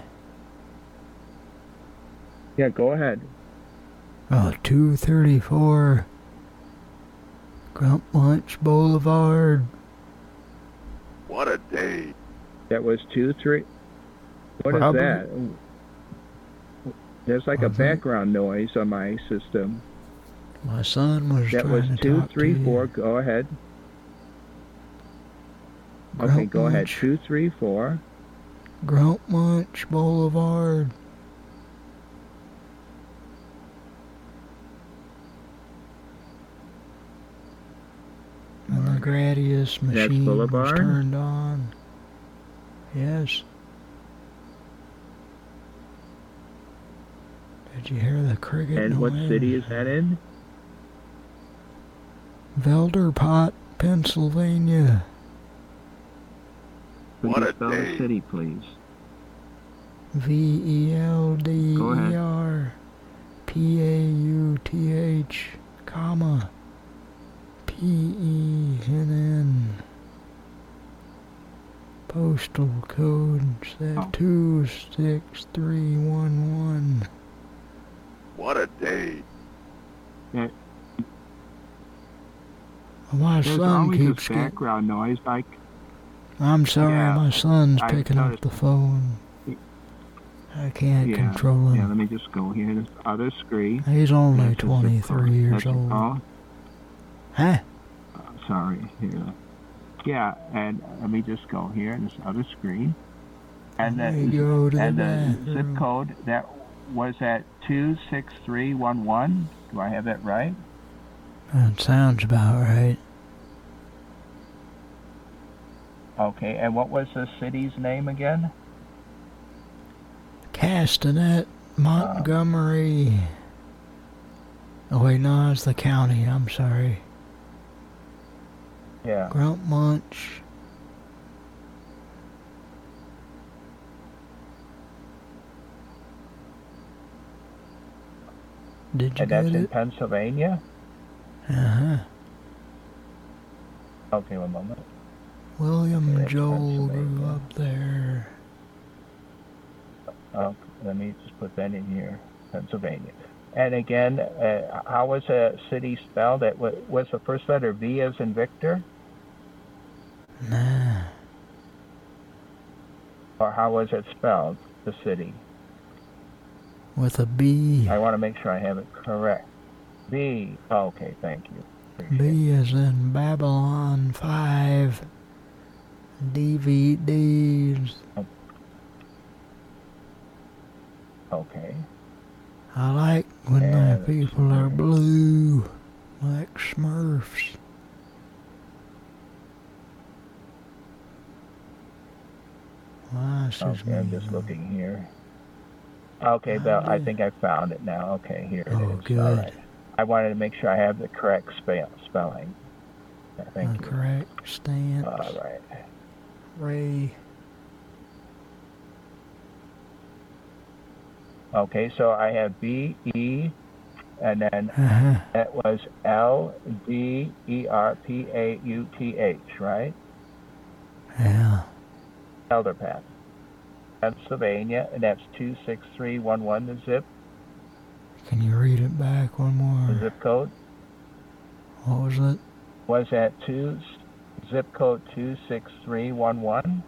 Yeah, go ahead. Oh, 234 Grump Lunch Boulevard. What a day. That was two, three. What is Robert? that? There's like a What's that? background noise on my system. My son was That was trying to two, talk three, to you. four. Go ahead. Okay, Grump go ahead. Lunch. Two, three, four. Grump Munch Boulevard. And the Gradius machine was turned on. Yes. Did you hear the cricket And what city is that in? Velderpot, Pennsylvania. Could What you a spell the city, please? V E L D E R P A U T H, comma, P E N N. Postal code Oh. two six three one one. What a day. Yeah, My There's son always keeps this background noise. Like I'm sorry, Yeah, my son's I picking up the phone. I can't yeah, control him. yeah. Let me just go here. This other screen. He's only That's a zip 23 years old. call. Huh? Uh, sorry. Here. Yeah, and let me just go here. This other screen. And Let the me go to the and the zip code that was at two six three one one. Do I have that right? That sounds about right. Okay. And what was the city's name again? Castanet, Montgomery. Oh wait, no, it's the county. I'm sorry. Yeah. Grump Munch. Did you And that's in? Pennsylvania. Uh huh. Okay, one moment. William Joel grew up there. Oh, let me just put that in here, Pennsylvania. And again, uh, how was a city spelled? Wa- was the first letter V as in Victor, Nah. or how was it spelled? The city. With a B. I want to make sure I have it correct. B. Okay, thank you. B is in Babylon 5. DVDs. Okay. I like when Yeah, the people are blue, like Smurfs. Is Okay, I'm just looking here. Okay, Bell, I think I found it now. Okay, here it oh, is. Oh, All good. right. I wanted to make sure I have the correct spell, spelling. Thank the you. correct stance. All right. Ray. Okay, so I have B E, and then Uh-huh. that was L D E R P A U T H, right? Yeah. Elder Path, Pennsylvania, and that's two six three one one. The zip, Can you read it back one the more? zip code What was it? was at two zip code two six three one one.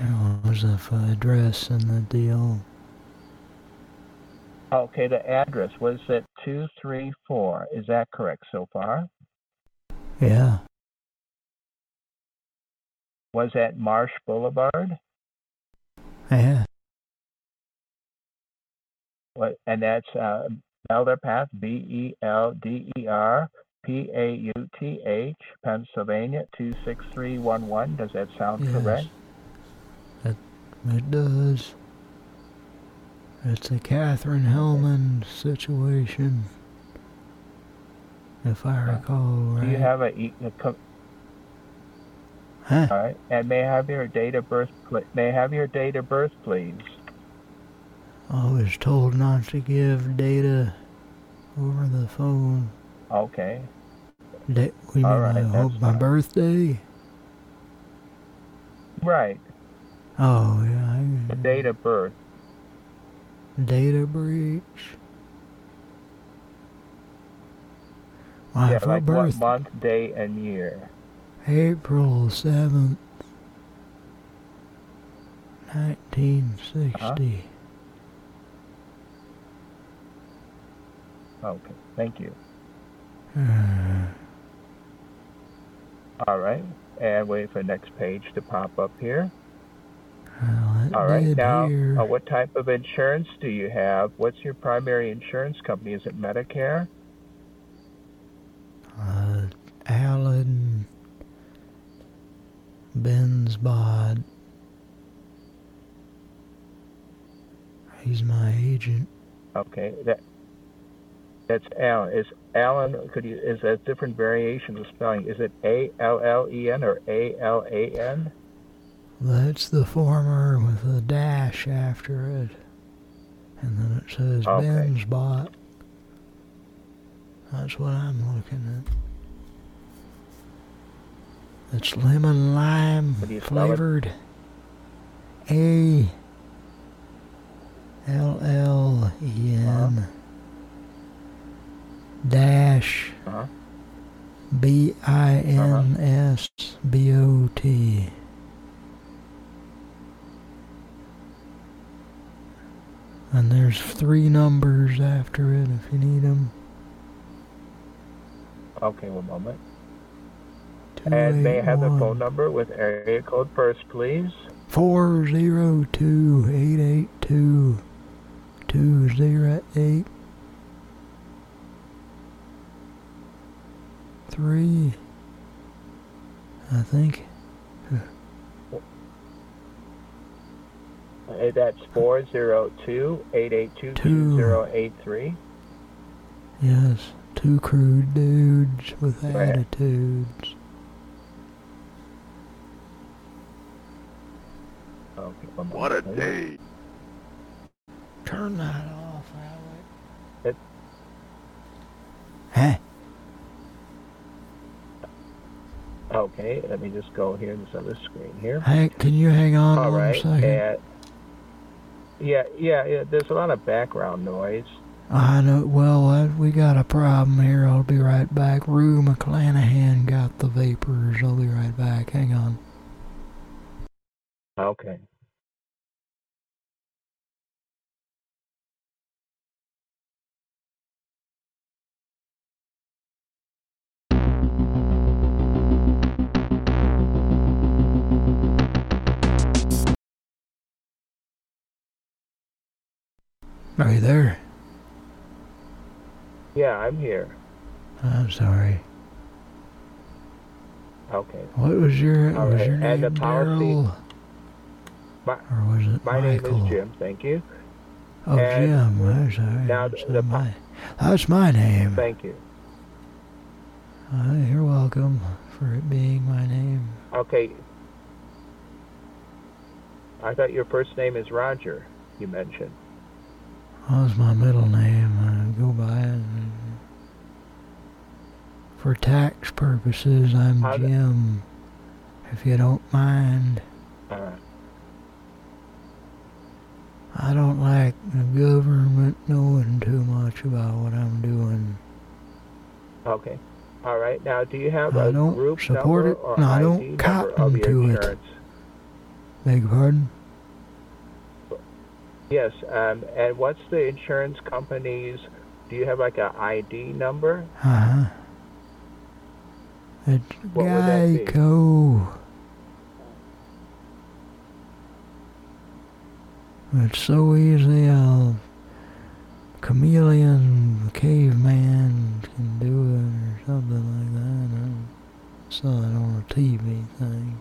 What was the f- address and the deal? Okay, the address was at two three four. Is that correct so far? Yeah. Was at Marsh Boulevard, Yeah. What, and that's uh, Elder Path, B E L D E R P A U T H, Pennsylvania, 26311. Does that sound Yes. correct? It, it does. It's a Catherine Hellman situation. If I recall right. Do you have a... co- Huh? All right. And may I have your date of birth, may I have your date of birth, please? I was told not to give data over the phone. Okay. What do All mean, right, my, that's my fine. birthday? Right. Oh, yeah. The date of birth. I, data breach. My yeah, like birth, what month, day, and year? April 7th, 1960. Uh-huh. Okay, thank you. Uh, All right, and wait for the next page to pop up here. well, All right, now, uh, what type of insurance do you have? What's your primary insurance company? Is it Medicare? Uh, Alan Bensbod. He's my agent. Okay, that that's Alan. Is Alan? Could you? Is that different variations of spelling? Is it A L L E N or A L A N? That's the former with a dash after it. And then it says Okay. Bensbot. That's what I'm looking at. It's lemon lime How do you spell it? flavored. A L L E N uh-huh dash. Uh-huh. B I N S B O T. And there's three numbers after it if you need them. Okay, one moment. And may I have the phone number with area code first, please? 402 882 2082. Three. I think. That's four zero two eight eight two two zero eight three. Yes, two crude dudes with Right. attitudes. Okay. What a please. day. Turn that off, Alec. It- Huh? Okay, let me just go here to this other screen here. Hey, can you hang on All one right, second? yeah, yeah, yeah. There's a lot of background noise. I know. Well, uh, we got a problem here. I'll be right back. Rue McClanahan got the vapors. I'll be right back. Hang on. Okay. Are you there? Yeah, I'm here. I'm sorry. Okay. What was your All was right, your name? Daryl? My, Or was it my name Michael? is Jim. Thank you. Oh, And Jim. I'm sorry. Now That's, the, the my, that's my name. Thank you. Uh, you're welcome for it being my name. Okay. I thought your first name is Roger. You mentioned. Was my middle name. I go by it. For tax purposes, I'm Jim. If you don't mind. Uh, I don't like the government knowing too much about what I'm doing. okay. All right. Now, do you have I a don't group support it. No, I ID don't number cotton to it. insurance? Beg your pardon? Yes. Um, and what's the insurance company's? Do you have like a ID number? Uh-huh. It's What would that be? Geico. It's so easy. A chameleon caveman can do it or something like that. I saw it on a TV thing.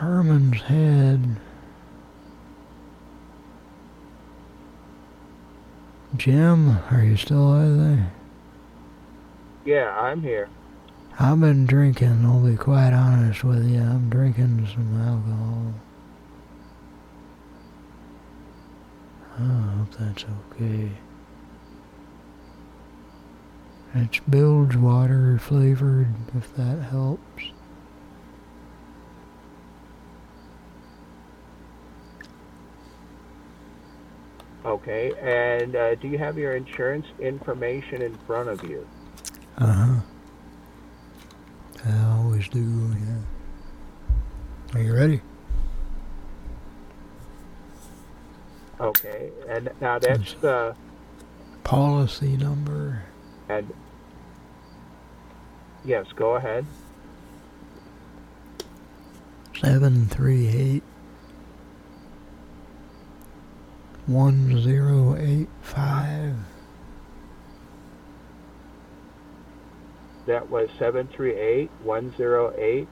Herman's head. Jim, are you still out there? Yeah, I'm here. I've been drinking, I'll be quite honest with you. I'm drinking some alcohol. I hope that's okay. It's bilge water flavored, if that helps. Okay, and uh, do you have your insurance information in front of you? Uh-huh. I always do, yeah. Are you ready? Okay, and now that's the Policy number. and yes, go ahead. Seven three eight one zero eight five. That was seven three eight one zero eight.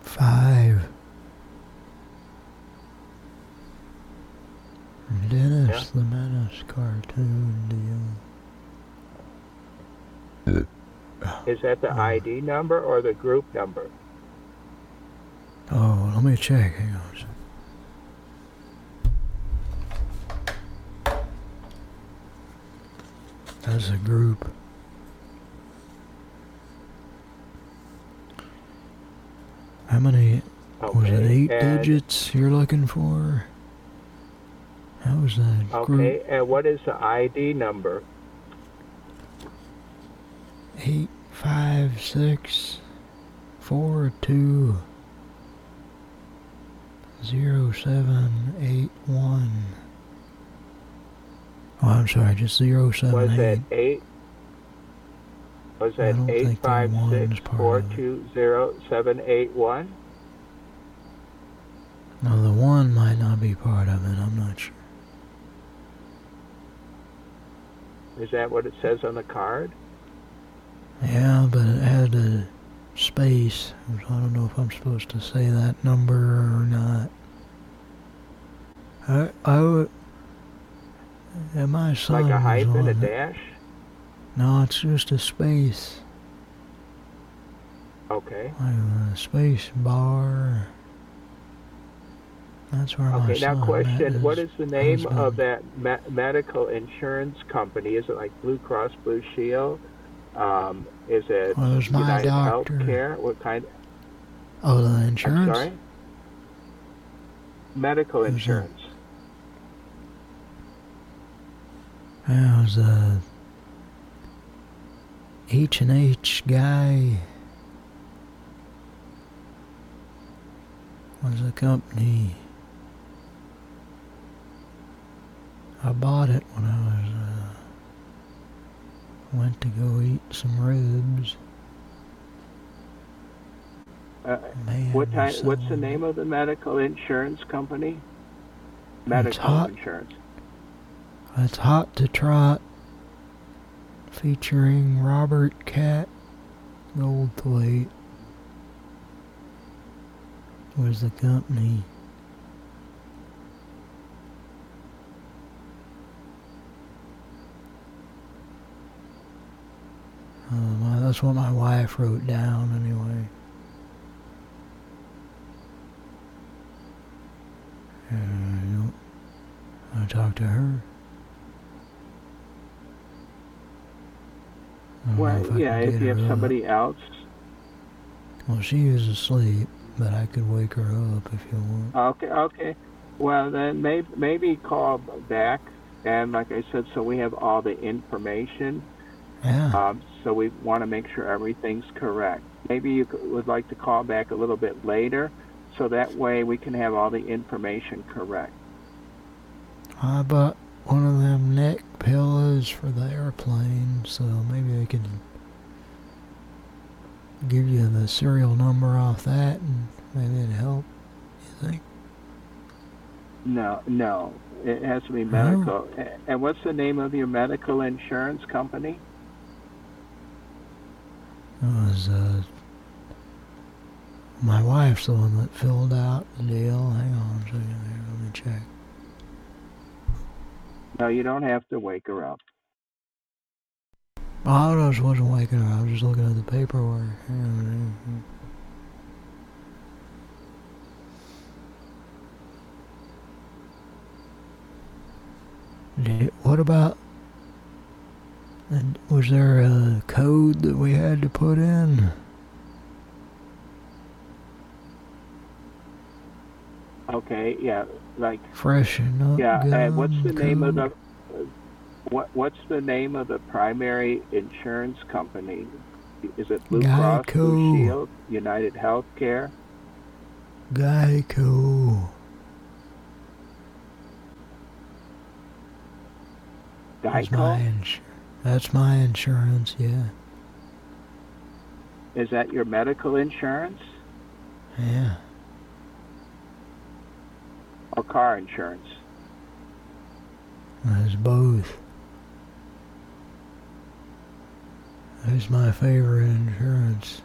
Five. Dennis the Menace cartoon deal. Is that the ID number or the group number? Oh, let me check. Hang on. A sec. That's a group. How many? was it eight digits you're looking for? How was that group? Okay, and what is the ID number? Eight five six four two zero seven eight one. Oh, I'm sorry, just zero seven Was eight. it eight? Was that don't eight think the five one six is part four of it. two zero seven eight one? No, the one might not be part of it. I'm not sure. Is that what it says on the card? Yeah, but it had a space. So I don't know if I'm supposed to say that number or not. I, I would. And my son Like a hyphen, a on it. dash? No, it's just a space. Okay. Like a space bar. That's where my Okay, now question, what is the name husband. of that me- medical insurance company? Is it like Blue Cross Blue Shield? Um, is it Well, there's my United doctor. Healthcare? What kind? Oh, the I'm insurance? sorry? Medical insurance. It was a H and H guy. Was a company. I bought it when I was uh, went to go eat some ribs. Uh, what they're What's the name of the medical insurance company? Medical hot. insurance. It's Hot to Trot, featuring Robert Cat Goldthwait. Was the company. Uh, my, that's what my wife wrote down anyway. Uh, you know, I talked to her. I don't know Well, if yeah, if you have up. somebody else. Well, she is asleep, but I could wake her up if you want. Okay, okay. Well, then maybe maybe call back, and like I said, so we have all the information. Yeah. Um, so we want to make sure everything's correct. Maybe you would like to call back a little bit later, so that way we can have all the information correct. I bought one of them neck pillows for the airplane, so maybe I can give you the serial number off that, and maybe it'd help. You think? No, no, it has to be Oh. medical. A- And what's the name of your medical insurance company? It was uh, my wife's the one that filled out the deal. Hang on a second there, let me check. No, you don't have to wake her up. Oh, I just wasn't waking her. I was just looking at the paperwork. Did- What about? Was there a code that we had to put in? Okay, yeah, like Freshen up yeah. And what's the name of the uh, what What's the name of the primary insurance company? Is it Blue Cross Blue Shield, United Healthcare? Geico. That's my, Geico? that's my insurance, yeah. Is that your medical insurance Yeah. Or car insurance? That's both. That's my favorite insurance.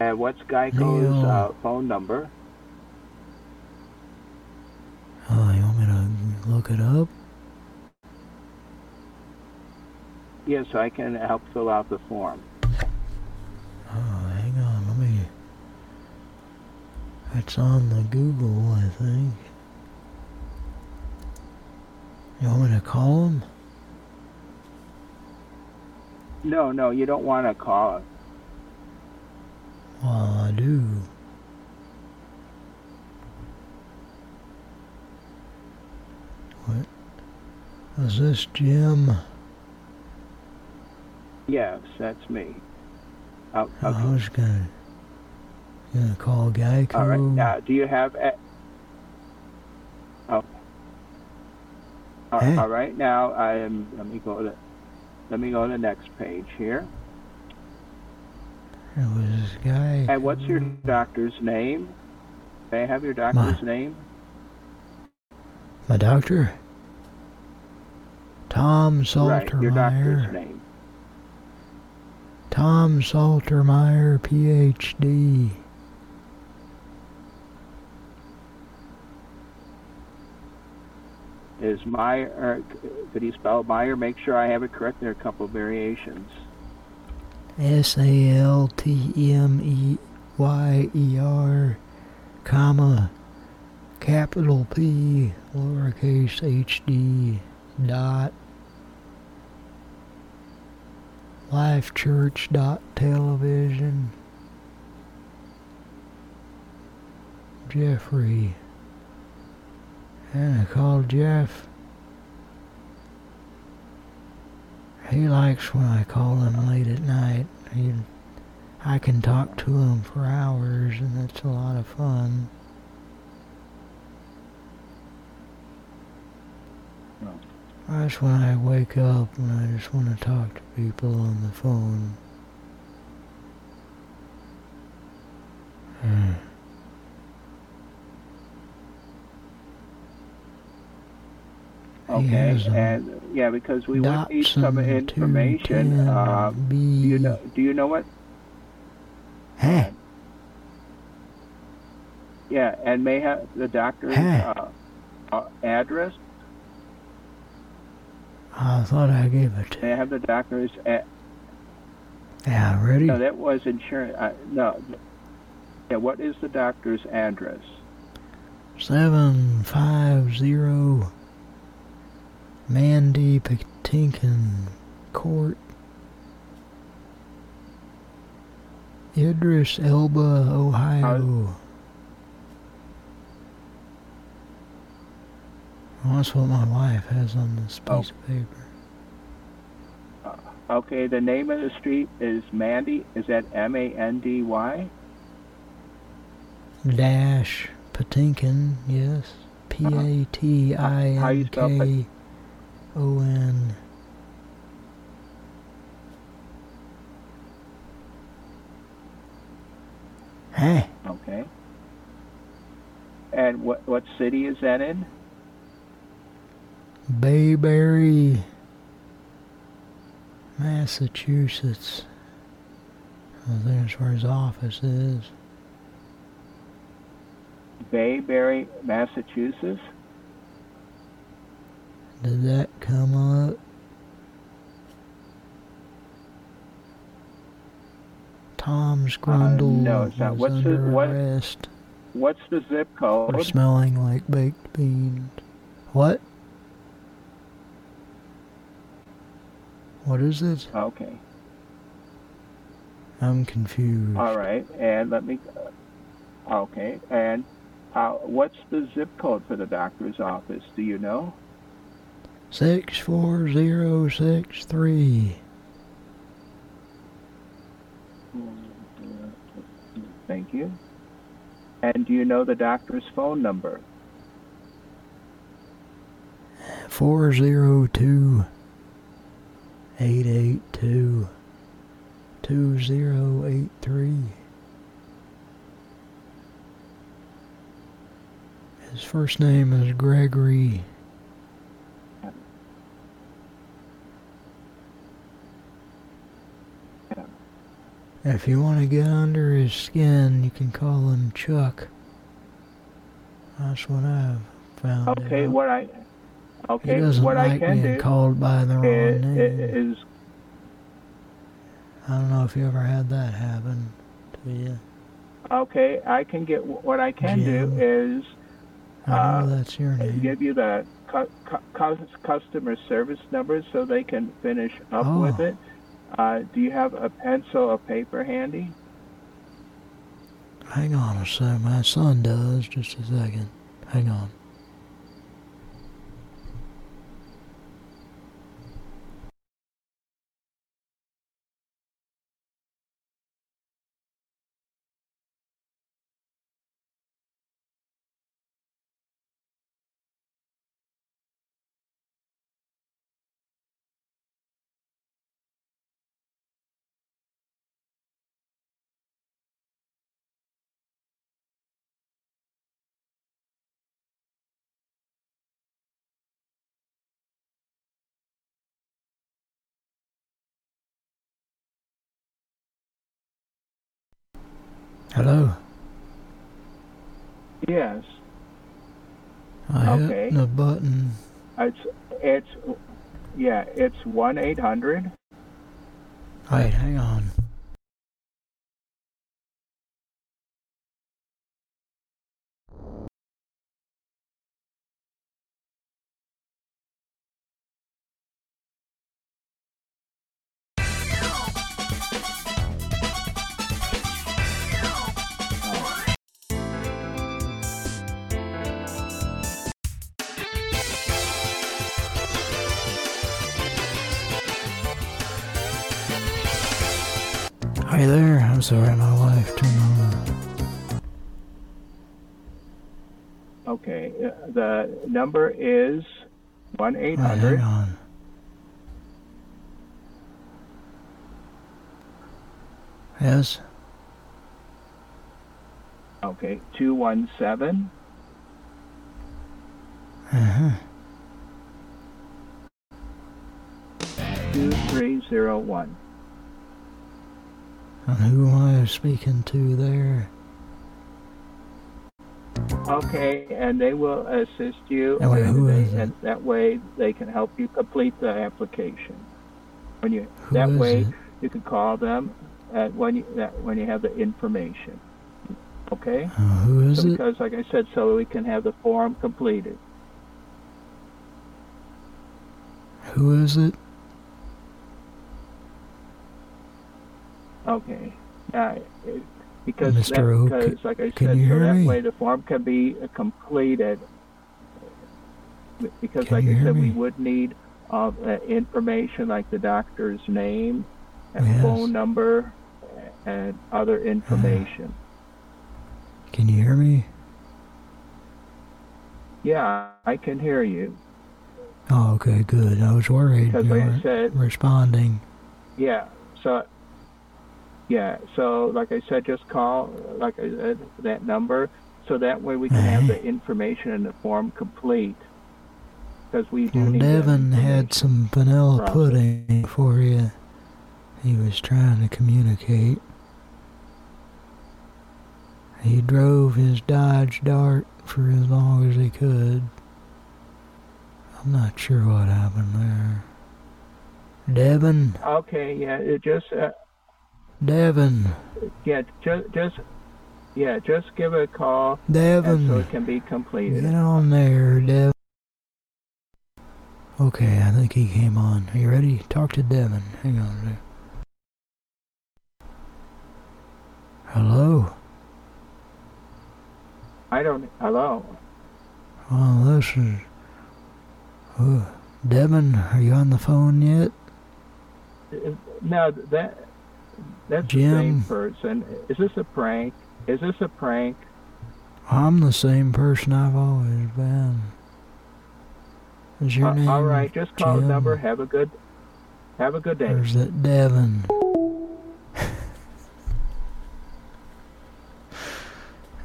And what's Geico's uh, phone number? Oh, you want me to look it up? Yes, I can help fill out the form. Oh, hang on, let me... It's on the Google, I think. You want me to call him? No, no, you don't want to call him. Well, I do. What? Is this Jim? Yes, that's me. Oh, I okay. was gonna, call Geico. All right. Now, uh, do you have? A- oh. All, Hey. all right. Now I am. Let me go to. Let me go to the next page here. It was this guy. And what's your doctor's name? May I have your doctor's name? My doctor? Tom Right. Your doctor's Saltermeyer. name. Tom Saltermeyer, PhD. Is Meyer? Uh, could you spell Meyer? Make sure I have it correct. There are a couple of variations. S A L T M E Y E R, comma, capital P, lowercase h d, dot, Life Church dot television. Jeffrey. And I called Jeff. He likes when I call him late at night. He, I can talk to him for hours, and that's a lot of fun. That's when I wake up and I just want to talk to people on the phone. Hmm. Okay. And yeah, because we would need some information. 210 Uh, do you know? Do you know what? Hey, Yeah, and may have the doctor's Hey. uh, uh, address. I thought I gave it. May I have the doctor's? A- Yeah, ready? no, that was insurance. Uh, no. Yeah, what is the doctor's address? Seven five zero Mandy Patinkin Court. Idris Elba, Ohio. Well, that's what my wife has on this oh. piece of paper. Uh, okay, the name of the street is Mandy. Is that M A N D Y? Dash Patinkin, yes. P A T I How you N spell Pat- K O N. Hey, Okay. And what what city is that in? Bayberry, Massachusetts. I think that's where his office is. Bayberry, Massachusetts. Did that come up? Tom's Grundle Uh, no, it's not. What's the- what- arrest What's the zip for code? smelling like baked beans. What? What is it? Okay. I'm confused. All right, and let me. Okay, and uh, what's the zip code for the doctor's office? Do you know? Six four zero six three. Thank you. And do you know the doctor's phone number? Four zero two eight eight two two zero eight three. His first name is Gregory. If you want to get under his skin, you can call him Chuck. That's what I've found Okay, out. what I he doesn't what I like can being do called by the wrong is, name. is I don't know if you ever had that happen to you. okay. I can get what I can Jim. do is I uh, know that's your name. give you the cu- cu- cu- customer service number so they can finish up with Oh. it. Uh, do you have a pencil or paper handy? Hang on a sec. My son does. Just a second. Hang on. Hello. Yes. I Okay. hit the button. It's it's yeah. It's one eight hundred. Wait, hang on. Hi there. I'm sorry, my wife turned on the. Okay. uh, The number is one eight Wait, hang on. Yes. Okay. Two one seven Uh huh. two three zero one. And who am I speaking to there? Okay, and they will assist you, And wait, and, who they- is it? that way they can help you complete the application. When you Who that way it? you can call them at when you that when you have the information. Okay. Uh, who is so it? Because, like I said, so we can have the form completed. Who is it? Okay. Uh, it- because Mr. that, O, because like I can said, you so hear that me? way the form can be uh, completed. Because, Can like I said, we would need uh, uh, information like the doctor's name and Yes. phone number and other information. Can you hear me? yeah, I can hear you. Oh, okay, good. I was worried Because, you like I weren't said- responding. Yeah. So, yeah. So, like I said, just call, like I said, that number, so that way we can have the information and the form complete. Because we do Well, Devin had some vanilla process. pudding for you. He was trying to communicate. He drove his Dodge Dart for as long as he could. I'm not sure what happened there. Devin, Okay. Yeah. It just. Uh, Devon. Yeah, just, just yeah, just give a call. Devon. So it can be completed. Get on there, Devon. Okay, I think he came on. Are you ready? Talk to Devon. Hang on. Hello? I don't... Hello? Well, this is... Uh, Devin, are you on the phone yet? Uh, no, that that's Jim. the same person. Is this a prank? Is this a prank? I'm the same person I've always been. Is your Uh, name all right, just call the number. Have a good. Have a good day. Or is it Devin?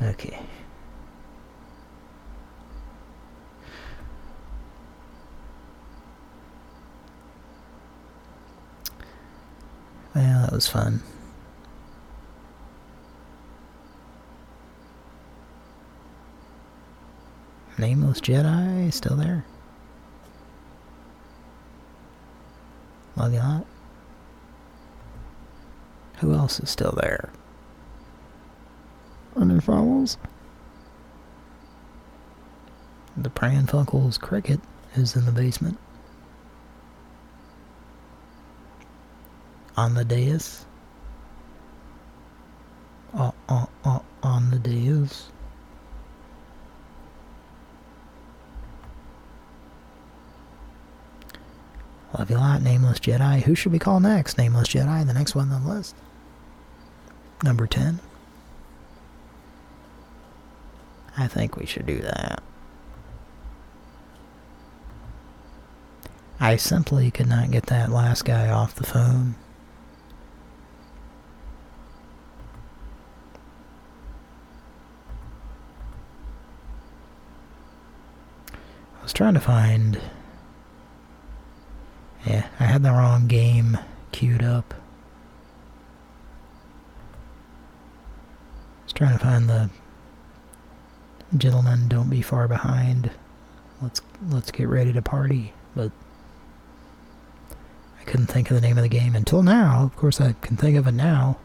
Okay. Well, that was fun. Nameless Jedi still there? Love you lot. Who else is still there? Any follows? The Pran Funkels cricket is in the basement. On the dais. Uh, uh, uh, on the dais. Love you a lot, Nameless Jedi. Who should we call next? Nameless Jedi, the next one on the list. Number 10. I think we should do that. I simply could not get that last guy off the phone. I was trying to find... Yeah, I had the wrong game queued up. I was trying to find the gentlemen don't be far behind. Let's let's get ready to party, but I couldn't think of the name of the game until now. Of course, I can think of it now.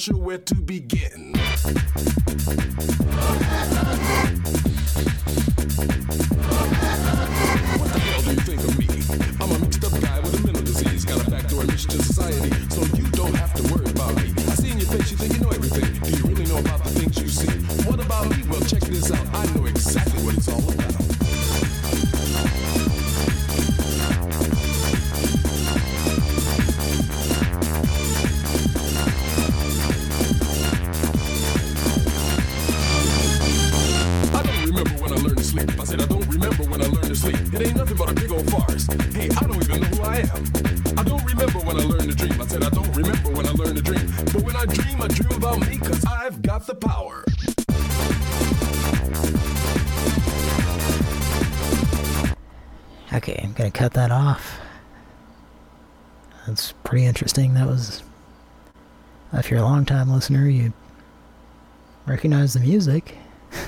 Sure where to begin. If you're a long-time listener, you recognize the music.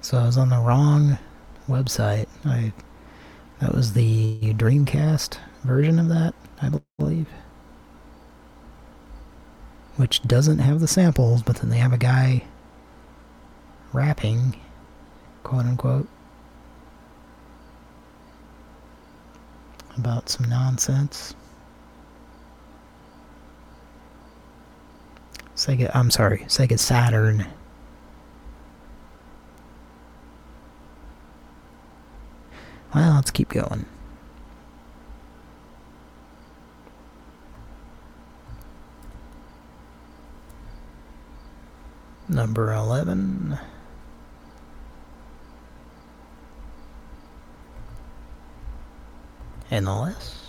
so I was on the wrong website. I That was the Dreamcast version of that, I believe. Which doesn't have the samples, but then they have a guy rapping, quote unquote, about some nonsense. Sega, I'm sorry, Sega Saturn. Well, let's keep going. Number 11. And the list.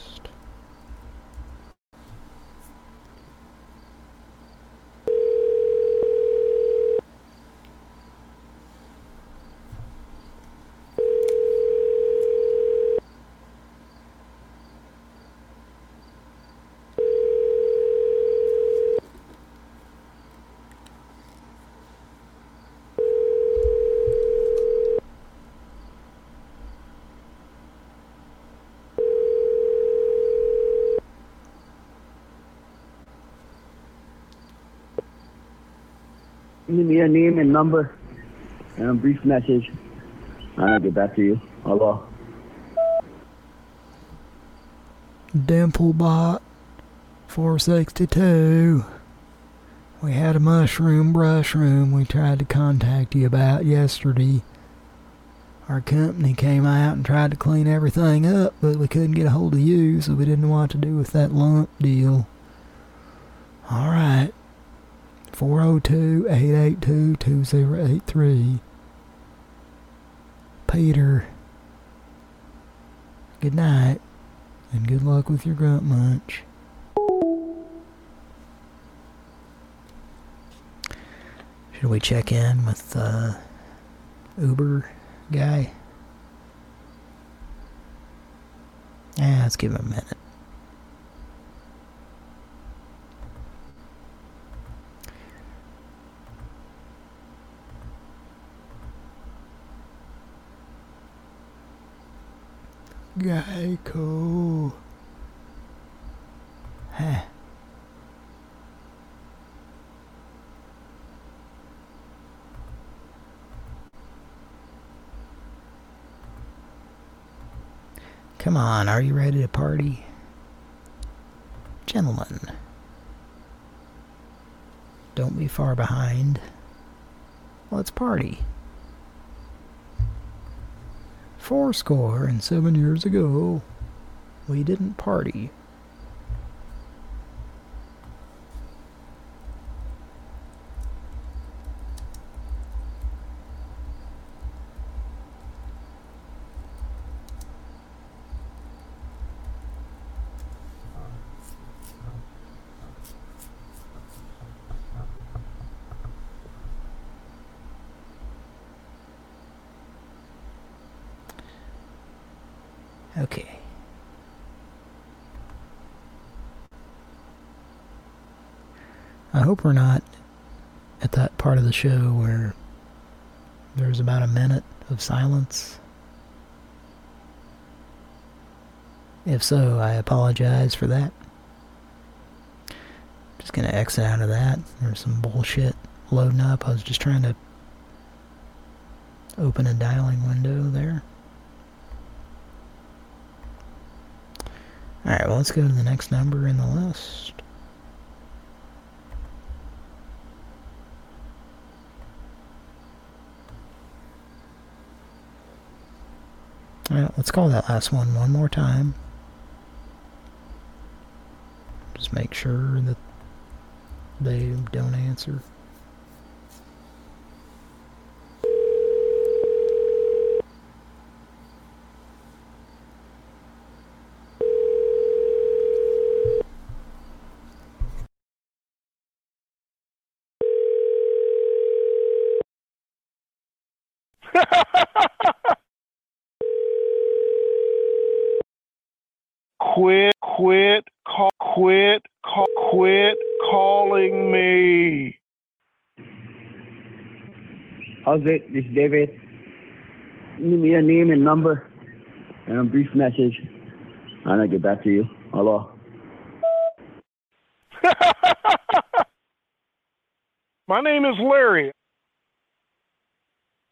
Your name and number and a brief message, and I'll get back to you. Hello. Dimplebot 462. We had a mushroom brush room we tried to contact you about yesterday. Our company came out and tried to clean everything up, but we couldn't get a hold of you, so we didn't know what to do with that lump deal. Alright. 402-882-2083. Peter. Good night, and good luck with your grunt munch. Should we check in with the Uber guy? Yeah, let's give him a minute. Geico. Huh. Come on, are you ready to party? Gentlemen. Don't be far behind. Let's party. Four score and seven years ago, we didn't party. Okay. I hope we're not at that part of the show where there's about a minute of silence. If so, I apologize for that. Just gonna exit out of that. There's some bullshit loading up. I was just trying to open a dialing window there. Alright, well let's go to the next number in the list. Alright, let's call that last one one more time. Just make sure that they don't answer. Quit, quit, call, quit, call, quit calling me. How's it? This is David. Give me your name and number and a brief message, and I'll get back to you. Hello. My name is Larry.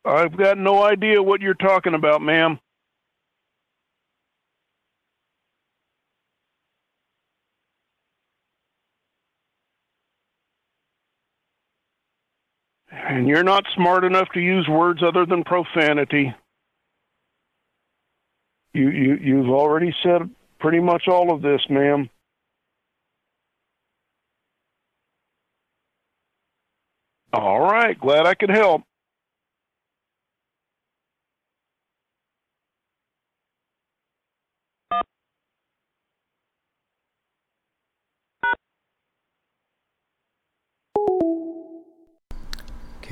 I've got no idea what you're talking about, ma'am. And you're not smart enough to use words other than profanity. You you you've already said pretty much all of this, ma'am. All right, glad I could help.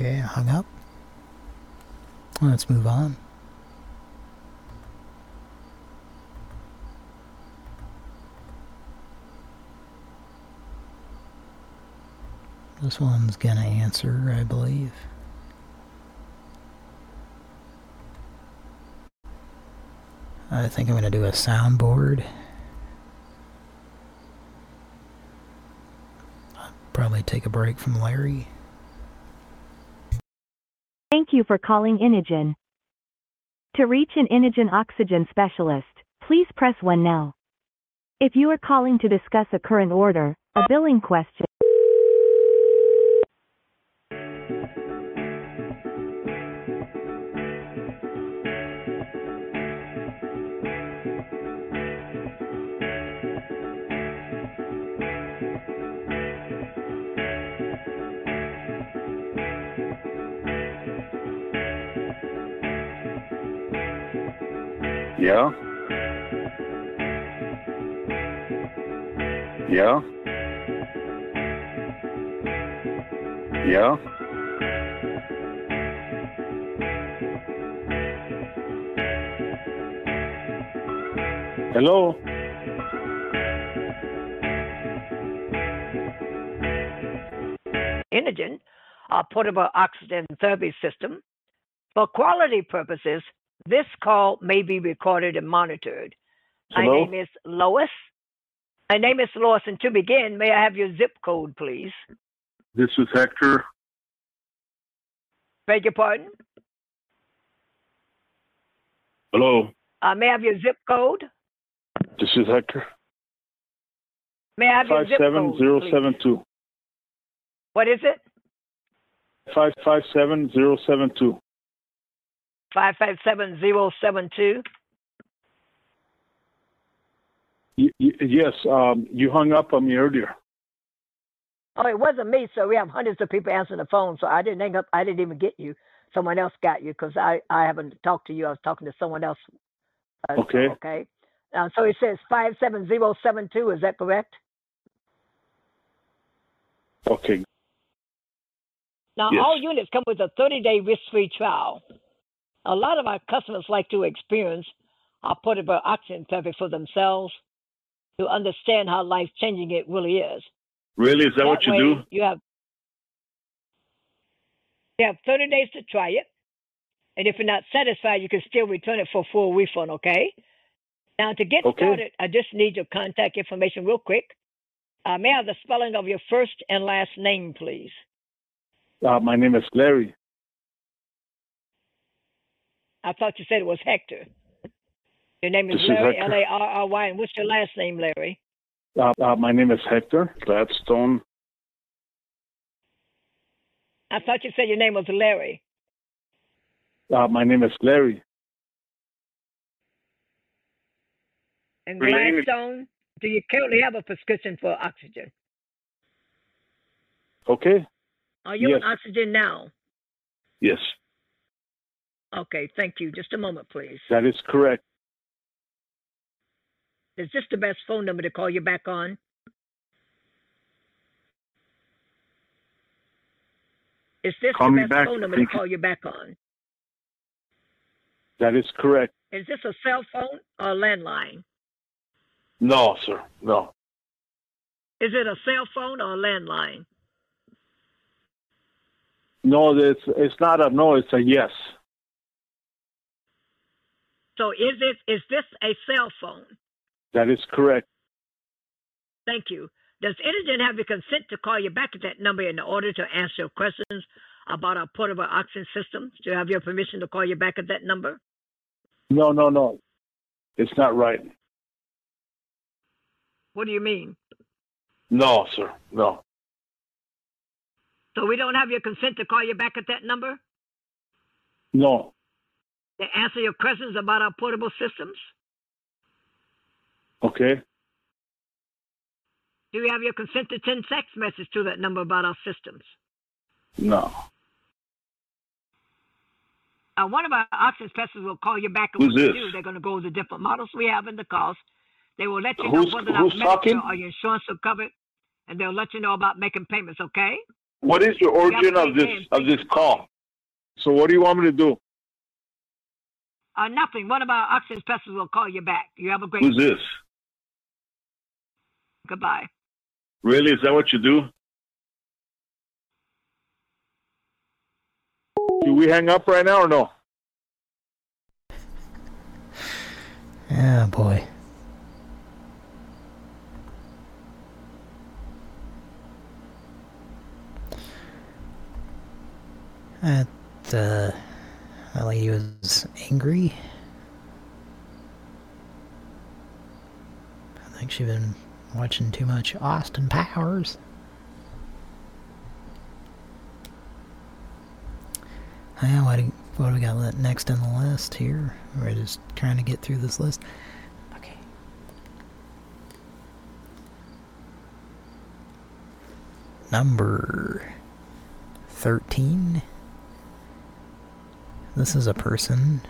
Okay, hung up. Let's move on. This one's gonna answer, I believe. I think I'm gonna do a soundboard. I'll probably take a break from Larry. Thank you for calling Inogen. To reach an Inogen oxygen specialist, please press 1 now. If you are calling to discuss a current order, a billing question, Yeah? Yeah? Yeah? Hello? Inogen, a portable oxygen therapy system. For quality purposes, this call may be recorded and monitored. Hello? My name is Lois. My name is Lois, and to begin, may I have your zip code, please? This is Hector. Beg your pardon? Hello? Uh, may I have your zip code? This is Hector. May I have your zip code? please? 57072. What is it? 557072. 557072. Y- y- yes, um, you hung up on me earlier. Oh, it wasn't me, so we have hundreds of people answering the phone, so I didn't hang up. I didn't even get you. Someone else got you because I, I haven't talked to you. I was talking to someone else. Uh, so, Okay. okay. Uh, so it says 57072. Is that correct? Okay. Now, Yes. all units come with a 30 day risk free trial. A lot of our customers like to experience our portable oxygen therapy for themselves to understand how life changing it really is. Really? Is that, what you do? You have, you have 30 days to try it. And if you're not satisfied, you can still return it for full refund, okay? Now, to get Okay. started, I just need your contact information real quick. Uh, may I have the spelling of your first and last name, please? Uh, my name is Larry. I thought you said it was Hector. Your name is This Larry, Hector. L A R R Y, and what's your last name, Larry? Uh, uh, my name is Hector Gladstone. I thought you said your name was Larry. Uh, my name is Larry. And Your name is- Gladstone, do you currently have a prescription for oxygen? Okay? Are you Yes. on oxygen now? Yes, Okay, thank you. Just a moment, please. that is correct. Is this the best phone number to call you back on? Is this Call the me best back, phone number to thank you. call you back on? That is correct. Is this a cell phone or a landline? No, sir. No. Is it a cell phone or a landline? No, it's, it's not a no, it's a yes. So is it is this a cell phone? That is correct. Thank you. Does Inogen have your consent to call you back at that number in order to answer questions about our portable oxygen system. Do you have your permission to call you back at that number? No, no, no. It's not right. What do you mean? No, sir. No. So we don't have your consent to call you back at that number No. To answer your questions about our portable systems? Okay. Do you have your consent to send text message to that number about our systems? No. Uh, one of our oxygen specialists will call you back and Who's this? do, they're going to go over the different models we have and the cost. They will let you Who's- know whether or not Medicare or your insurance will cover it, and they'll let you know about making payments, okay? What is the origin of this of this call? So what do you want me to do? Uh, nothing. One of our oxygen specialists will call you back. You have a great Who's this? Goodbye. Really? Is that what you do? Do we hang up right now or no? Oh boy. At, uh, that lady was angry. I think she'd been watching too much Austin Powers. Yeah, what do, what do we got next on the list here? We're just trying to get through this list. Okay. Number 13. This is a person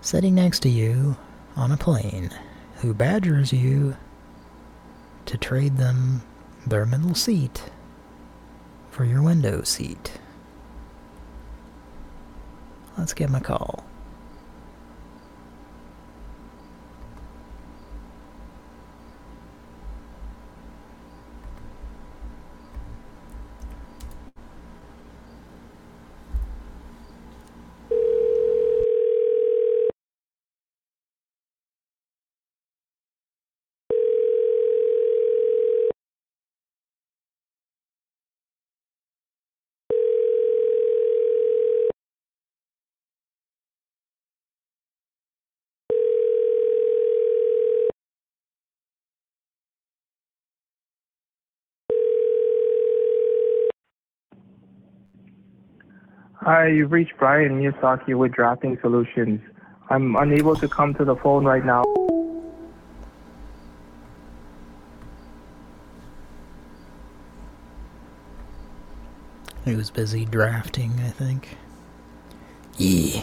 sitting next to you on a plane who badgers you to trade them their middle seat for your window seat. Let's give him a call. Hi, you've reached Brian Miyazaki with Drafting Solutions. I'm unable to come to the phone right now. He was busy drafting, I think. Yeah.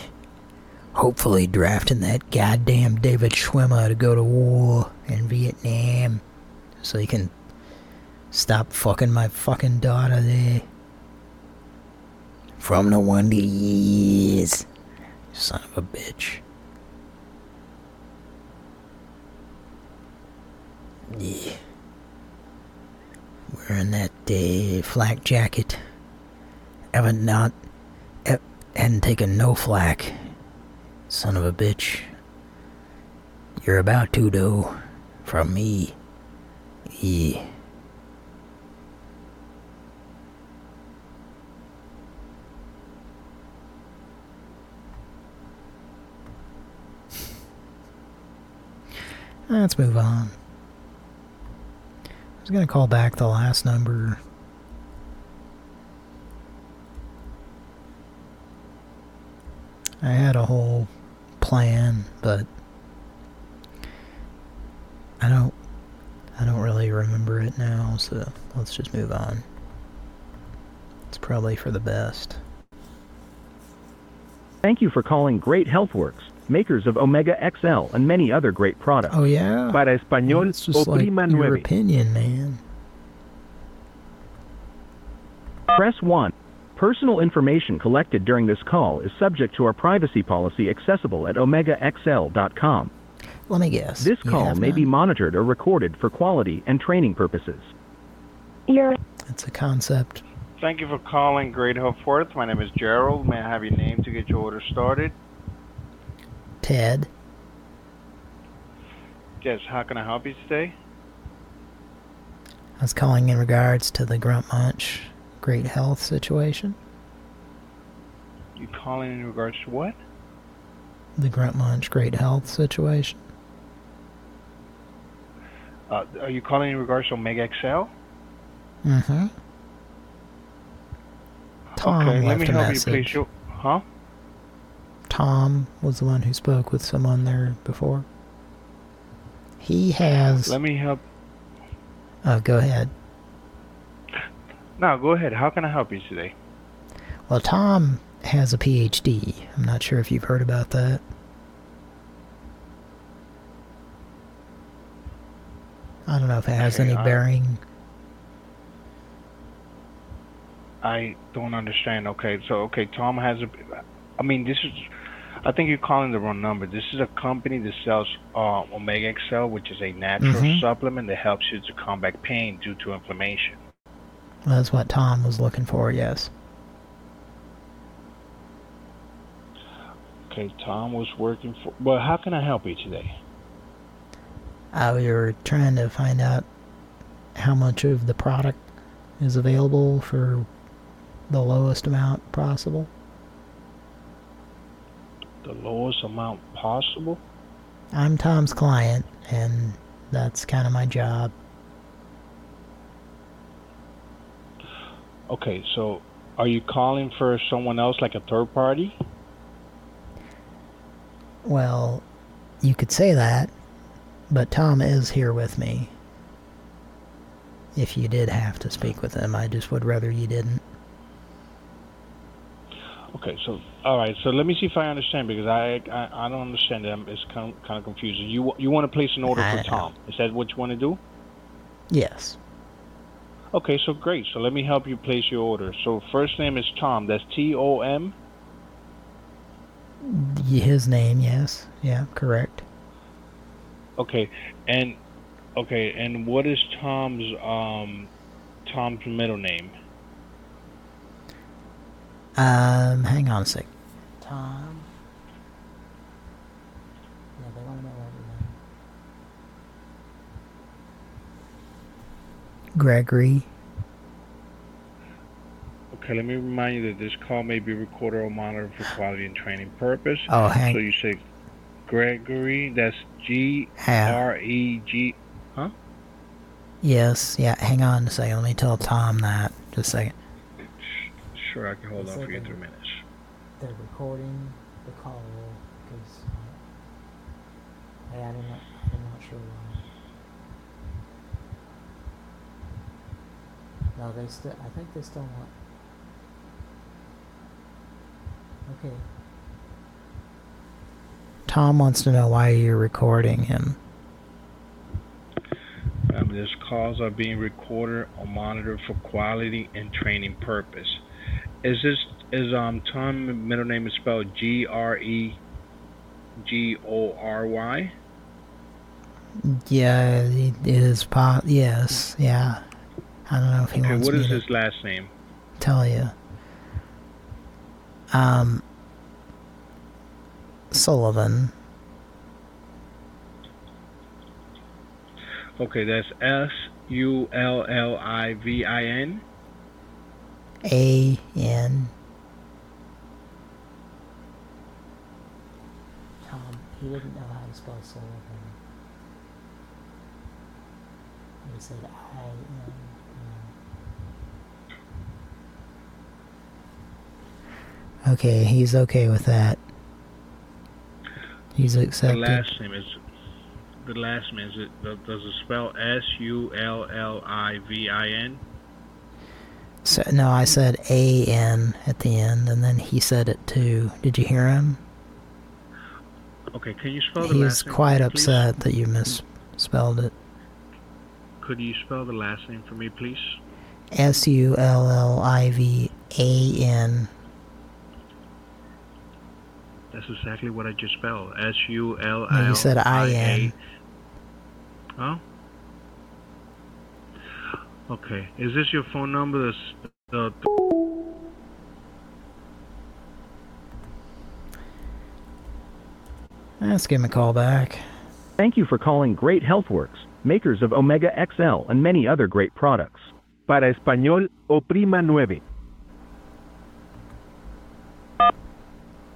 Hopefully drafting that goddamn David Schwimmer to go to war in Vietnam. So he can stop fucking my fucking daughter there. From the Years. Son of a bitch. Yeah. Wearing that uh, flak jacket. Haven't not. eh, hadn't taken no flack. Son of a bitch. You're about to, though. From me. Yeah. Let's move on. I was gonna call back the last number. I had a whole plan, but I don't I don't really remember it now, so let's just move on. It's probably for the best. Thank you for calling Great Healthworks, makers of Omega XL and many other great products. Oh yeah. Para español, It's just like your nueve. opinion, man. Press 1. Personal information collected during this call is subject to our privacy policy accessible at omegaxl.com. Let me guess. This call have may be monitored or recorded for quality and training purposes. It's a concept. Thank you for calling Great HealthWorks. My name is Gerald. May I have your name to get your order started? Ted. Yes, how can I help you today? I was calling in regards to the Grunt Munch Great Health situation. You calling in regards to what? The Grunt Munch Great Health situation. Uh, are you calling in regards to Omega XL? Mm-hmm. Tom okay, left let me a help message. you, please. You, huh? Tom was the one who spoke with someone there before. He has... Let me help. Oh, go ahead. No, go ahead. How can I help you today? Well, Tom has a PhD. I'm not sure if you've heard about that. I don't know if it has Okay, any I- bearing. I don't understand. Okay, so okay, Tom has a. I mean, this is. I think you're calling the wrong number. This is a company that sells uh, Omega XL, which is a natural Mhm. supplement that helps you to combat pain due to inflammation. That's what Tom was looking for, yes. Okay, Tom was working for. Well, how can I help you today? Uh, we were trying to find out how much of the product is available for the lowest amount possible. The lowest amount possible. I'm Tom's client, and that's kind of my job. Okay, so are you calling for someone else, like a third party? Well, you could say that, but Tom is here with me. If you did have to speak with him, I just would rather you didn't. Okay, so all right, so let me see if I understand because I I, I don't understand them. It's kind of, kind of confusing. You you want to place an order I for Tom? Is that what you want to do? Yes. Okay, so great. So let me help you place your order. So first name is Tom. That's T O M. His name, yes. Yeah, correct. Okay, and okay, and what is Tom's um Tom's middle name? Um, hang on a sec. Tom. Yeah, they want to know everything. Gregory. Okay, let me remind you that this call may be recorded or monitored for quality and training purpose. Oh, hang- So you say Gregory. That's G R E G. Huh? Yes, yeah, hang on a second. Let me tell Tom that. Just a second. Sure, I can hold on for you three minutes. They're recording the call because I, I'm not, I'm not sure why. No, they still. I think they still want. Okay. Tom wants to know why you're recording him. Um, these calls are being recorded or monitored for quality and training purpose. Is this is um Tom middle name is spelled G R E G O R Y? Yeah, it is po- Yes, yeah. I don't know if he Okay, wants what is to his last name? tell you. Um, Sullivan. Okay, that's S U L L I V I N. A N. Tom, he didn't know how to spell Sullivan. He said I N. Okay, he's okay with that. He's accepted. The last name is the last name is it does does it spell S U L L I V I N? So, no, I said A N at the end, and then he said it too. Did you hear him? Okay, can you spell the He's last name? quite me, please? upset that you misspelled it. Could you spell the last name for me, please? S U L L I V A N. That's exactly what I just spelled. S U L No, you said I N. Huh? Okay. Is this your phone number? This, uh, the, Let's give him a call back. Thank you for calling Great HealthWorks, makers of Omega XL and many other great products. Para español, oprima nueve.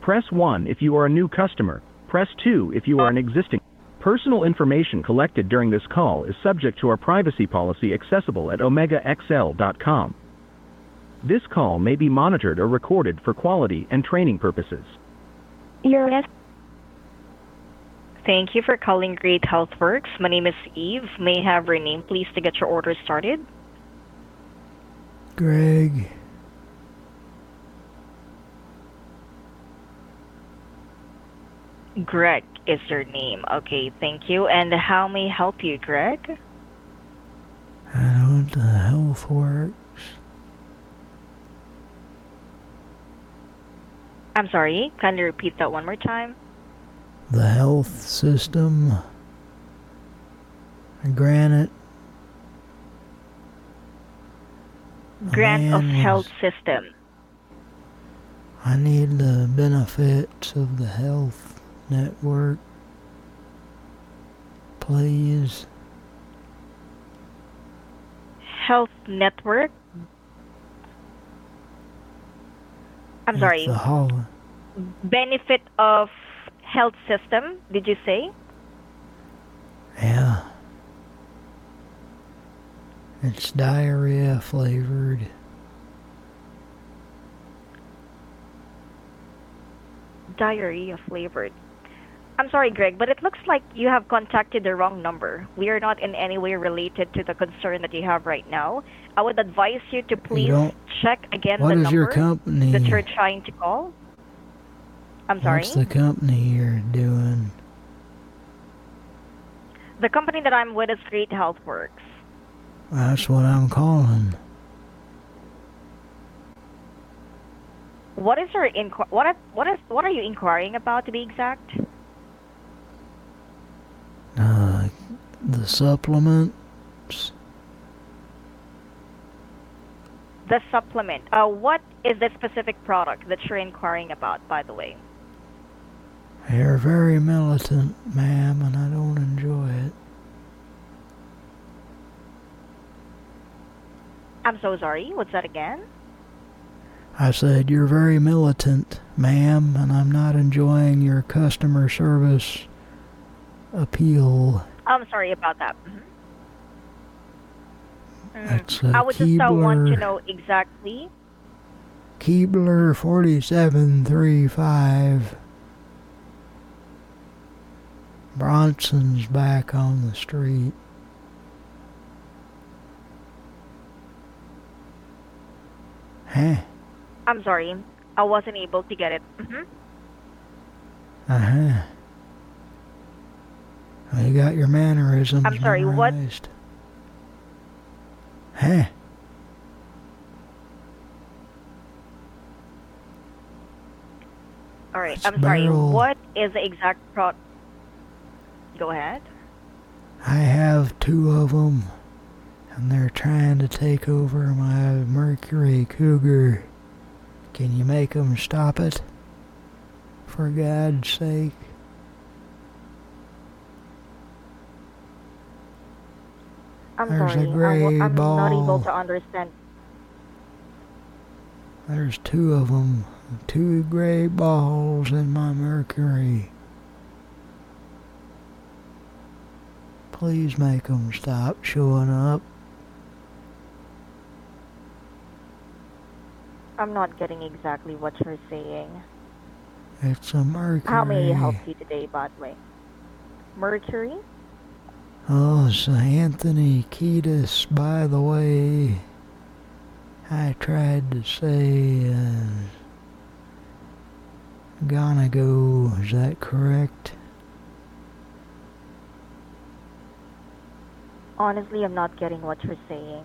Press 1 if you are a new customer. Press 2 if you are an existing. Personal information collected during this call is subject to our privacy policy accessible at omegaxl.com. This call may be monitored or recorded for quality and training purposes. Your Thank you for calling Great HealthWorks. My name is Eve. May I have your name, please, to get your order started? Greg. Greg is your name. Okay, thank you. And how may I help you, Greg? I know the health works. I'm sorry, can you repeat that one more time? The health system. Granite. Grant of Health System. I need the benefits of the health network. Please. Health Network. I'm It's sorry. The Benefit of Health System, did you say? Yeah. It's diarrhea flavored. Diarrhea flavored. I'm sorry, Greg, but it looks like you have contacted the wrong number. We are not in any way related to the concern that you have right now. I would advise you to please check again the number your company? that you're trying to call. I'm sorry. What's the company you're doing? The company that I'm with is Great HealthWorks. That's what I'm calling. What is your inqu- what are, what is what are you inquiring about to be exact? Uh, the supplements. The supplement. Uh, what is the specific product that you're inquiring about, by the way? You're very militant, ma'am, and I don't enjoy it. I'm so sorry. What's that again? I said, you're very militant, ma'am, and I'm not enjoying your customer service appeal. I'm sorry about that. Mm, That's, uh, I would just uh, want to know exactly. Keebler 4735. Bronson's back on the street. Huh? I'm sorry. I wasn't able to get it. hmm Uh-huh. Well, you got your mannerisms I'm sorry, what- memorized. Huh? All right. It's I'm sorry. What is the exact pro? Go ahead. I have two of them, and they're trying to take over my Mercury Cougar. Can you make them stop it? For God's sake. I'm There's a sorry. I gray wa- I'm not able to understand. There's two of them. Two gray balls in my Mercury. Please make them stop showing up. I'm not getting exactly what you're saying. It's a Mercury. How may I help you today, by the way? Mercury? Oh, it's Anthony Kiedis, by the way. I tried to say, uh, gonna go, is that correct? Honestly, I'm not getting what you're saying.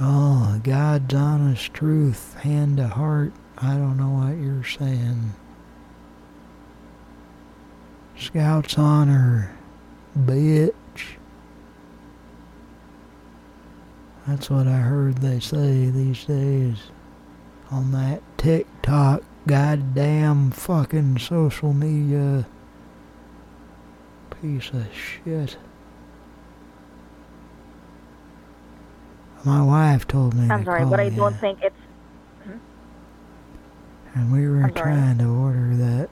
Oh, God's honest truth, hand to heart. I don't know what you're saying. Scout's honor, bitch. That's what I heard they say these days on that TikTok goddamn fucking social media piece of shit. My wife told me I'm to sorry, but I you, don't think it's. Hmm? and we were I'm sorry. trying to order that.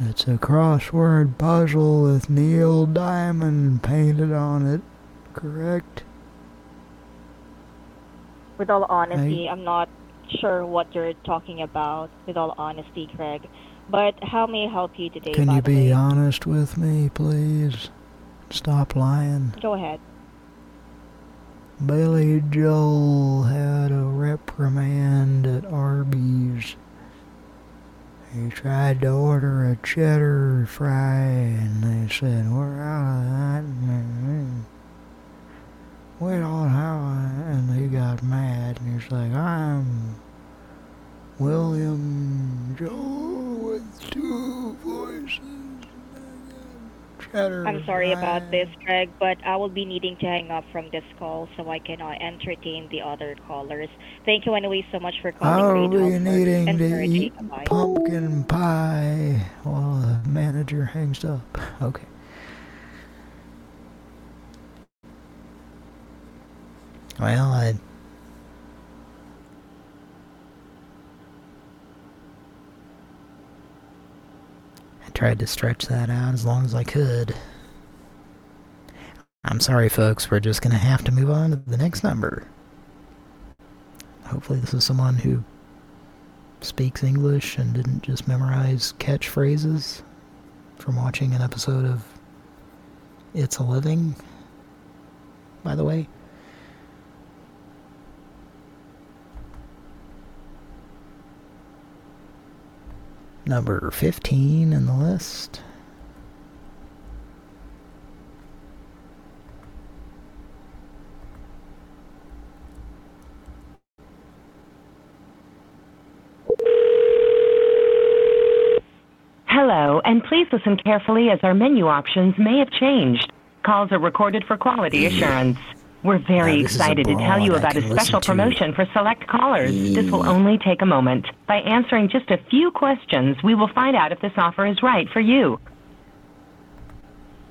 It's a crossword puzzle with Neil Diamond painted on it, correct? With all honesty, I'm not sure what you're talking about. With all honesty, Craig. But how may I help you today? Can you be honest with me, please? Stop lying. Go ahead. Billy Joel had a reprimand at Arby's. He tried to order a cheddar fry, and they said, we're out of that. We don't have it. And he got mad, and he's like, I'm William Joel with two voices. I'm sorry fry." about this, Greg, but I will be needing to hang up from this call so I can uh, entertain the other callers. Thank you anyway so much for calling. I'll be needing to eat pumpkin pie while the manager hangs up. Okay. Well, I... tried to stretch that out as long as I could. I'm sorry, folks. We're just going to have to move on to the next number. Hopefully this is someone who speaks English and didn't just memorize catchphrases from watching an episode of It's a Living, by the way. Number 15 in the list. Hello, and please listen carefully as our menu options may have changed. Calls are recorded for quality assurance. We're very Now, this is a excited to tell you about a special listen to. promotion for select callers. This will only take a moment. By answering just a few questions, we will find out if this offer is right for you.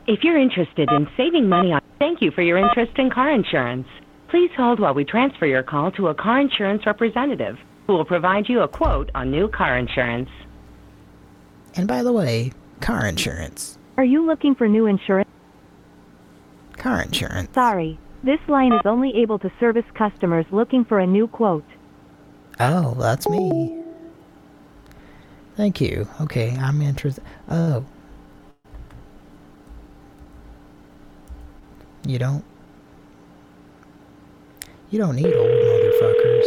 If you're interested in saving money on thank you for your interest in car insurance. Please hold while we transfer your call to a car insurance representative who will provide you a quote on new car insurance. And by the way, car insurance. Are you looking for new insurance? Car insurance. Sorry, this line is only able to service customers looking for a new quote. Oh, that's me. Thank you. Okay, I'm interested. Oh. You don't... You don't need old motherfuckers.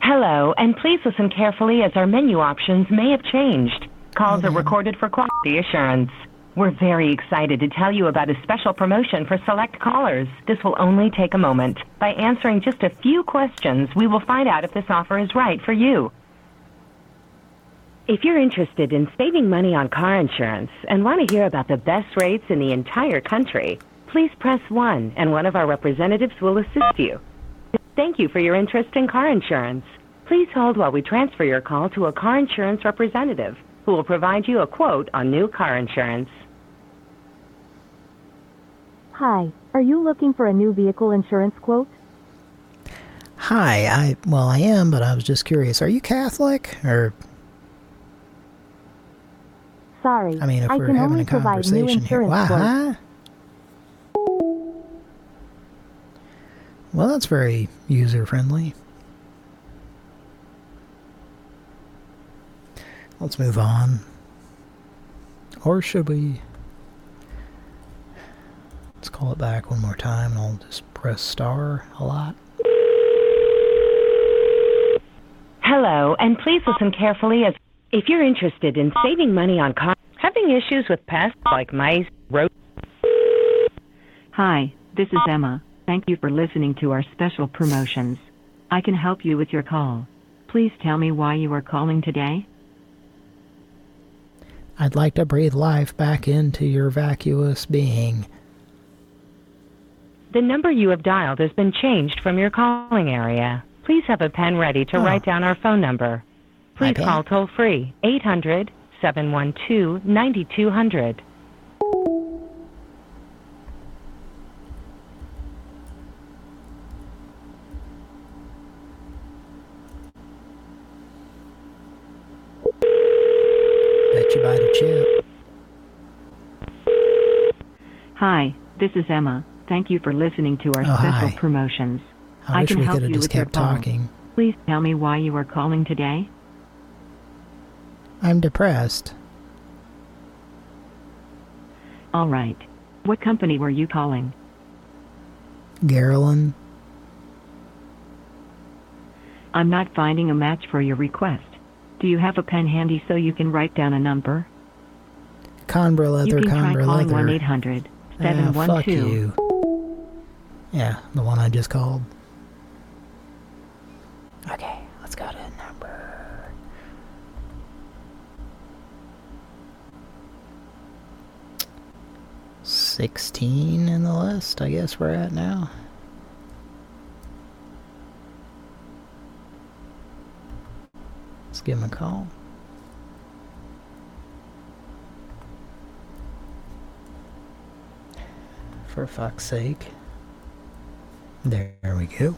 Hello, and please listen carefully as our menu options may have changed. Calls are recorded for quality assurance. We're very excited to tell you about a special promotion for select callers. This will only take a moment. By answering just a few questions, we will find out if this offer is right for you. If you're interested in saving money on car insurance and want to hear about the best rates in the entire country, please press 1 and one of our representatives will assist you. Thank you for your interest in car insurance. Please hold while we transfer your call to a car insurance representative who will provide you a quote on new car insurance. Hi, are you looking for a new vehicle insurance quote? Hi, I... Well, I am, but I was just curious. Are you Catholic? Or... Sorry, I mean, if I we're can having only a provide new conversation here... insurance quotes. huh? Well, that's very user-friendly. Let's move on. Or should we... Let's call it back one more time and I'll just press star a lot. Hello, and please listen carefully as if you're interested in saving money on car having issues with pests like mice, rodents, Hi, this is Emma. Thank you for listening to our special promotions. I can help you with your call. Please tell me why you are calling today. I'd like to breathe life back into your vacuous being. The number you have dialed has been changed from your calling area. Please have a pen ready to Oh. write down our phone number. Please call toll free 800 712 9200. Chip. Hi, this is Emma. Thank you for listening to our Oh, special hi. promotions. I wish can we help could have you just with your kept talking. Please tell me why you are calling today. I'm depressed. All right. What company were you calling? Garland. I'm not finding a match for your request. Do you have a pen handy so you can write down a number? Conbra leather, you can try calling leather. 1 800 Ah, fuck 712. you. Yeah, the one I just called. Okay, let's go to number. Sixteen in the list, I guess we're at now. Give him a call. For fuck's sake. There we go.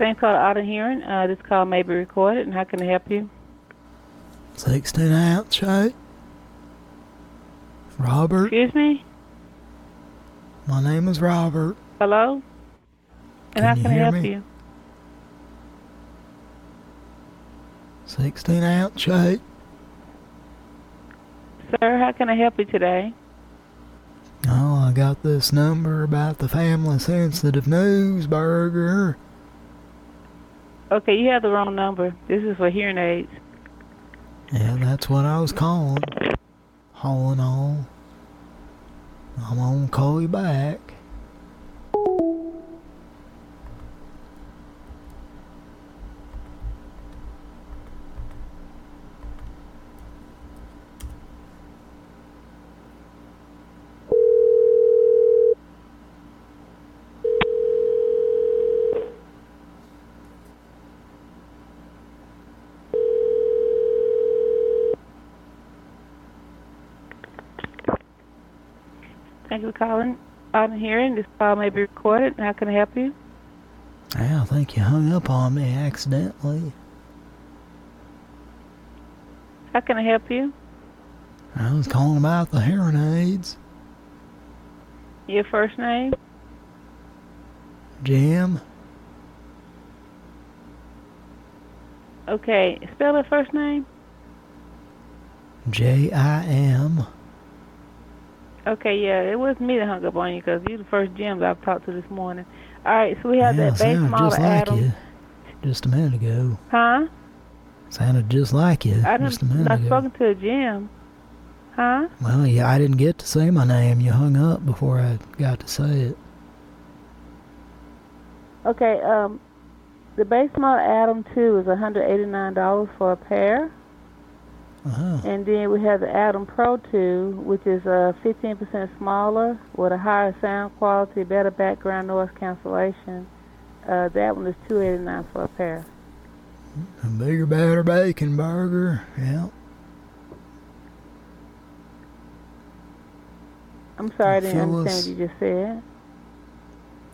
I thank call out of hearing. Uh, this call may be recorded, and how can I help you? 16 ounce shake. Robert. Excuse me? My name is Robert. Hello? And Can how can I help me? you? 16 ounce shake. Sir, how can I help you today? Oh, I got this number about the family sensitive news burger. Okay, you have the wrong number. This is for hearing aids. Yeah, that's what I was calling. All all, I'm gonna call you back. Calling and hearing. This call may be recorded. How can I help you? I think you hung up on me accidentally. How can I help you? I was calling about the hearing aids. Your first name? Jim, Okay, spell the first name. J I M. Okay, yeah, it was me that hung up on you because you're the first Jim that I've talked to this morning. All right, so we have Yeah, that base model just like Adam. you. Just a minute ago. Huh? Sounded just like you. I just a minute Not ago. spoken to a Jim. Huh? Well, yeah, I didn't get to say my name. You hung up before I got to say it. Okay. Um, the base model Atom Two is $189 for a pair. Uh-huh. And then we have the Atom Pro 2, which is uh, 15% smaller with a higher sound quality, better background noise cancellation. Uh, that one is 289 for a pair. A bigger, better bacon burger. Yeah. I'm sorry, I didn't Phyllis. understand what you just said.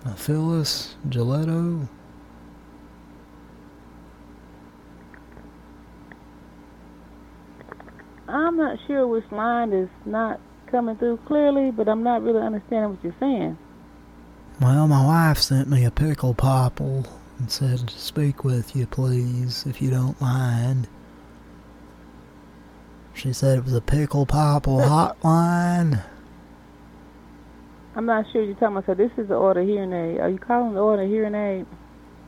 A Phyllis Gelato. I'm not sure which line is not coming through clearly, but I'm not really understanding what you're saying. Well, my wife sent me a pickle popple and said to speak with you, please, if you don't mind. She said it was a pickle popple hotline. I'm not sure what you're talking about. So this is the order hearing aid. Are you calling the order hearing aid?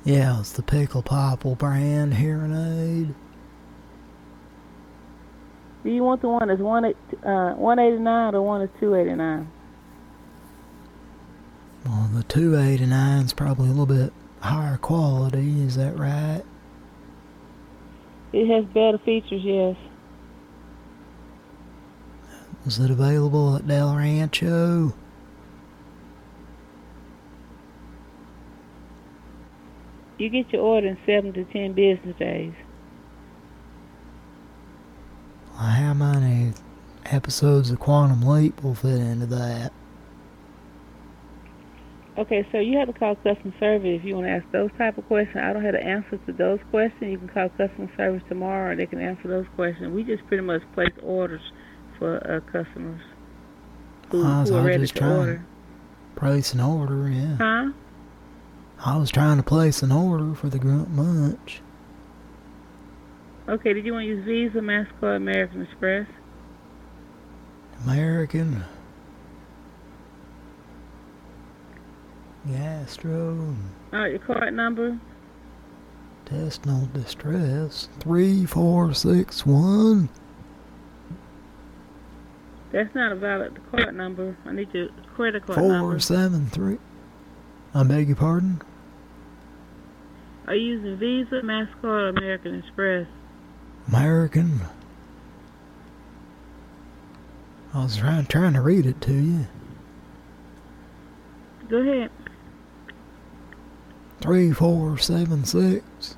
Yeah, it's the pickle popple brand hearing aid. Do you want the one that's one uh, 189 or the one that's 289? Well, the 289 is probably a little bit higher quality, is that right? It has better features, yes. Is it available at Del Rancho? You get your order in seven to ten business days. Episodes of Quantum Leap will fit into that. Okay, so you have to call customer service if you want to ask those type of questions. I don't have the answer to those questions. You can call customer service tomorrow, and they can answer those questions. We just pretty much place orders for uh, customers who, I was, who I are was ready just to trying order. to place an order, yeah. Huh? I was trying to place an order for the Grunt Munch. Okay, did you want to use Visa, MasterCard, American Express? American. Gastro. All right, your card number? Intestinal distress. Three, four, six, one. That's not a valid card number. I need your credit card Four, number. seven, three. I beg your pardon? Are you using Visa, MasterCard, American Express? American. I was trying trying to read it to you. Go ahead. Three, four, seven, six.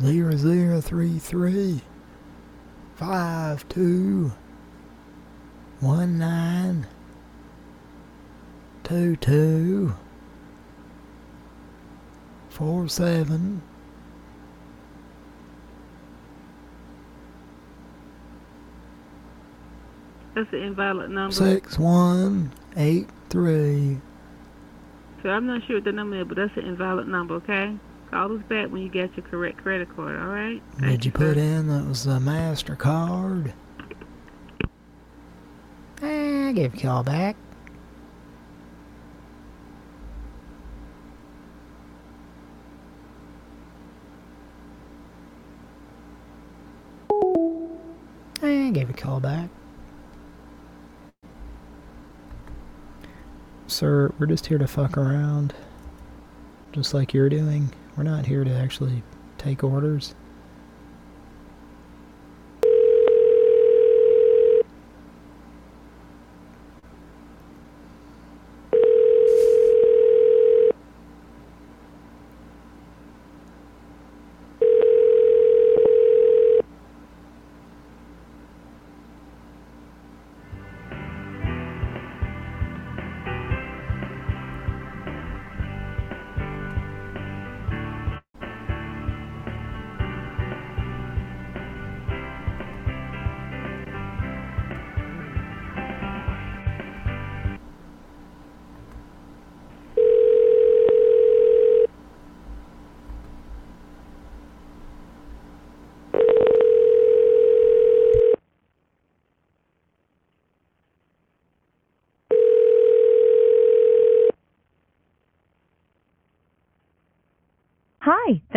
Zero, zero, three, three. Five, two. One, nine. Two, two. Four, seven. That's an invalid number. Six, one, eight, three. So I'm not sure what the number is, but that's an invalid number, okay? Call us back when you get your correct credit card, all right? Did you put in that was a MasterCard? Eh, I give you a call back. Eh, I gave a call back. Sir, we're just here to fuck around. Just like you're doing. We're not here to actually take orders.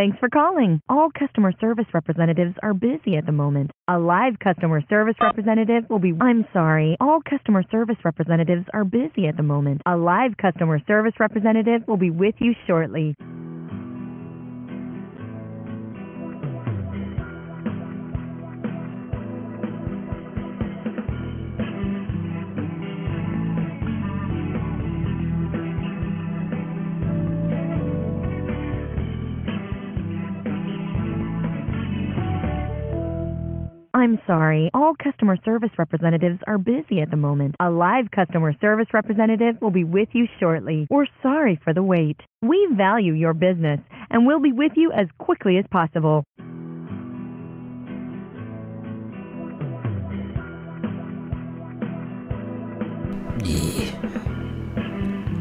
Thanks for calling. All customer service representatives are busy at the moment. A live customer service representative will be. I'm sorry, all customer service representatives are busy at the moment. A live customer service representative will be with you shortly. I'm sorry, all customer service representatives are busy at the moment. A live customer service representative will be with you shortly. We're sorry for the wait. We value your business and we'll be with you as quickly as possible. Yeah.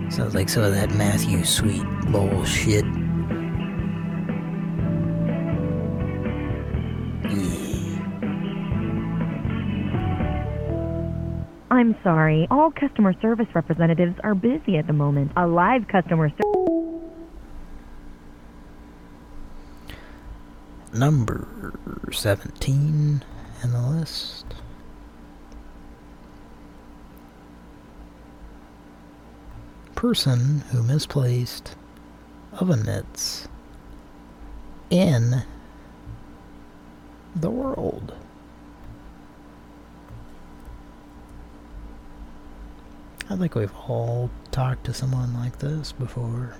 Sounds like some of that Matthew Sweet bullshit. I'm sorry, all customer service representatives are busy at the moment. A live customer service. Number 17 in the list. Person who misplaced oven mitts in the world. I think we've all talked to someone like this before.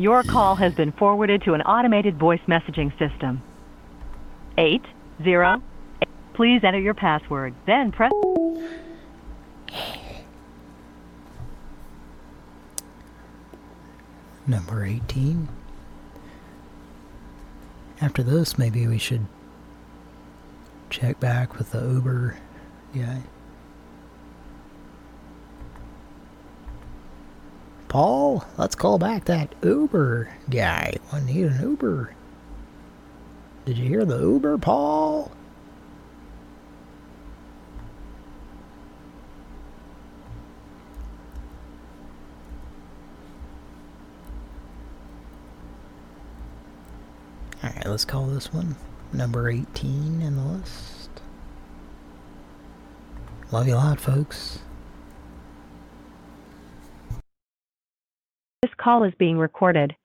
Your call has been forwarded to an automated voice messaging system. Eight zero. Please enter your password, then press. Number 18. After this, maybe we should check back with the Uber guy. Paul, let's call back that Uber guy. I need an Uber. Did you hear the Uber, Paul? Alright, let's call this one number 18 in the list. Love you a lot, folks. This call is being recorded.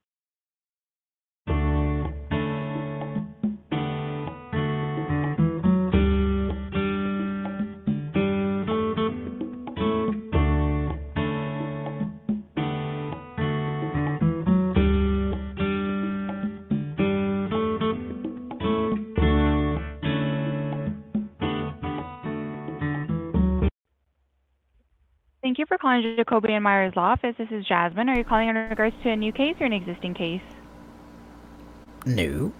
Thank you for calling Jacoby and Meyers Law Office. This is Jasmine. Are you calling in regards to a new case or an existing case? No.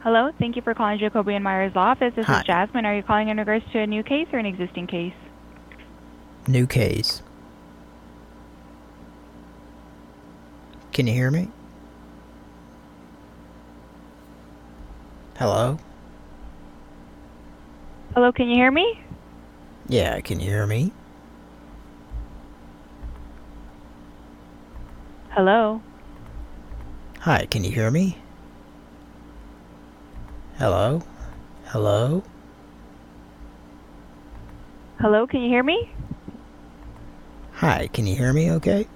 Hello. Thank you for calling Jacoby and Meyers Law Office. This Hi. is Jasmine. Are you calling in regards to a new case or an existing case? New case. Can you hear me? Hello? Hello. Can you hear me? Yeah, can you hear me? Hello. Hi, can you hear me? Hello? Hello? Hello. Can you hear me? Hi, can you hear me okay?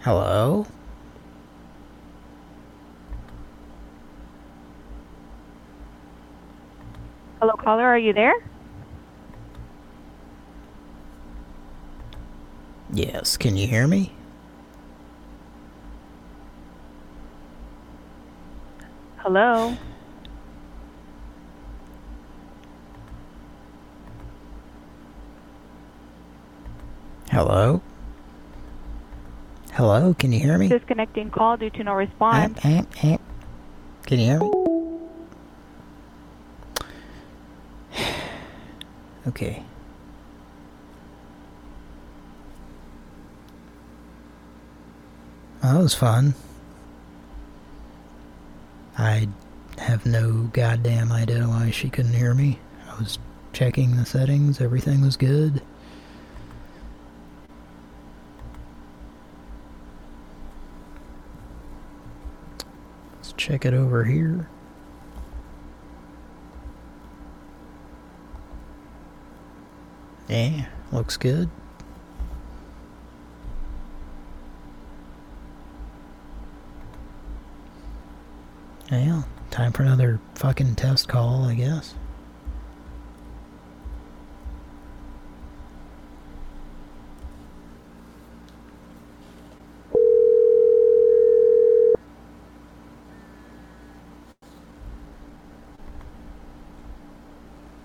Hello? Hello, caller. Are you there? Yes, can you hear me? Hello. Hello? Hello, can you hear me? Disconnecting call due to no response. Am, am. Can you hear me? Okay. Well, that was fun. I have no goddamn idea why she couldn't hear me. I was checking the settings, everything was good. Let's check it over here. Yeah, looks good. Yeah, time for another fucking test call, I guess.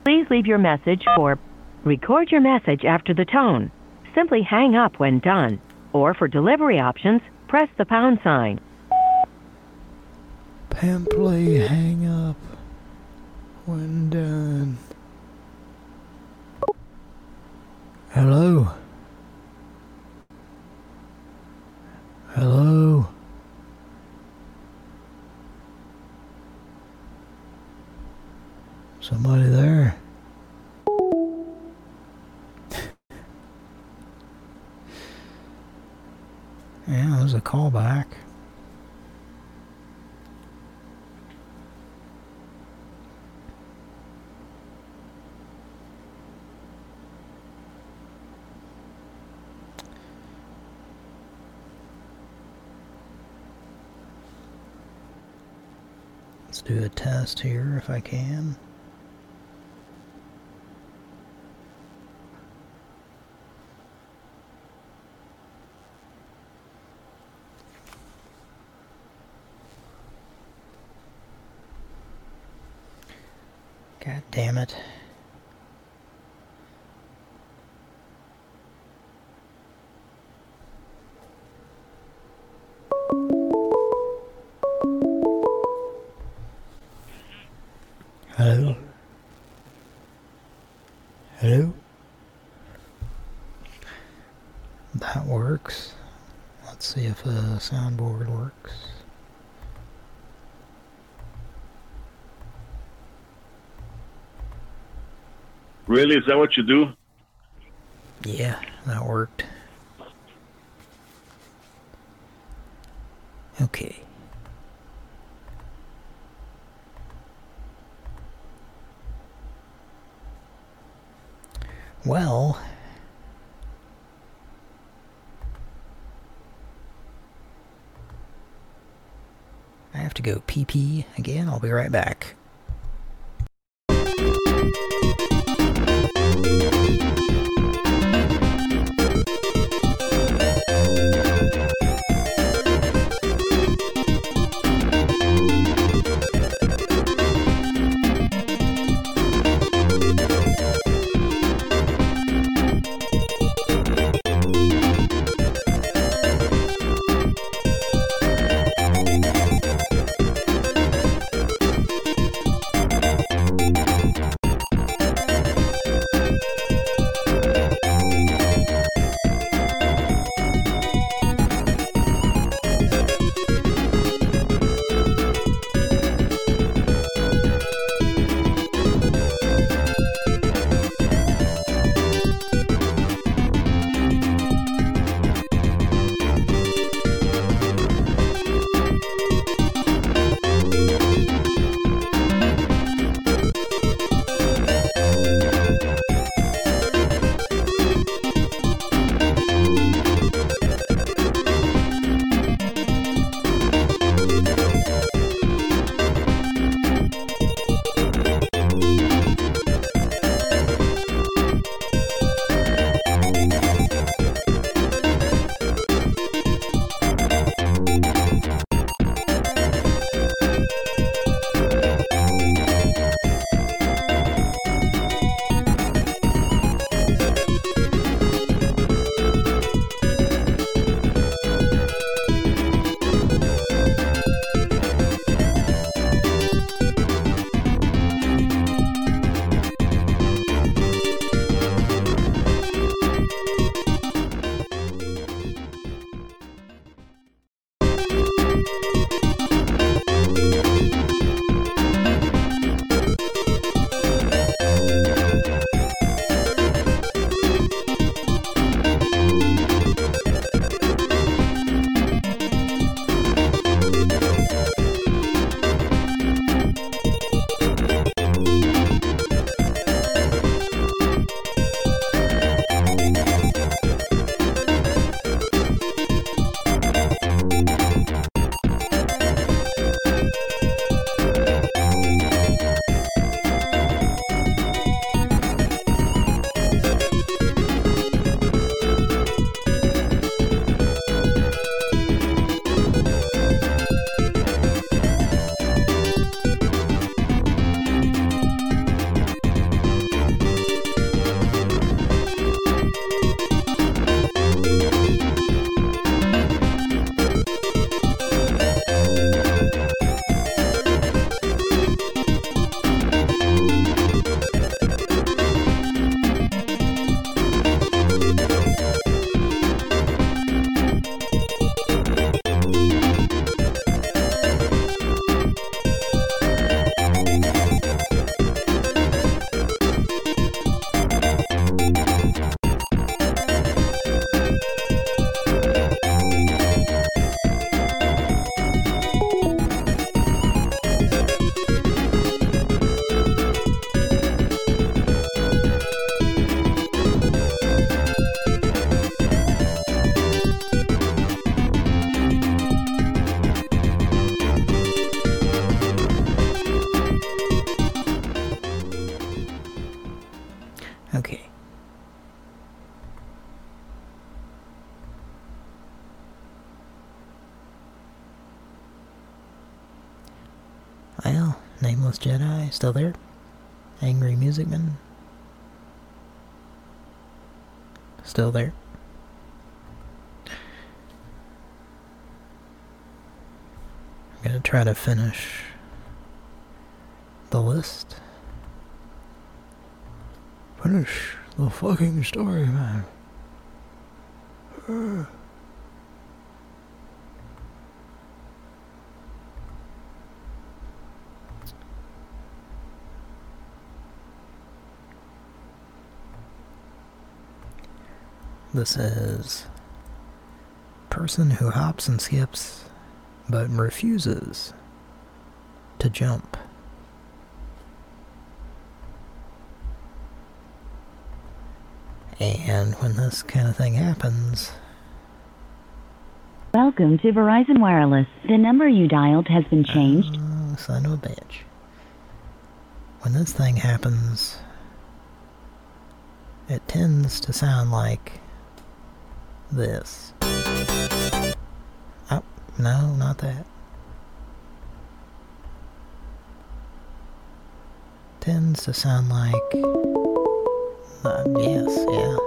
Please leave your message for record your message after the tone. Simply hang up when done. Or for delivery options, press the pound sign. Pimply hang up when done. Hello? Hello? Somebody there? Yeah, that was a callback. Do a test here if I can. If the soundboard works. Really? Is that what you do? Yeah, that worked. Okay. Well, I have to go pee pee again. I'll be right back. Jedi, still there? Angry Music Man? Still there? I'm gonna try to finish the list. Finish the fucking story, man. Uh. This is person who hops and skips but refuses to jump. And when this kind of thing happens, Welcome to Verizon Wireless. The number you dialed has been changed. oh, son of a bitch. When this thing happens, it tends to sound like this. Oh, no, not that. Tends to sound like... Uh, yes, yeah.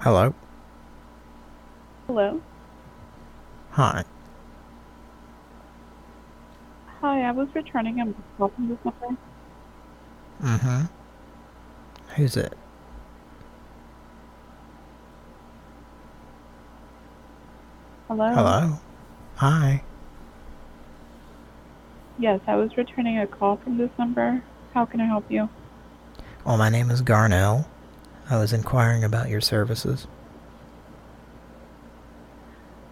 Hello? Hello. Hi. Hi, I was returning a call from this number. Mm-hmm. Who's it? Hello. Hello? Hi. Yes, I was returning a call from this number. How can I help you? Well, my name is Garnell. I was inquiring about your services.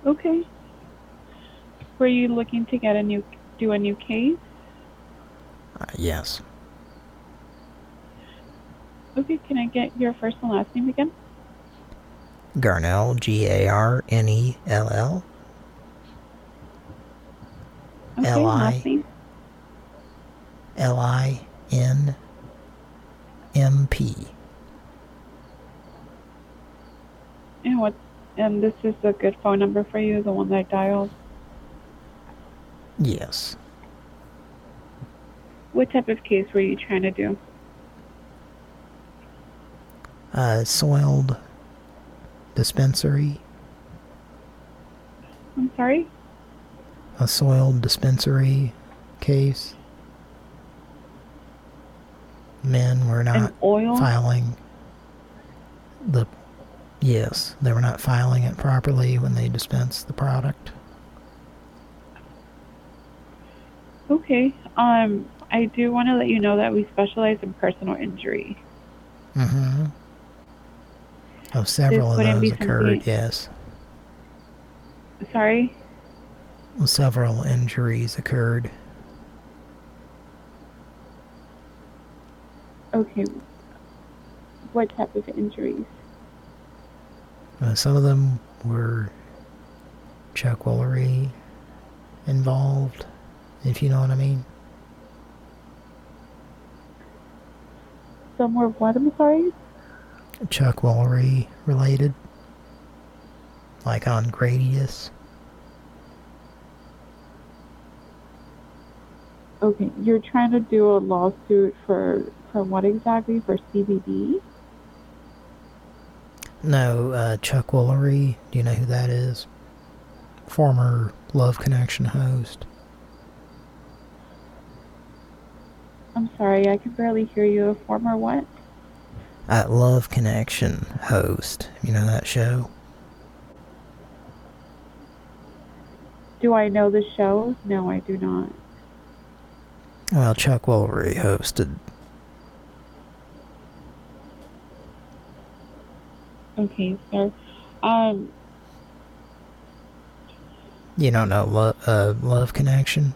Okay. Were you looking to get a new do a new case? Uh, yes. Okay, can I get your first and last name again? Garnell, G-A-R-N-E-L-L. Okay, last name. L-I-L-I-N-M-P. And what and this is a good phone number for you, the one that I dialed. Yes. What type of case were you trying to do? Uh, soiled dispensary. I'm sorry? A soiled dispensary case. Men were not oil? filing the... Yes, they were not filing it properly when they dispensed the product. Okay. Um I do want to let you know that we specialize in personal injury. Mm-hmm. Oh, several of those occurred, yes. Sorry? Well, several injuries occurred. Okay. What type of injuries? Uh, some of them were Chuck Woolery involved, if you know what I mean. Some were what, I'm sorry? Chuck Woolery related. Like on Gradius. Okay, you're trying to do a lawsuit for for what exactly? For CBD? No, uh, Chuck Woolery. Do you know who that is? Former Love Connection host. I'm sorry, I can barely hear you. A former what? At Love Connection host. You know that show? Do I know the show? No, I do not. Well, Chuck Woolery hosted. Okay, sir. Um, You don't know Lo uh, Love Connection?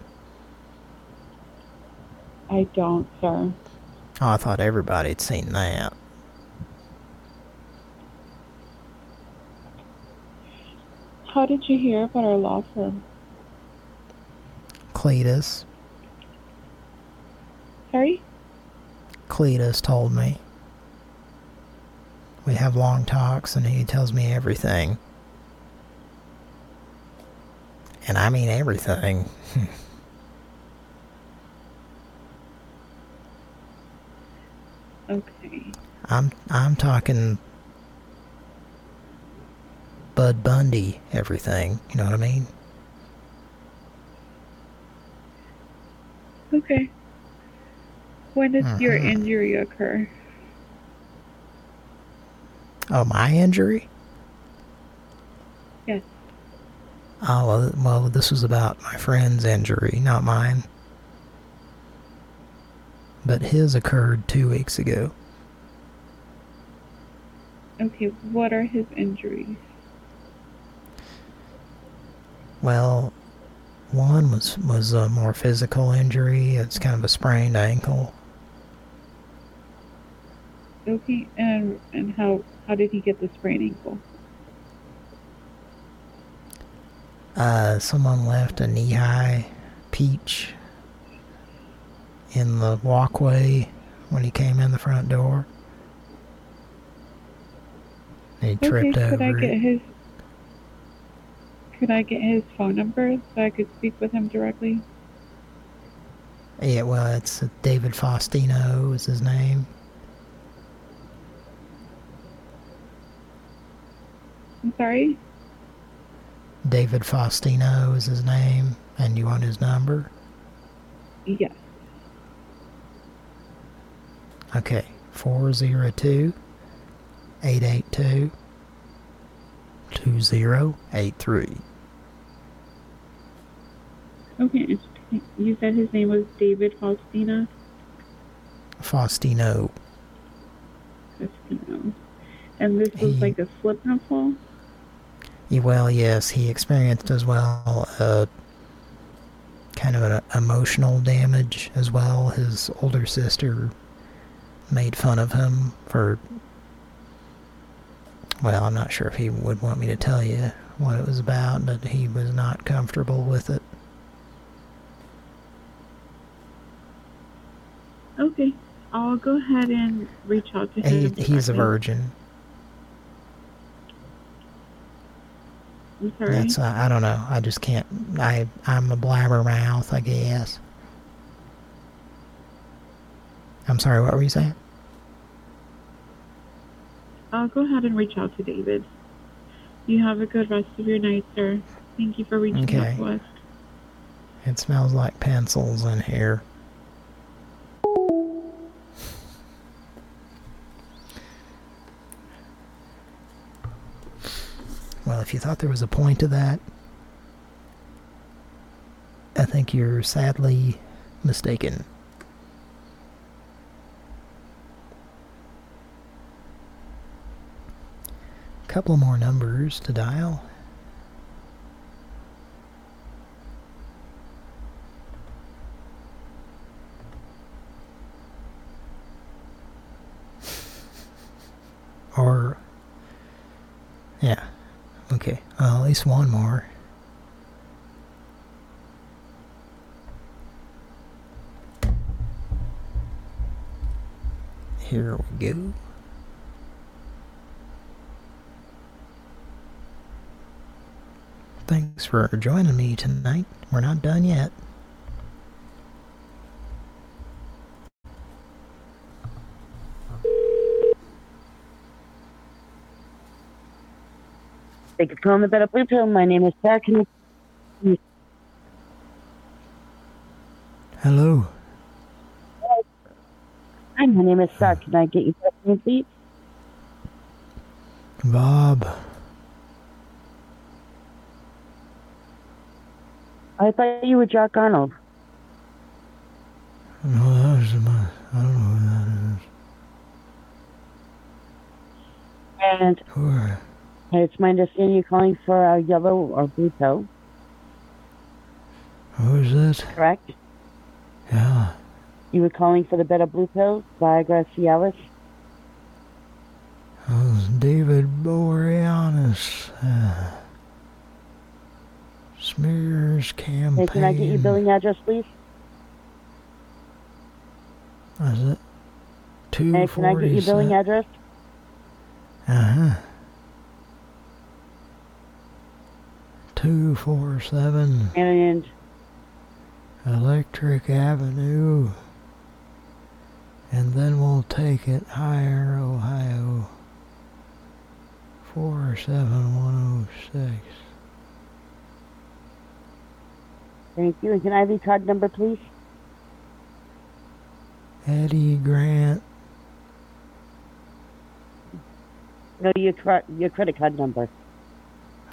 I don't, sir. Oh, I thought everybody'd seen that. How did you hear about our law firm? Cletus. Harry? Cletus told me. We have long talks and he tells me everything. And I mean everything. okay. I'm I'm talking Bud Bundy everything. You know what I mean? Okay. When did your Mhm. injury occur? Oh, my injury? Yes. Oh, well, well, this was about my friend's injury, not mine. But his occurred two weeks ago. Okay, what are his injuries? Well, one was was a more physical injury. It's kind of a sprained ankle. Okay, and and how how did he get the sprained ankle? Uh, someone left a knee-high peach in the walkway when he came in the front door. He tripped okay, over could I get it. his could I get his phone number so I could speak with him directly? Yeah, well, it's David Faustino is his name. I'm sorry? David Faustino is his name, and you want his number? Yes. Okay, 402 882 2083. Okay, you said his name was David Faustina? Faustino. Faustino. And this was like a slip and fall? Well, yes, he experienced as well uh, kind of an emotional damage as well. His older sister made fun of him for. Well, I'm not sure if he would want me to tell you what it was about, but he was not comfortable with it. Okay. I'll go ahead and reach out to He, him. he's a virgin. I'm sorry. That's uh, I don't know. I just can't. I I'm a blabbermouth, I guess. I'm sorry. What were you saying? I'll go ahead and reach out to David. You have a good rest of your night, sir. Thank you for reaching Okay. out to us. It smells like pencils in here. If you thought there was a point to that, I think you're sadly mistaken. Couple more numbers to dial. Or, yeah, okay, one more. Here we go. Thanks for joining me tonight. We're not done yet. You for the Better Blue. My name is Sarah. Can you... Hello. Hi, my name is Sarah. Can I get first name, please? Bob. I thought you were Jack Arnold. No, that was my. I don't know who that is. And that. Who are it's my understanding you're calling for a yellow or blue pill, Who is this? correct? Yeah. You were calling for the Better Blue Pill, Viagra Cialis. Was David Boreanaz. Uh, smears campaign. Hey, can I get your billing address, please? What is it? Two Hey, can I get your billing address? Uh-huh. 247 And Electric Avenue And then we'll take it higher, Ohio. 47106. Thank you. And can I have your card number, please? Eddie Grant. No, your, your credit card number.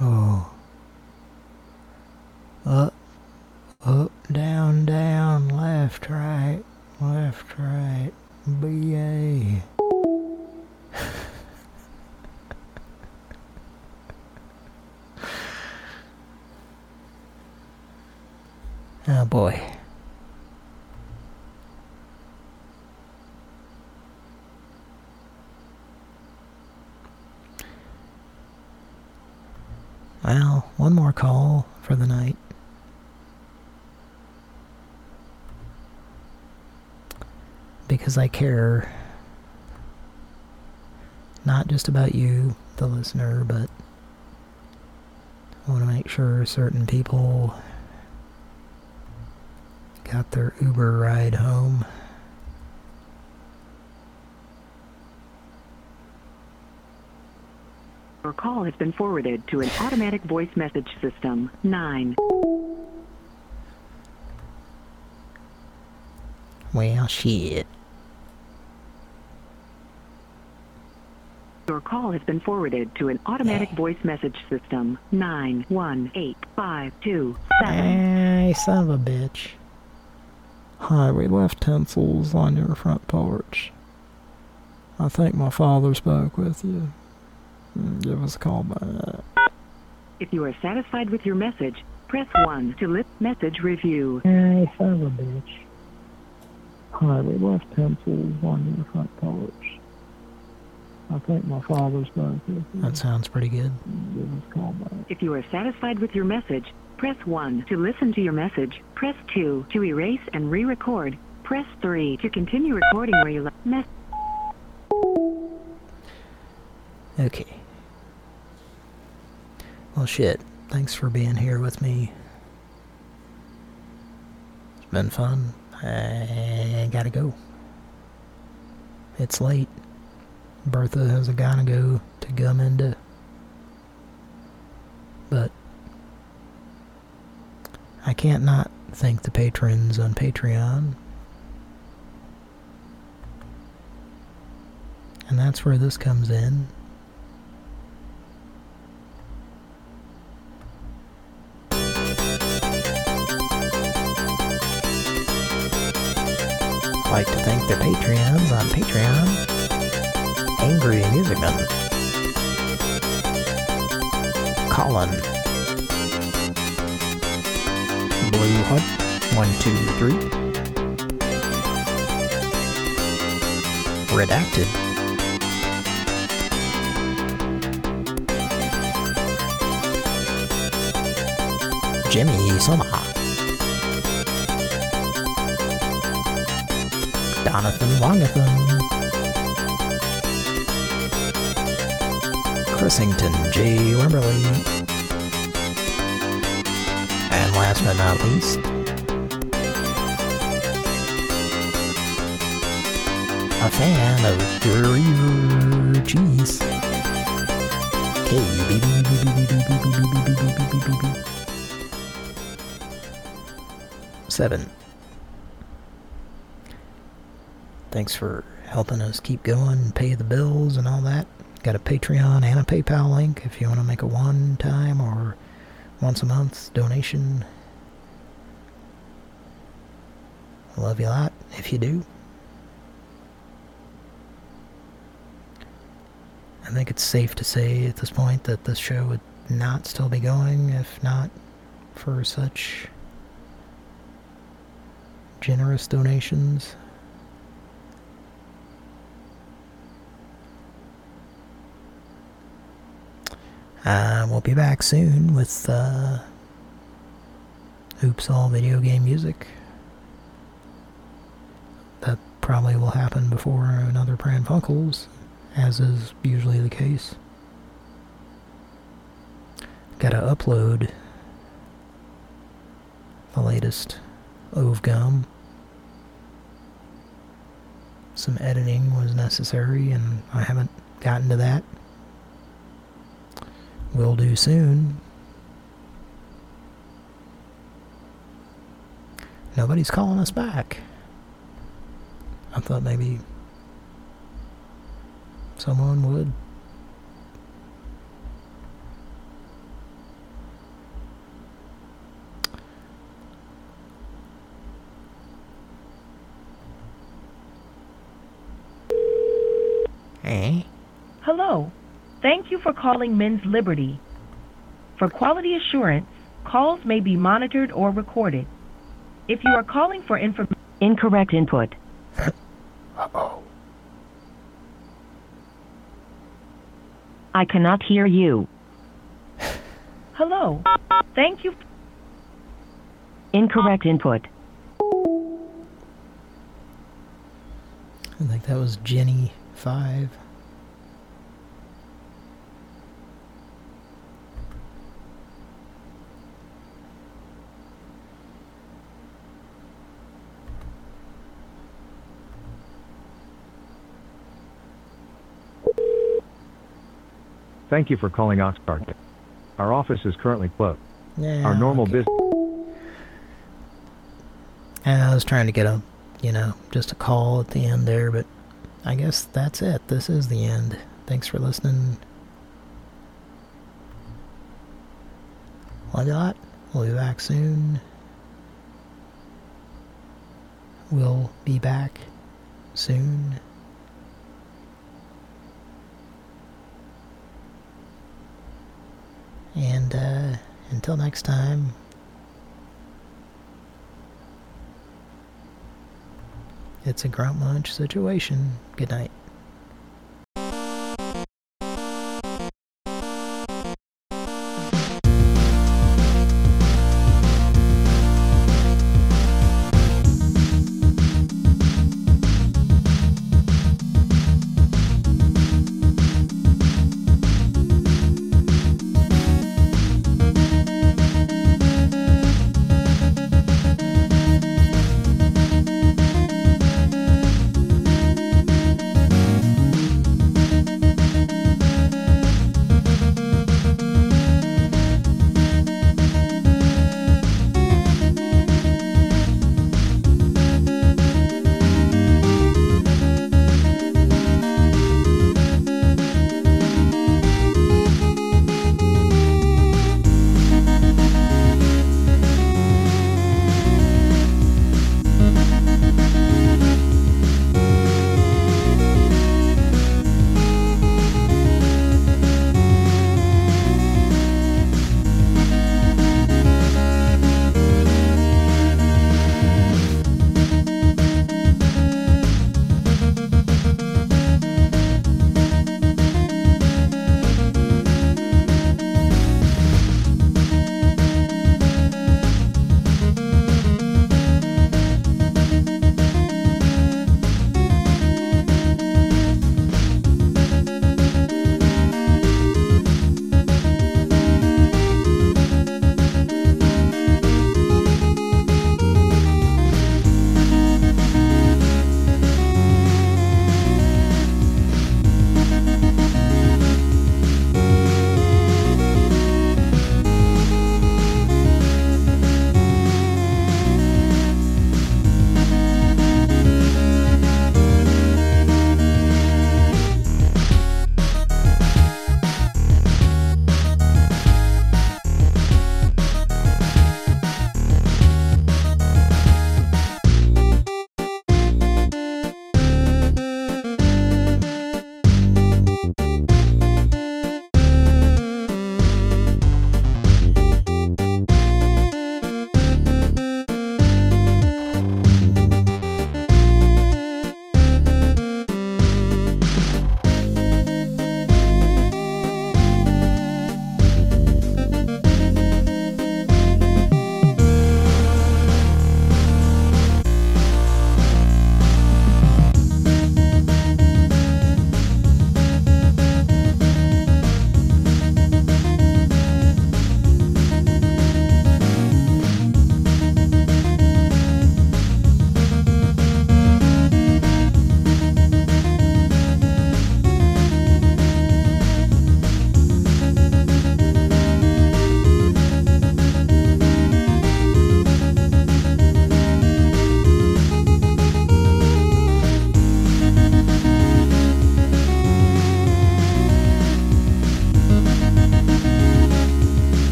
Oh. Up, up, down, down, left, right, left, right, BA. oh boy. Well, one more call for the night. Because I care not just about you, the listener, but I want to make sure certain people got their Uber ride home. Your call has been forwarded to an automatic voice message system. 9. Well, shit. Your call has been forwarded to an automatic voice message system. 918527. Hey, son of a bitch. Hi, we left tinsels on your front porch. I think my father spoke with you. Mm, Give us a call back. If you are satisfied with your message, press 1 to lip message review. Hey, son of a bitch. Hi, we left pencils on your front porch. I think my father spoke with. That sounds pretty good. Give us a call back. If you are satisfied with your message, press 1 to listen to your message. Press 2 to erase and re-record. Press 3 to continue recording where you left mess. Okay. Well, shit. Thanks for being here with me. It's been fun. I gotta go. It's late. Bertha has a gotta go to Gumminda. But I can't not thank the patrons on Patreon. And that's where this comes in. like to thank their Patreons on Patreon. Angry Music Man. Colin. Blue Hut. One, two, three. Redacted. Jimmy Soma. Jonathan Wongathan. Chrisington J. Wimberly. And last but not least, a fan of your cheese. Seven. Thanks for helping us keep going, pay the bills and all that. Got a Patreon and a PayPal link if you want to make a one-time or once a month donation. I love you a lot if you do. I think it's safe to say at this point that this show would not still be going if not for such generous donations. Uh, we'll be back soon with uh, Oops All Video Game Music. That probably will happen before another Pran Funkels, as is usually the case. Gotta upload the latest Ovegum. some editing was necessary, and I haven't gotten to that. Will do soon. Nobody's calling us back. I thought maybe someone would. Eh? Hello. Thank you for calling Men's Liberty. For quality assurance, calls may be monitored or recorded. If you are calling for information, Incorrect input. Uh-oh. I cannot hear you. hello. Thank you. Incorrect input. I think that was Jenny 5. Thank you for calling Oxcart. Our office is currently closed. Yeah, Our normal business. And I was trying to get a, you know, just a call at the end there, but I guess that's it. This is the end. Thanks for listening. Why not? We'll be back soon. We'll be back soon. And uh, until next time, it's a grunt munch situation. Good night.